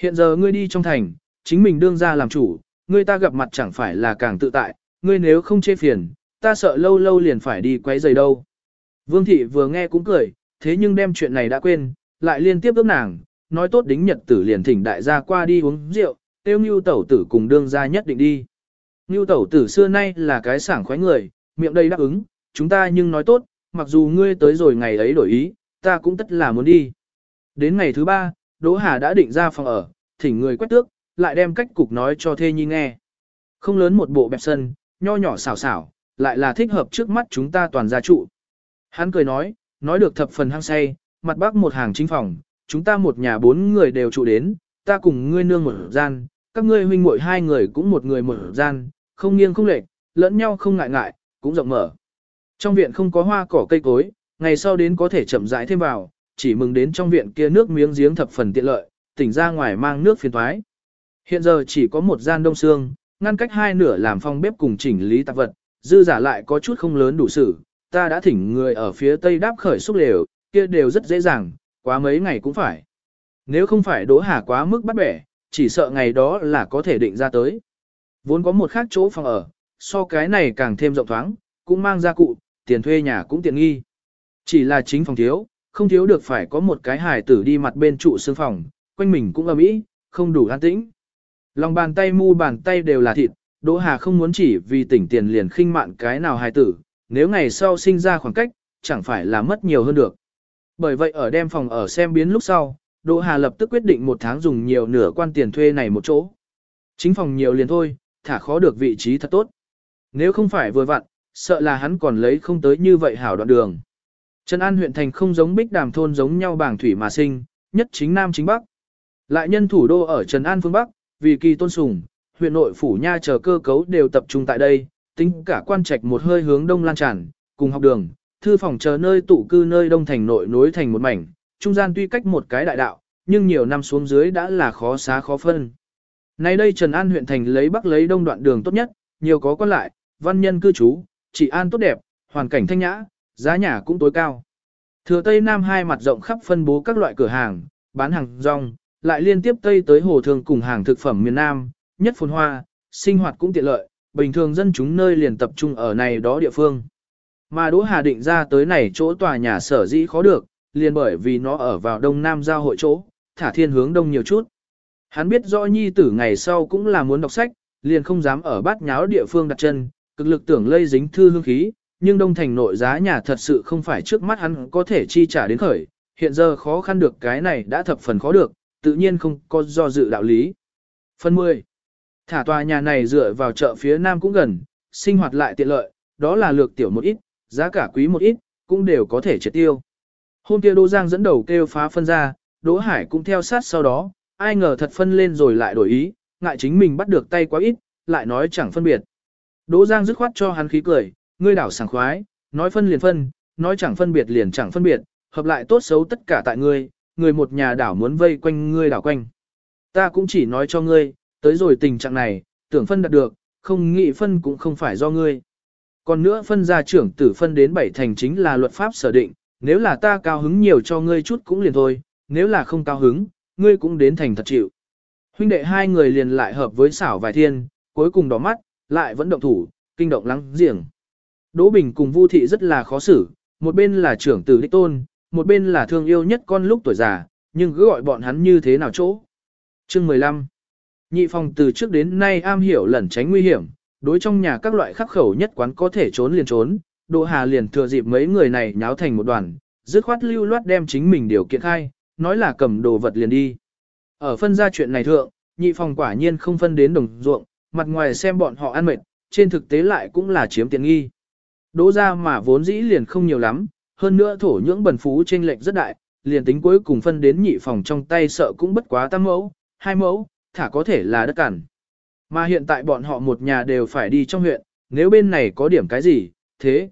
Hiện giờ ngươi đi trong thành, chính mình đương ra làm chủ, ngươi ta gặp mặt chẳng phải là càng tự tại, ngươi nếu không chê phiền, ta sợ lâu lâu liền phải đi quấy giày đâu. Vương thị vừa nghe cũng cười, thế nhưng đem chuyện này đã quên, lại liên tiếp ước nàng, nói tốt đính nhật tử liền thỉnh đại gia qua đi uống rượu, tiêu ngưu tẩu tử cùng đương gia nhất định đi. Ngưu tẩu tử xưa nay là cái sảng khoái người, miệng đầy đáp ứng, chúng ta nhưng nói tốt, mặc dù ngươi tới rồi ngày ấy đổi ý, ta cũng tất là muốn đi. Đến ngày thứ ba, Đỗ Hà đã định ra phòng ở, thỉnh người quét tước, lại đem cách cục nói cho Thê Nhi nghe. Không lớn một bộ bẹp sân, nho nhỏ xảo xảo, lại là thích hợp trước mắt chúng ta toàn gia trụ. Hắn cười nói, nói được thập phần hăng say, mặt bắc một hàng chính phòng, chúng ta một nhà bốn người đều trụ đến, ta cùng ngươi nương một gian, các ngươi huynh muội hai người cũng một người một gian, không nghiêng không lệch, lẫn nhau không ngại ngại, cũng rộng mở. Trong viện không có hoa cỏ cây cối, ngày sau đến có thể chậm rãi thêm vào, chỉ mừng đến trong viện kia nước miếng giếng thập phần tiện lợi, tỉnh ra ngoài mang nước phiền thoái. Hiện giờ chỉ có một gian đông xương, ngăn cách hai nửa làm phong bếp cùng chỉnh lý tạp vật, dư giả lại có chút không lớn đủ sự, ta đã thỉnh người ở phía tây đáp khởi xúc lều, kia đều rất dễ dàng, quá mấy ngày cũng phải. Nếu không phải đỗ hà quá mức bắt bẻ, chỉ sợ ngày đó là có thể định ra tới. Vốn có một khác chỗ phòng ở, so cái này càng thêm rộng thoáng, cũng mang gia cụ, tiền thuê nhà cũng tiện nghi. Chỉ là chính phòng thiếu, không thiếu được phải có một cái hài tử đi mặt bên trụ xương phòng, quanh mình cũng ầm ĩ, không đủ an tĩnh. Lòng bàn tay mu bàn tay đều là thịt, Đỗ Hà không muốn chỉ vì tỉnh tiền liền khinh mạn cái nào hài tử, nếu ngày sau sinh ra khoảng cách, chẳng phải là mất nhiều hơn được. Bởi vậy ở đem phòng ở xem biến lúc sau, Đỗ Hà lập tức quyết định một tháng dùng nhiều nửa quan tiền thuê này một chỗ. Chính phòng nhiều liền thôi, thả khó được vị trí thật tốt. Nếu không phải vừa vặn, sợ là hắn còn lấy không tới như vậy hảo đoạn đường. Trần An huyện thành không giống Bích Đàm thôn giống nhau bảng thủy mà sinh, nhất chính Nam chính Bắc. Lại nhân thủ đô ở Trần An phương Bắc, vì kỳ tôn sùng, huyện nội phủ nha chờ cơ cấu đều tập trung tại đây, tính cả quan trạch một hơi hướng đông lan tràn, cùng học đường, thư phòng chờ nơi tụ cư nơi đông thành nội nối thành một mảnh, trung gian tuy cách một cái đại đạo, nhưng nhiều năm xuống dưới đã là khó xá khó phân. Nay đây Trần An huyện thành lấy bắc lấy đông đoạn đường tốt nhất, nhiều có quan lại, văn nhân cư trú, trị an tốt đẹp, hoàn cảnh thanh nhã, giá nhà cũng tối cao. Thừa Tây Nam hai mặt rộng khắp phân bố các loại cửa hàng, bán hàng rong, lại liên tiếp Tây tới hồ thường cùng hàng thực phẩm miền Nam, nhất phồn hoa, sinh hoạt cũng tiện lợi, bình thường dân chúng nơi liền tập trung ở này đó địa phương. Mà Đỗ Hà định ra tới này chỗ tòa nhà sở dĩ khó được, liền bởi vì nó ở vào đông nam giao hội chỗ, thả thiên hướng đông nhiều chút. Hắn biết rõ nhi tử ngày sau cũng là muốn đọc sách, liền không dám ở bát nháo địa phương đặt chân, cực lực tưởng lây dính thư hương khí, nhưng đông thành nội giá nhà thật sự không phải trước mắt hắn có thể chi trả đến khởi, hiện giờ khó khăn được cái này đã thập phần khó được, tự nhiên không có do dự đạo lý. Phần 10. Thả tòa nhà này dựa vào chợ phía nam cũng gần, sinh hoạt lại tiện lợi, đó là lược tiểu một ít, giá cả quý một ít, cũng đều có thể triệt tiêu. Hôm kia Đỗ Giang dẫn đầu kêu phá phân ra, Đỗ Hải cũng theo sát sau đó, ai ngờ thật phân lên rồi lại đổi ý, ngại chính mình bắt được tay quá ít, lại nói chẳng phân biệt. Đỗ Giang dứt khoát cho hắn khí cười, ngươi đảo sảng khoái, nói phân liền phân, nói chẳng phân biệt liền chẳng phân biệt, hợp lại tốt xấu tất cả tại ngươi, người một nhà đảo muốn vây quanh ngươi đảo quanh. Ta cũng chỉ nói cho ngươi, tới rồi tình trạng này, tưởng phân đạt được, không nghĩ phân cũng không phải do ngươi. Còn nữa phân gia trưởng tử phân đến bảy thành chính là luật pháp sở định, nếu là ta cao hứng nhiều cho ngươi chút cũng liền thôi, nếu là không cao hứng, ngươi cũng đến thành thật chịu. Huynh đệ hai người liền lại hợp với xảo vài thiên, cuối cùng đỏ mắt, lại vẫn động thủ, kinh động lắng giềng. Đỗ Bình cùng Vu Thị rất là khó xử, một bên là trưởng tử đích tôn, một bên là thương yêu nhất con lúc tuổi già, nhưng cứ gọi bọn hắn như thế nào chỗ. Chương 15 Nhị phòng từ trước đến nay am hiểu lẩn tránh nguy hiểm, đối trong nhà các loại khắc khẩu nhất quán có thể trốn liền trốn, Đỗ Hà liền thừa dịp mấy người này nháo thành một đoàn, dứt khoát lưu loát đem chính mình điều kiện khai, nói là cầm đồ vật liền đi. Ở phân ra chuyện này thượng, nhị phòng quả nhiên không phân đến đồng ruộng, mặt ngoài xem bọn họ ăn mệt, trên thực tế lại cũng là chiếm tiện nghi. Đỗ ra mà vốn dĩ liền không nhiều lắm, hơn nữa thổ nhưỡng bần phú trên lệch rất đại, liền tính cuối cùng phân đến nhị phòng trong tay sợ cũng bất quá tam mẫu, hai mẫu, thả có thể là đất cản. Mà hiện tại bọn họ một nhà đều phải đi trong huyện, nếu bên này có điểm cái gì, thế.